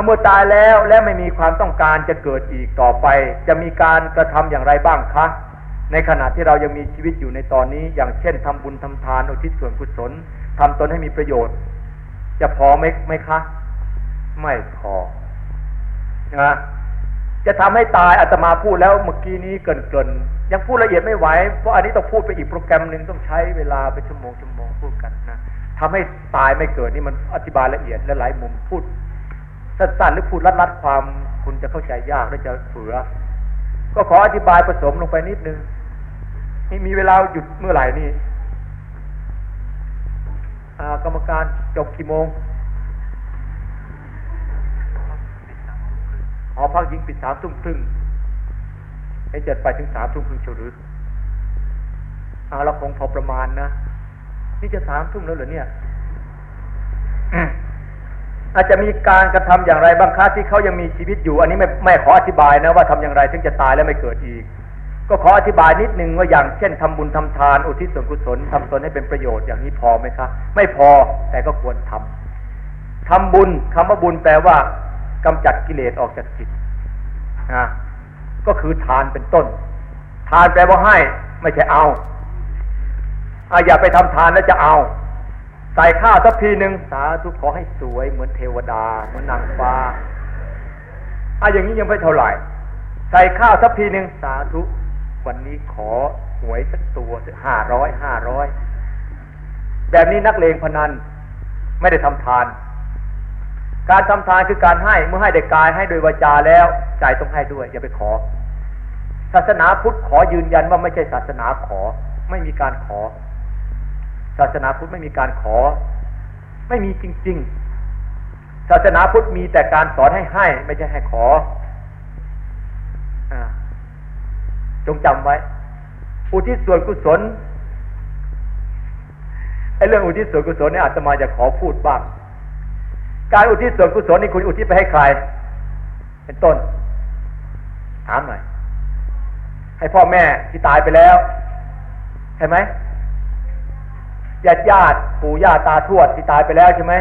เมื่อตายแล้วและไม่มีความต้องการจะเกิดอีกต่อไป จะมีการกระทำอย่างไรบ้างคะ ในขณะที่เรายังมีชีวิตอยู่ในตอนนี้ อย่างเช่นทำบุญทำทานอุทิศส่วนกุศลทำตนให้มีประโยชน์ จะพอไหมไหมคะ ไม่พอนะจะทำให้ตายอาตมาพูดแล้วเมื่อกี้นี้เกินเกินยังพูดละเอียดไม่ไหวเพราะอันนี้ต้องพูดไปอีกโปรแกรมหนึ่งต้องใช้เวลาเป็นชั่วโมงชั่วโมงพูดกันนะทำให้ตายไม่เกิดนี่มันอธิบายละเอียดและหลายมุมพูด สั้นๆหรือพูดรัดๆความคุณจะเข้าใจยากและจะเฝือ ก็ขออธิบายผสมลงไปนิดนึงนี่มีเวลาหยุดเมื่อไหร่นี่กรรมการจบกี่โมงหอพักยิงปิดสามทุ่มครึ่งให้จ็ดไปถึงสามทุ่มครึ่งเฉลือเราคงพอประมาณนะ นี่จะสามทุ่มแล้วเหรอเนี่ย อาจจะมีการกระทำอย่างไรบางครั้งที่เขายังมีชีวิตอยู่ อันนี้ไม่ไม่ขออธิบายนะว่าทำอย่างไรถึงจะตายแล้วไม่เกิดอีก ก็ขออธิบายนิดนึงว่าอย่างเช่นทำบุญทำทานอุทิศส่วนกุศลทำตนให้เป็นประโยชน์อย่างนี้พอไหมครับไม่พอแต่ก็ควรทำทำบุญคำว่าบุญแปลว่ากำจัดกิเลสออกจากจิตนะก็คือทานเป็นต้น ทานแปลว่าให้ ไม่ใช่เอาอาอย่าไปทำทานแล้วจะเอา ใส่ข้าวสักทีหนึ่งสาธุขอให้สวยเหมือนเทวดา เหมือนนางฟ้าอาอย่างนี้ยังไม่เท่าไหร่ ใส่ข้าวสักทีหนึ่งสาธุวันนี้ขอหวยสักตัวห้าร้อยห้าร้อยแบบนี้นักเลงพนันไม่ได้ทำทาน การทำทานคือการให้เมื่อให้เด็กกายให้โดยวาจาแล้วใจต้องให้ด้วย อย่าไปขอ ศาสนาพุทธขอยืนยันว่าไม่ใช่ศาสนาขอ ไม่มีการขอ ศาสนาพุทธไม่มีการขอ ไม่มีจริง ๆ ศาสนาพุทธมีแต่การสอนให้ให้ ไม่ใช่ให้ขออจงจำไว้ อุทิศส่วนกุศลไอ้เรื่องอุทิศส่วนกุศลนี่อาจจะมาจะขอพูดบ้าง การอุทิศส่วนกุศลนี่คุณอุทิศไปให้ใคร เป็นต้น ถามหน่อย ให้พ่อแม่ที่ตายไปแล้ว ใช่ไหม ญาติญาติปู่ย่าตาทวดที่ตายไปแล้วใช่ไหม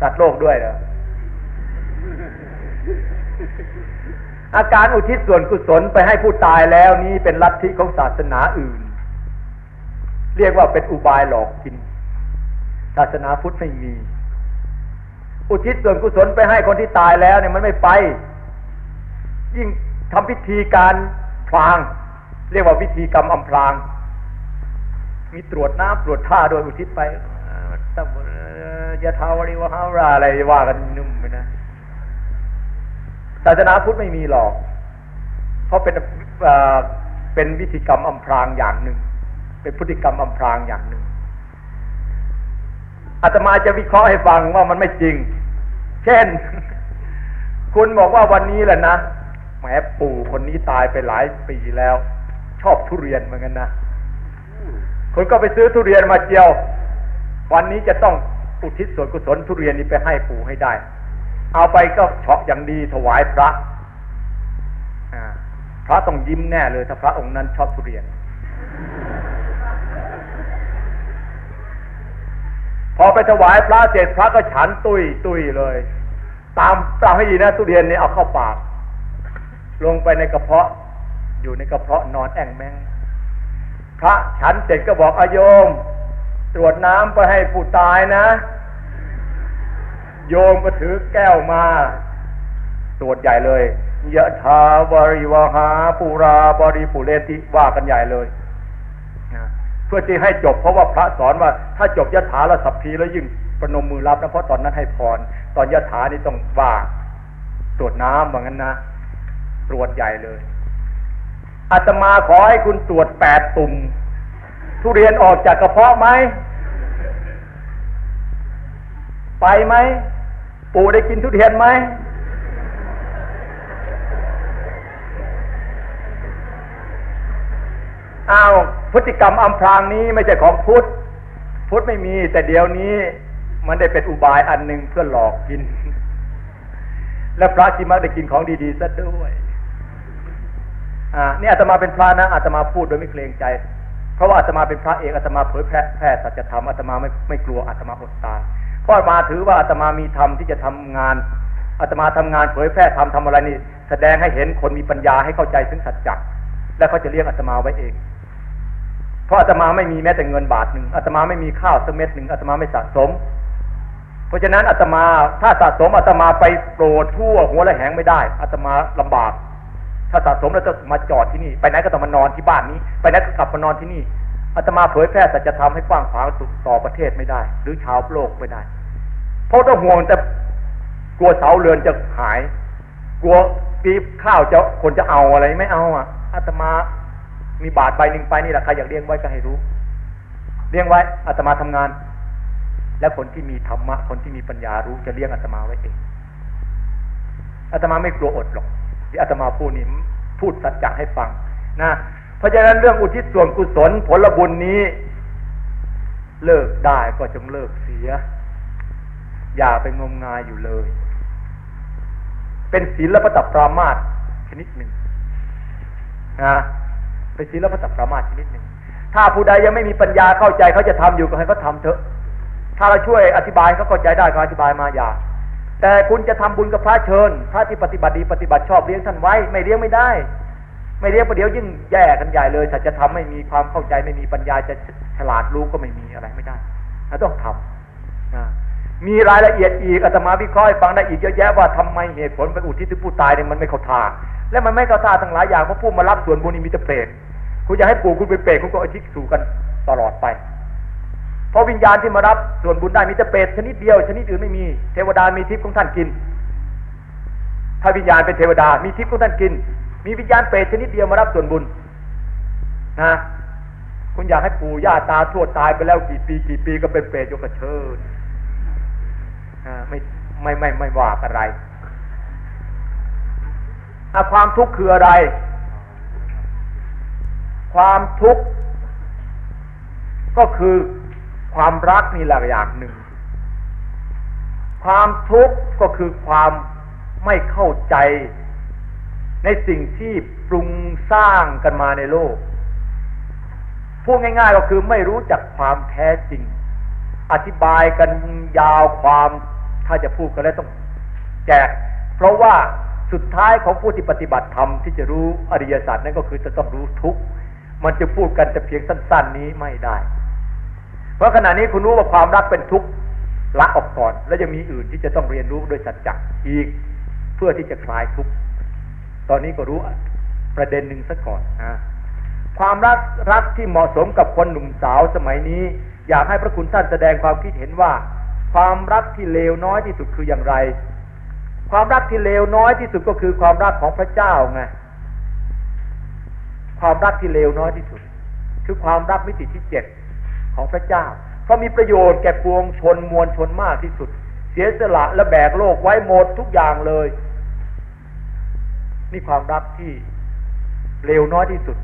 สัตว์โลกด้วยเหรออาการอุทิศส่วนกุศลไปให้ผู้ตายแล้วนี้เป็นลัทธิของศาสนาอื่น เรียกว่าเป็นอุบายหลอกกิน ศาสนาพุทธไม่มี อุทิศส่วนกุศลไปให้คนที่ตายแล้วเนี่ยมันไม่ไป ยิ่งทำพิธีการพลาง เรียกว่าพิธีกรรมอำพราง มีตรวจน้ำตรวจท่าโดยอุทิศไปตั้งยะทาวริวหาราอะไรว่ากันนุ่มไปนะศาสนาพุทธไม่มีหรอก เพราะเป็นเป็นวิธีกรรมอำพรางอย่างหนึ่ง เป็นพฤติกรรมอำพรางอย่างหนึ่งอาตมาจะวิเคราะห์ให้ฟังว่ามันไม่จริง เช่น คุณบอกว่าวันนี้แหละนะแหมปู่คนนี้ตายไปหลายปีแล้ว ชอบทุเรียนเหมือนกันนะ คุณก็ไปซื้อทุเรียนมาเจียว วันนี้จะต้องอุทิศส่วนกุศลทุเรียนนี้ไปให้ปู่ให้ได้ เอาไปก็เฉาะอย่างดีถวายพระพระต้องยิ้มแน่เลยถ้าพระองค์นั้นชอบทุเรียน พอไปถวายพระเสร็จพระก็ฉันตุยตุยเลย ตามตามให้ดีนะทุเรียนนี่เอาเข้าปาก ลงไปในกระเพาะ อยู่ในกระเพาะนอนแอ่งแมง พระฉันเสร็จก็บอกอโยม ตรวจน้ำไปให้ผู้ตายนะ โยมก็ถือแก้วมา ตรวจใหญ่เลยยะถาบริวหาปูราบริปุเรติว่ากันใหญ่เลยเพื่อที่ให้จบเพราะว่าพระสอนว่า ถ้าจบยะถาแล้วสัพพีแล้วยิ่งประนมมือรับนะเพราะตอนนั้นให้พร ตอนยะถานี่ต้องว่าตรวจน้ำว่างั้นนะ ตรวจใหญ่เลย อาตมาขอให้คุณตรวจแปดตุ่ม ทุเรียนออกจากกระเพาะไหม ไปไหม ปู่ได้กินทุเรียนไหม อ้าว พฤติกรรมอำพรางนี้ไม่ใช่ของพุทธ พุทธไม่มี แต่เดี๋ยวนี้มันได้เป็นอุบายอันหนึ่งเพื่อหลอกกิน และพระที่มักได้กินของดีๆซะด้วย อ่านี่อาตมาเป็นพระนะอาตมาพูดโดยไม่เกรงใจ เพราะว่าอาตมาเป็นพระเองอาตมาเผยแพร่แพร่สัจธรรมอาตมาไม่ไม่กลัวอาตมาอดตายเพราะมาถือว่าอาตมามีธรรมที่จะทำงานอาตมาทำงานเผยแพร่ธรรมทำอะไรนี่ แสดงให้เห็นคนมีปัญญาให้เข้าใจถึงสัจจะและเขาจะเลี้ยงอาตมาไว้เอง เพราะอาตมาไม่มีแม้แต่เงินบาทหนึ่งอาตมาไม่มีข้าวสักเม็ดหนึ่งอาตมาไม่สะสม เพราะฉะนั้นอาตมาถ้าสะสมอาตมาไปโปรดทั่วหัวและแหงไม่ได้อาตมาลำบาก ถ้าสะสมแล้วจะมาจอดที่นี่ ไปไหนก็ต้องมานอนที่บ้านนี้ ไปไหนก็กลับมานอนที่นี่อาตมาเผยแพร่สัจธรรมให้กว้างขวางต่อประเทศไม่ได้ หรือชาวโลกไม่ได้ เพราะต้องห่วงแต่กลัวเสาเรือนจะหาย กลัวปีบข้าวจะคนจะเอาอะไรไม่เอาอะอาตมามีบาทใบหนึ่งไปนี่แหละใครอยากเลี้ยงไว้ก็ให้รู้ เลี้ยงไว้อาตมาทำงาน และคนที่มีธรรมะคนที่มีปัญญารู้จะเลี้ยงอาตมาไว้เองอาตมาไม่กลัวอดหรอก ที่อาตมาพูดนี่พูดสัจจะให้ฟังนะเพราะฉะนั้นเรื่องอุทิศส่วนกุศลผลบุญนี้ เลิกได้ก็จงเลิกเสีย อย่าไปงมงายอยู่เลย เป็นศีลระพัตปรามาตชนิดหนึ่งนะเป็นศีลระพัตปรามาตชนิดหนึ่งถ้าผู้ใดยังไม่มีปัญญาเข้าใจเขาจะทำอยู่ก็ให้เขาทาเถอะ ถ้าเราช่วยอธิบายเขาเข้าใจได้ก็อธิบายมาอย่า แต่คุณจะทำบุญกับพระเชิญ พระที่ปฏิบัติดีปฏิบัติชอบเลี้ยงท่านไว้ ไม่เลี้ยงไม่ได้ ไม่เลี้ยงประเดี๋ยวยิ่งแย่กันใหญ่เลยถ้าจะทำไม่มีความเข้าใจไม่มีปัญญาจะฉลาดรู้ก็ไม่มีอะไรไม่ได้ต้องทำนะมีรายละเอียดอีกอาตมาวิเคราะห์ฟังได้อีกเยอะแยะว่าทำไมเหตุผลไปอุทิศถึงผู้ตายเนี่ยมันไม่เข้าท่าและมันไม่เข้าท่าทั้งหลายอย่างเพราะผู้มารับส่วนบุญนี้มีแต่เปรตคุณอยากให้ปู่คุณเป็นเปรตคุณก็อุทิศสู่กันตลอดไป เพราะวิญญาณที่มารับส่วนบุญได้มีแต่เปรตชนิดเดียว ชนิดอื่นไม่มีเทวดามีทิพย์ของท่านกิน ถ้าวิญญาณเป็นเทวดามีทิพย์ก็ท่านกิน มีวิญญาณเปรตชนิดเดียวมารับส่วนบุญนะคุณอยากให้ปู่ย่าตาทวดตายไปแล้วกี่ปีกี่ปีก็เป็นเปรตยกกระเชิญไม่ไม่ไม่ไม่ว่าอะไรความทุกข์คืออะไร ความทุกข์ก็คือ ความรักนี่หละอย่างหนึ่ง ความทุกข์ก็คือความไม่เข้าใจ ในสิ่งที่ปรุงสร้างกันมาในโลกพูดง่ายๆก็คือไม่รู้จักความแท้จริง อธิบายกันยาวความถ้าจะพูดกันแล้วต้องแจก เพราะว่าสุดท้ายของผู้ที่ปฏิบัติธรรมที่จะรู้อริยสัจนั่นก็คือจะต้องรู้ทุกมันจะพูดกันแต่เพียงสั้น ๆ นี้ไม่ได้ เพราะขณะนี้คุณรู้ว่าความรักเป็นทุกข์ละออกก่อน แล้วยังมีอื่นที่จะต้องเรียนรู้โดยสัจจะอีกเพื่อที่จะคลายทุกข์ตอนนี้ก็รู้ประเด็นหนึ่งซะก่อนนะความรักรักที่เหมาะสมกับคนหนุ่มสาวสมัยนี้ อยากให้พระคุณท่านแสดงความคิดเห็นว่า ความรักที่เลวน้อยที่สุดคืออย่างไร ความรักที่เลวน้อยที่สุดก็คือความรักของพระเจ้าไงความรักที่เลวน้อยที่สุด คือความรักมิติที่เจ็ด ของพระเจ้า เพราะมีประโยชน์แก่ปวงชนมวลชนมากที่สุด เสียสละและแบกโลกไว้หมดทุกอย่างเลย นี่ความรักที่เลวน้อยที่สุด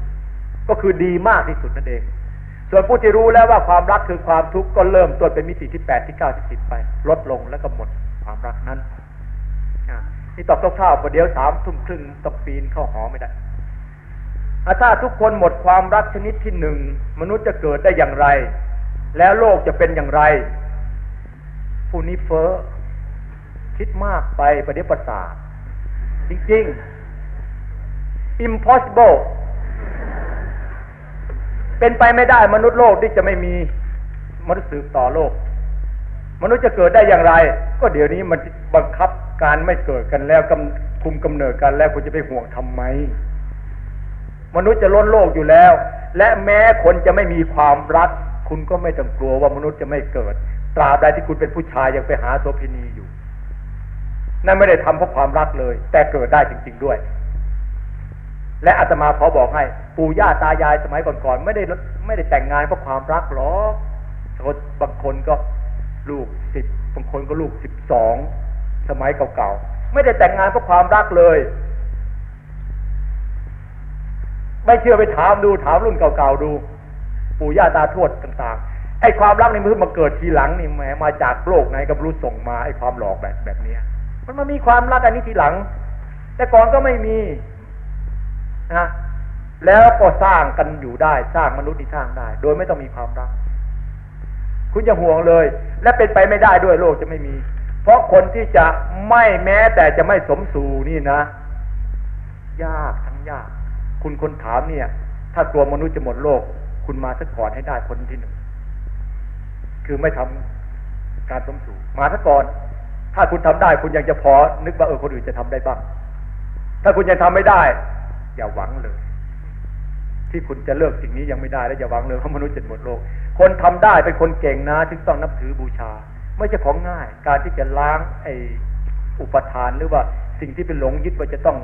ก็คือดีมากที่สุดนั่นเอง ส่วนผู้ที่รู้แล้วว่าความรักคือความทุกข์ก็เริ่มต้นเป็นมิติที่แปดที่เก้าที่สิบไป ลดลงแล้วก็หมดความรักนั้นนี่ตอบคร่าวๆประเดี๋ยวสามทุ่มครึ่งต้องปีนเข้าหอไม่ได้ถ้าทุกคนหมดความรักชนิดที่หนึ่งมนุษย์จะเกิดได้อย่างไร แล้วโลกจะเป็นอย่างไร ผู้นี้เฟอ้อคิดมากไปประเดี๋ยวประสาทจริงๆ impossible เป็นไปไม่ได้มนุษย์โลกที่จะไม่มีมนุษย์สืบต่อโลก มนุษย์จะเกิดได้อย่างไร ก็เดี๋ยวนี้มันบังคับการไม่เกิดกันแล้วคุมกำเนิดกันแล้วคุณจะไปห่วงทำไม มนุษย์จะล้นโลกอยู่แล้ว และแม้คนจะไม่มีความรัก คุณก็ไม่ต้องกลัวว่ามนุษย์จะไม่เกิด ตราบใดที่คุณเป็นผู้ชายยังไปหาโสพินีอยู่ นั่นไม่ได้ทำเพราะความรักเลย แต่เกิดได้จริง ๆด้วย และอาตมาขอบอกให้ ปู่ย่าตายายสมัยก่อนๆไม่ได้ไม่ได้แต่งงานเพราะความรักหรอกบางคนก็ลูกสิบบางคนก็ลูกสิบสองสมัยเก่าๆไม่ได้แต่งงานเพราะความรักเลยไม่เชื่อไปถามดูถามรุ่นเก่าๆดู ปู่ย่าตาทวดต่างๆไอ้ความรักในมือมาเกิดทีหลังนี่แหมมาจากโลกไหนก็รู้ส่งมาไอ้ความหลอกแบบแบบนี้มันมามีความรักอันนี้ทีหลัง แต่ก่อนก็ไม่มีนะแล้วก็สร้างกันอยู่ได้สร้างมนุษย์ที่สร้างได้ โดยไม่ต้องมีความรัก คุณจะห่วงเลย และเป็นไปไม่ได้ด้วยโลกจะไม่มี เพราะคนที่จะไม่แม้แต่จะไม่สมสู่นี่นะ ยากทั้งยาก คุณคนถามเนี่ย ถ้ากลัวมนุษย์จะหมดโลก คุณมาสักก่อนให้ได้คนที่หนึ่งคือไม่ทำการสมสู่มาสักก่อน ถ้าคุณทำได้ คุณยังจะพอ นึกว่าเออคนอื่นจะทำได้บ้าง ถ้าคุณยังทำไม่ได้ อย่าหวังเลย ที่คุณจะเลิกสิ่งนี้ยังไม่ได้แล้วอย่าหวังเลยว่าะมนุษย์จะหมดโลก คนทำได้เป็นคนเก่งนะจึงต้องนับถือบูชา ไม่ใช่ของง่าย การที่จะล้างไอ้อุปทานหรือว่าสิ่งที่เป็นหลงยึดว่าจะต้อง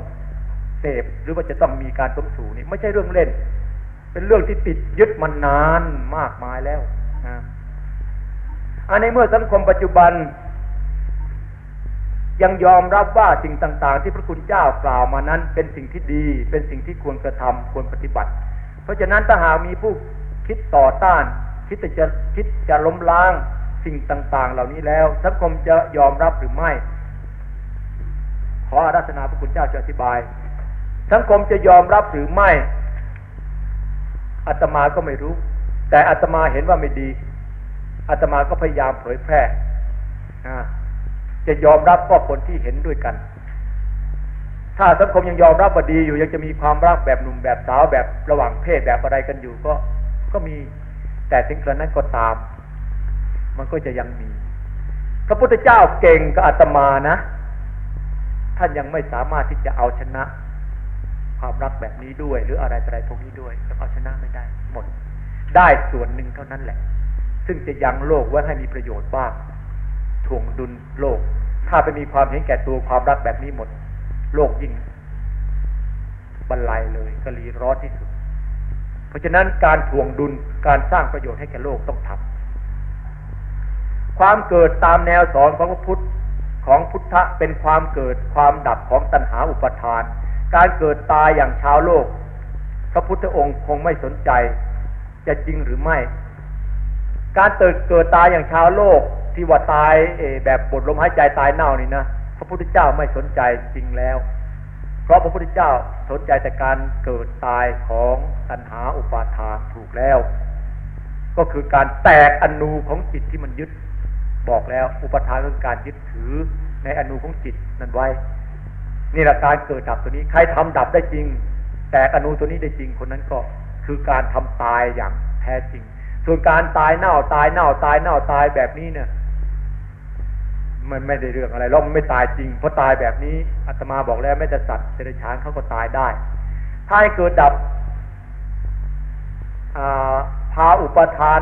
เสพหรือว่าจะต้องมีการสมสู่นี่ไม่ใช่เรื่องเล่น เป็นเรื่องที่ติดยึดมานานมากมายแล้วนะอันในเมื่อสังคมปัจจุบัน ยังยอมรับว่าสิ่งต่าง ๆ ที่พระคุณเจ้ากล่าวมานั้น เป็นสิ่งที่ดี เป็นสิ่งที่ควรกระทำควรปฏิบัติ เพราะฉะนั้นถ้าหากมีผู้คิดต่อต้าน คิดจะคิดจะล้มล้างสิ่งต่าง ๆ เหล่านี้แล้ว สังคมจะยอมรับหรือไม่ ขออาราธนาพระคุณเจ้าจะอธิบาย สังคมจะยอมรับหรือไม่ อาตมาก็ไม่รู้ แต่อาตมาเห็นว่าไม่ดีอาตมาก็พยายามเผยแพร่จะยอมรับก็คนที่เห็นด้วยกัน ถ้าสังคมยังยอมรับว่าดีอยู่ยังจะมีความรักแบบหนุ่มแบบสาวแบบระหว่างเพศแบบอะไรกันอยู่ก็ก็มีแต่ถึงกระนั้นก็ตาม มันก็จะยังมี พระพุทธเจ้าเก่งกับอาตมานะ ท่านยังไม่สามารถที่จะเอาชนะ ความรักแบบนี้ด้วย หรืออะไรอะไรพวกนี้ด้วยจะเอาชนะไม่ได้หมด ได้ส่วนหนึ่งเท่านั้นแหละ ซึ่งจะยังโลกไว้ให้มีประโยชน์บ้างถ่วงดุลโลก ถ้าไปมีความเห็นแก่ตัวความรักแบบนี้หมด โลกยิ่งบรรลัยเลยกรีร้อนที่สุด เพราะฉะนั้นการทวงดุลการสร้างประโยชน์ให้แก่โลกต้องทำความเกิดตามแนวสอนของพระพุทธของพุทธะเป็นความเกิดความดับของตัณหาอุปทาน การเกิดตายอย่างชาวโลก พระพุทธองค์คงไม่สนใจ จะจริงหรือไม่ การเกิดเกิดตายอย่างชาวโลกที่ว่าตายแบบปวดลมหายใจตายเน่านี่นะพระพุทธเจ้าไม่สนใจจริงแล้ว เพราะพระพุทธเจ้าสนใจแต่การเกิดตายของตัณหาอุปาทานถูกแล้ว ก็คือการแตกอนูของจิตที่มันยึดบอกแล้วอุปทานคือการยึดถือในอนูของจิตนั้นไว้ นี่แหละการเกิดดับตัวนี้ ใครทำดับได้จริง แตกอนูตัวนี้ได้จริงคนนั้นก็คือการทำตายอย่างแท้จริง ส่วนการตายเน่าตายเน่าตายเน่าตายแบบนี้เนี่ยมันไม่ได้เรื่องอะไรหรอกมันไม่ตายจริง เพราะตายแบบนี้อาตมาบอกแล้วไม่แต่สัตว์เดรัจฉานเขาก็ตายได้ ถ้าให้เกิดดับพาอุปทาน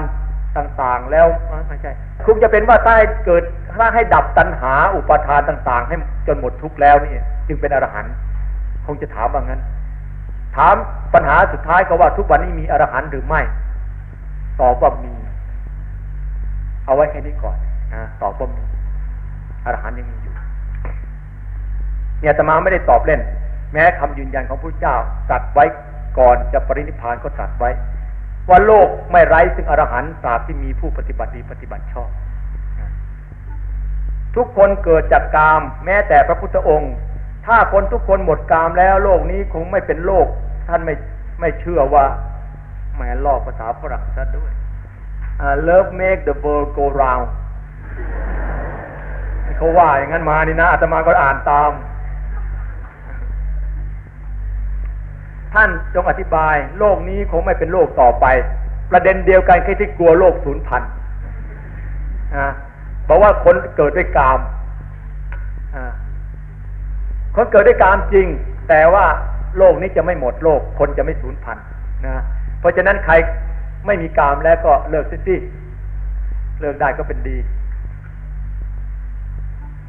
ต่าง ๆ แล้วไม่ใช่คงจะเป็นว่าถ้าให้เกิด ถ้าให้ดับตัณหาอุปทานต่าง ๆ ให้จนหมดทุกแล้วนี่จึงเป็นอรหันต์คงจะถามว่างั้น ถามปัญหาสุดท้ายก็ว่าทุกวันนี้มีอรหันต์หรือไม่ ตอบว่ามี เอาไว้แค่นี้ก่อนนะตอบว่ามีอรหันต์ยังมีอยู่ เนี่ยตมาไม่ได้ตอบเล่น แม้คำยืนยันของพระเจ้าตัดไว้ก่อนจะปรินิพานก็ตัดไว้ ว่าโลกไม่ไร้ซึ่งอรหันต์ตราบที่มีผู้ปฏิบัติดีปฏิบัติชอบ ทุกคนเกิดจากกาม แม้แต่พระพุทธองค์ ถ้าคนทุกคนหมดกามแล้วโลกนี้คงไม่เป็นโลก ท่านไม่ไม่เชื่อว่าแหมลอกภาษาฝรั่งซะด้วย uh, love make the world go round เขาว่าอย่างนั้นมานี่นะอาตมาก็อ่านตาม ท่านจงอธิบาย โลกนี้คงไม่เป็นโลกต่อไป ประเด็นเดียวกันแคือที่กลัวโลกสูญพันธุ์ บอกว่าคนเกิดด้วยกามคนเกิดด้วยกามจริง แต่ว่าโลกนี้จะไม่หมดโลก คนจะไม่สูญพันธุ์นะเพราะฉะนั้นใครไม่มีกามแล้วก็เลิกสิเลิกได้ก็เป็นดี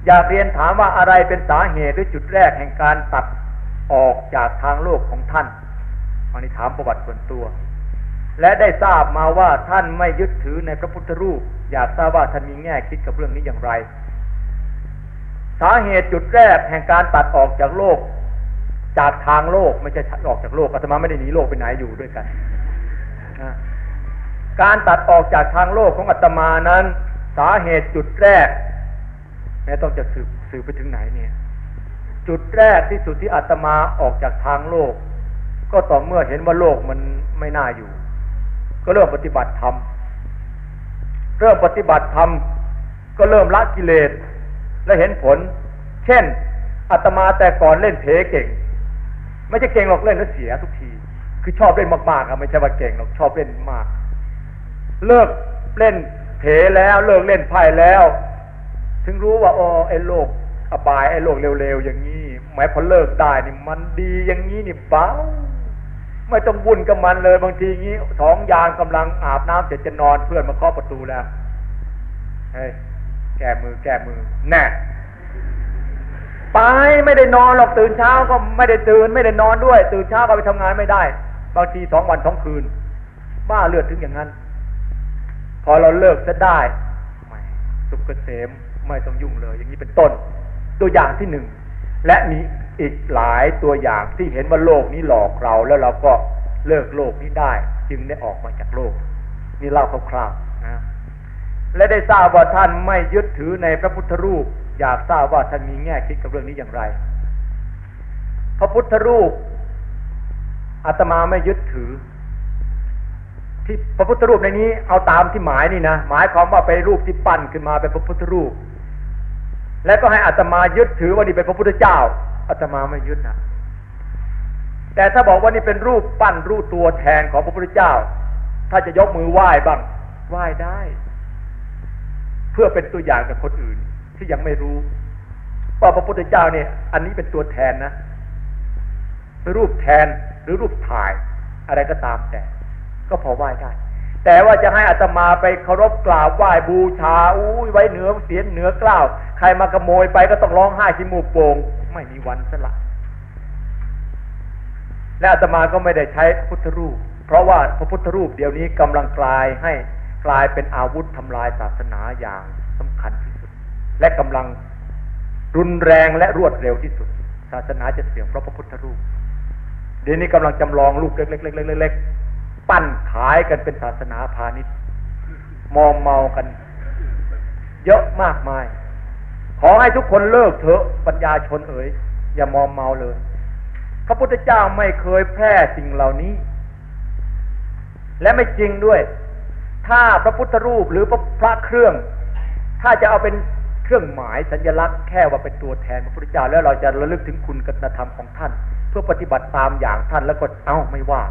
อยากเรียนถามว่าอะไรเป็นสาเหตุหรือจุดแรกแห่งการตัดออกจากทางโลกของท่านอันนี้ถามประวัติส่วนตัว และได้ทราบมาว่าท่านไม่ยึดถือในพระพุทธรูป อยากทราบว่าท่านมีแง่คิดกับเรื่องนี้อย่างไร สาเหตุจุดแรกแห่งการตัดออกจากโลก จากทางโลกไม่ใช่ออกจากโลกอาตมาไม่ได้หนีโลกไปไหนอยู่ด้วยกันการตัดออกจากทางโลกของอาตมานั้น สาเหตุจุดแรกแม้ต้องจะสืบสืบไปถึงไหนเนี่ย จุดแรกที่สุดที่อาตมาออกจากทางโลก ก็ต่อเมื่อเห็นว่าโลกมันไม่น่าอยู่ ก็เริ่มปฏิบัติธรรม เริ่มปฏิบัติธรรม ก็เริ่มละกิเลสและเห็นผล เช่นอาตมาแต่ก่อนเล่นเพเก่ง ไม่ใช่เก่งหรอกเล่นแล้วเสียทุกที คือชอบเล่นมากๆครับไม่ใช่ว่าเก่งหรอกชอบเล่นมาก เลิกเล่นเพแล้วเลิกเล่นไพ่แล้ว ถึงรู้ว่าอ๋อไอ้โลกอบายไอ้โลกเร็วๆอย่างนี้หมายพอเลิกได้นี่มันดีอย่างนี้นี่เบา ไม่ต้องวุ่นกับมันเลยบางทีงี้สองยางกำลังอาบน้ำเสร็จจะนอนเพื่อนมาเคาะประตูแล้วเฮ้ยแก้มือแก้มือแน่ไปไม่ได้นอนหรอกตื่นเช้าก็ไม่ได้ตื่นไม่ได้นอนด้วย ตื่นเช้าก็ไปทำงานไม่ได้ บางทีสองวันสองคืน บ้าเลือดถึงอย่างนั้น พอเราเลิกจะได้สุขเกษมไม่ต้องยุ่งเลย อย่างนี้เป็นต้น ตัวอย่างที่หนึ่งและมี อีกหลายตัวอย่างที่เห็นว่าโลกนี้หลอกเราแล้วเราก็เลิกโลกนี้ได้ จึงได้ออกมาจากโลก นี่เล่าคร่าวๆนะและได้ทราบว่าท่านไม่ยึดถือในพระพุทธรูป อยากทราบว่าท่านมีแง่คิดกับเรื่องนี้อย่างไร พระพุทธรูปอาตมาไม่ยึดถือ ที่พระพุทธรูปในนี้เอาตามที่หมายนี่นะหมายความว่าไปรูปที่ปั้นขึ้นมาเป็นพระพุทธรูป แล้วก็ให้อัตมายึดถือว่านี่เป็นพระพุทธเจ้า อัตมาไม่ยึดนะแต่ถ้าบอกว่านี่เป็นรูปปั้นรูปตัวแทนของพระพุทธเจ้า ถ้าจะยกมือไหว้บ้างไหว้ได้ เพื่อเป็นตัวอย่างกับคนอื่น ที่ยังไม่รู้ว่าพระพุทธเจ้าเนี่ย อันนี้เป็นตัวแทนนะรูปแทนหรือรูปถ่าย อะไรก็ตามแต่ ก็พอไหว้ได้ แต่ว่าจะให้อัตมาไปเคารพกราบไหว้บูชา อุ้ยไว้เหนือเสียนเหนือกล้าว ใครมาขโมยไปก็ต้องร้องไห้ที่มูกโป่ง ไม่มีวันสละและอาตมาก็ไม่ได้ใช้พุทธรูป เพราะว่าพระพุทธรูปเดี๋ยวนี้กำลังกลายให้กลายเป็นอาวุธทำลายศาสนาอย่างสำคัญที่สุด และกำลังรุนแรงและรวดเร็วที่สุด ศาสนาจะเสื่อมเพราะพระพุทธรูป เดี๋ยวนี้กำลังจำลองรูปเล็กๆๆๆปั้นขายกันเป็นศาสนาพาณิชย์มอมเมากัน เยอะมากมาย ขอให้ทุกคนเลิกเถอะปัญญาชนเอ๋ยอย่ามอมเมาเลย พระพุทธเจ้าไม่เคยแพร่สิ่งเหล่านี้ และไม่จริงด้วย ถ้าพระพุทธรูปหรือพระพระเครื่อง ถ้าจะเอาเป็นเครื่องหมายสัญลักษณ์แค่ว่าเป็นตัวแทนพระพุทธเจ้าแล้วเราจะระลึกถึงคุณกตธรรมของท่าน เพื่อปฏิบัติตามอย่างท่านแล้วก็เอาไม่ว่า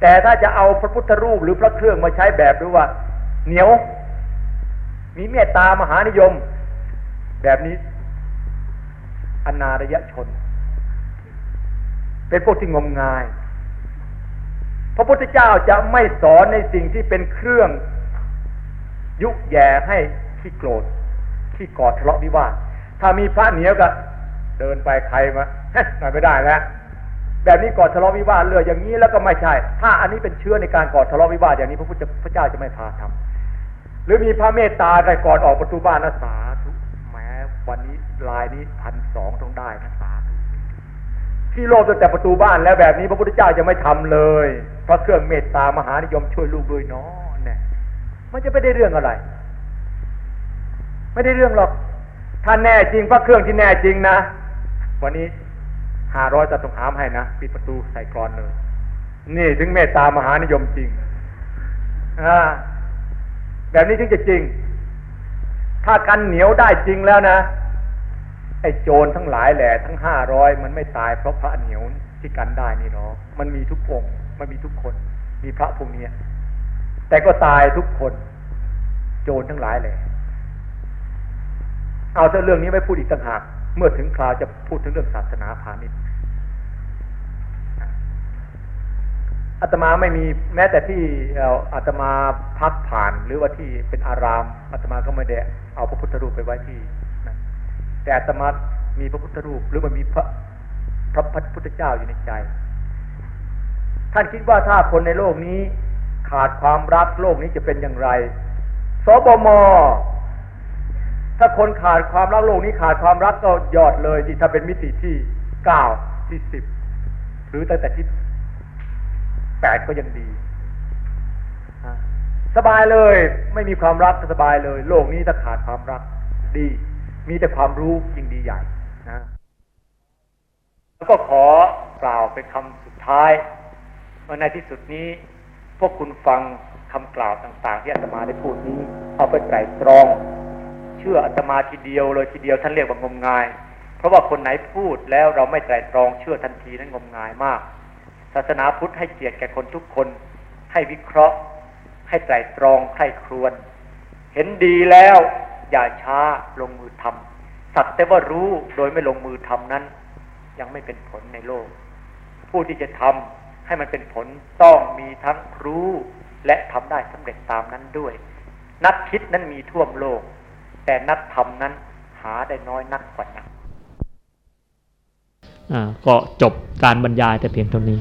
แต่ถ้าจะเอาพระพุทธรูปหรือพระเครื่องมาใช้แบบหรือว่า เหนียว มีเมตตามหานิยม แบบนี้ อนาระยะชน เป็นพวกที่งมงาย พระพุทธเจ้าจะไม่สอนในสิ่งที่เป็นเครื่อง ยุแย่ให้ขี้โกรธขี้กอดทะเลาะวิวาทถ้ามีพระเหนียวก็เดินไปใครมาหน่อยไม่ได้แล้วแบบนี้กอดทะเลาะวิวาทเลยอย่างนี้แล้วก็ไม่ใช่ ถ้าอันนี้เป็นเชื้อในการกอดทะเลาะวิวาทอย่างนี้พระพุทธเจ้าจะไม่พาทำหรือมีพระเมตตาใครกอดออกประตูบ้านนะสาธุ วันนี้ลายนี้พันสองต้องได้นะสาธุที่โลภตั้งแต่ประตูบ้านแล้วแบบนี้พระพุทธเจ้าจะไม่ทำเลยเพราะเครื่องเมตตามหานิยมช่วยลูกด้วยเนาะเนี่ยมันจะไม่ได้เรื่องอะไร ไม่ได้เรื่องหรอกถ้าแน่จริงพระเครื่องที่แน่จริงนะวันนี้ห้าร้อยจะต้องหามให้นะปิดประตูใส่กรอนเลยนี่ถึงเมตตามหานิยมจริงอ่าแบบนี้ถึงจะจริง ถ้ากันเหนียวได้จริงแล้วนะ ไอ้โจรทั้งหลายแหละทั้งห้าร้อยมันไม่ตายเพราะพระเหนียวที่กันได้นี่หรอกมันมีทุกองค์ มันมีทุกคน มีพระพวกนี้แต่ก็ตายทุกคน โจรทั้งหลายแหละเอาแต่เรื่องนี้ไม่พูดอีกต่างหาก เมื่อถึงคราวจะพูดถึงเรื่องศาสนาพาณิชย์อาตมาไม่มีแม้แต่ที่อาตมาพักผ่านหรือว่าที่เป็นอารามอาตมาก็ไม่ได้ เอาพระพุทธรูปไปไว้ที่นั่นแต่อาตมามีพระพุทธรูปหรือมันมีพระพระพุทธเจ้าอยู่ในใจ ท่านคิดว่าถ้าคนในโลกนี้ขาดความรักโลกนี้จะเป็นอย่างไร สบม ถ้าคนขาดความรักโลกนี้ขาดความรักก็ยอดเลยที่ถ้าเป็นมิติที่เก้าที่สิบหรือตั้งแต่ที่แปดก็ยังดี สบายเลย ไม่มีความรักสบายเลย โลกนี้ถ้าขาดความรักดี มีแต่ความรู้ยิ่งดีใหญ่นะแล้วก็ขอกล่าวเป็นคำสุดท้ายว่าในที่สุดนี้ พวกคุณฟังคำกล่าวต่าง ๆ ที่อาตมาได้พูดนี้ เอาไปไตรตรอง เชื่ออาตมาทีเดียวเลยทีเดียวท่านเรียกว่างมงาย เพราะว่าคนไหนพูดแล้วเราไม่ไตรตรอง เชื่อทันทีนั้นงมงายมาก ศาสนาพุทธให้เกียรติแก่คนทุกคน ให้วิเคราะห์ ให้ไตรตรองใครครวนเห็นดีแล้ว อย่าช้าลงมือทำสักแต่ว่ารู้โดยไม่ลงมือทำนั้น ยังไม่เป็นผลในโลก ผู้ที่จะทำให้มันเป็นผลต้องมีทั้งรู้และทำได้สำเร็จตามนั้นด้วย นักคิดนั้นมีท่วมโลก แต่นักทำนั้นหาได้น้อยนักกว่านักก็จบการบรรยายแต่เพียงเท่านี้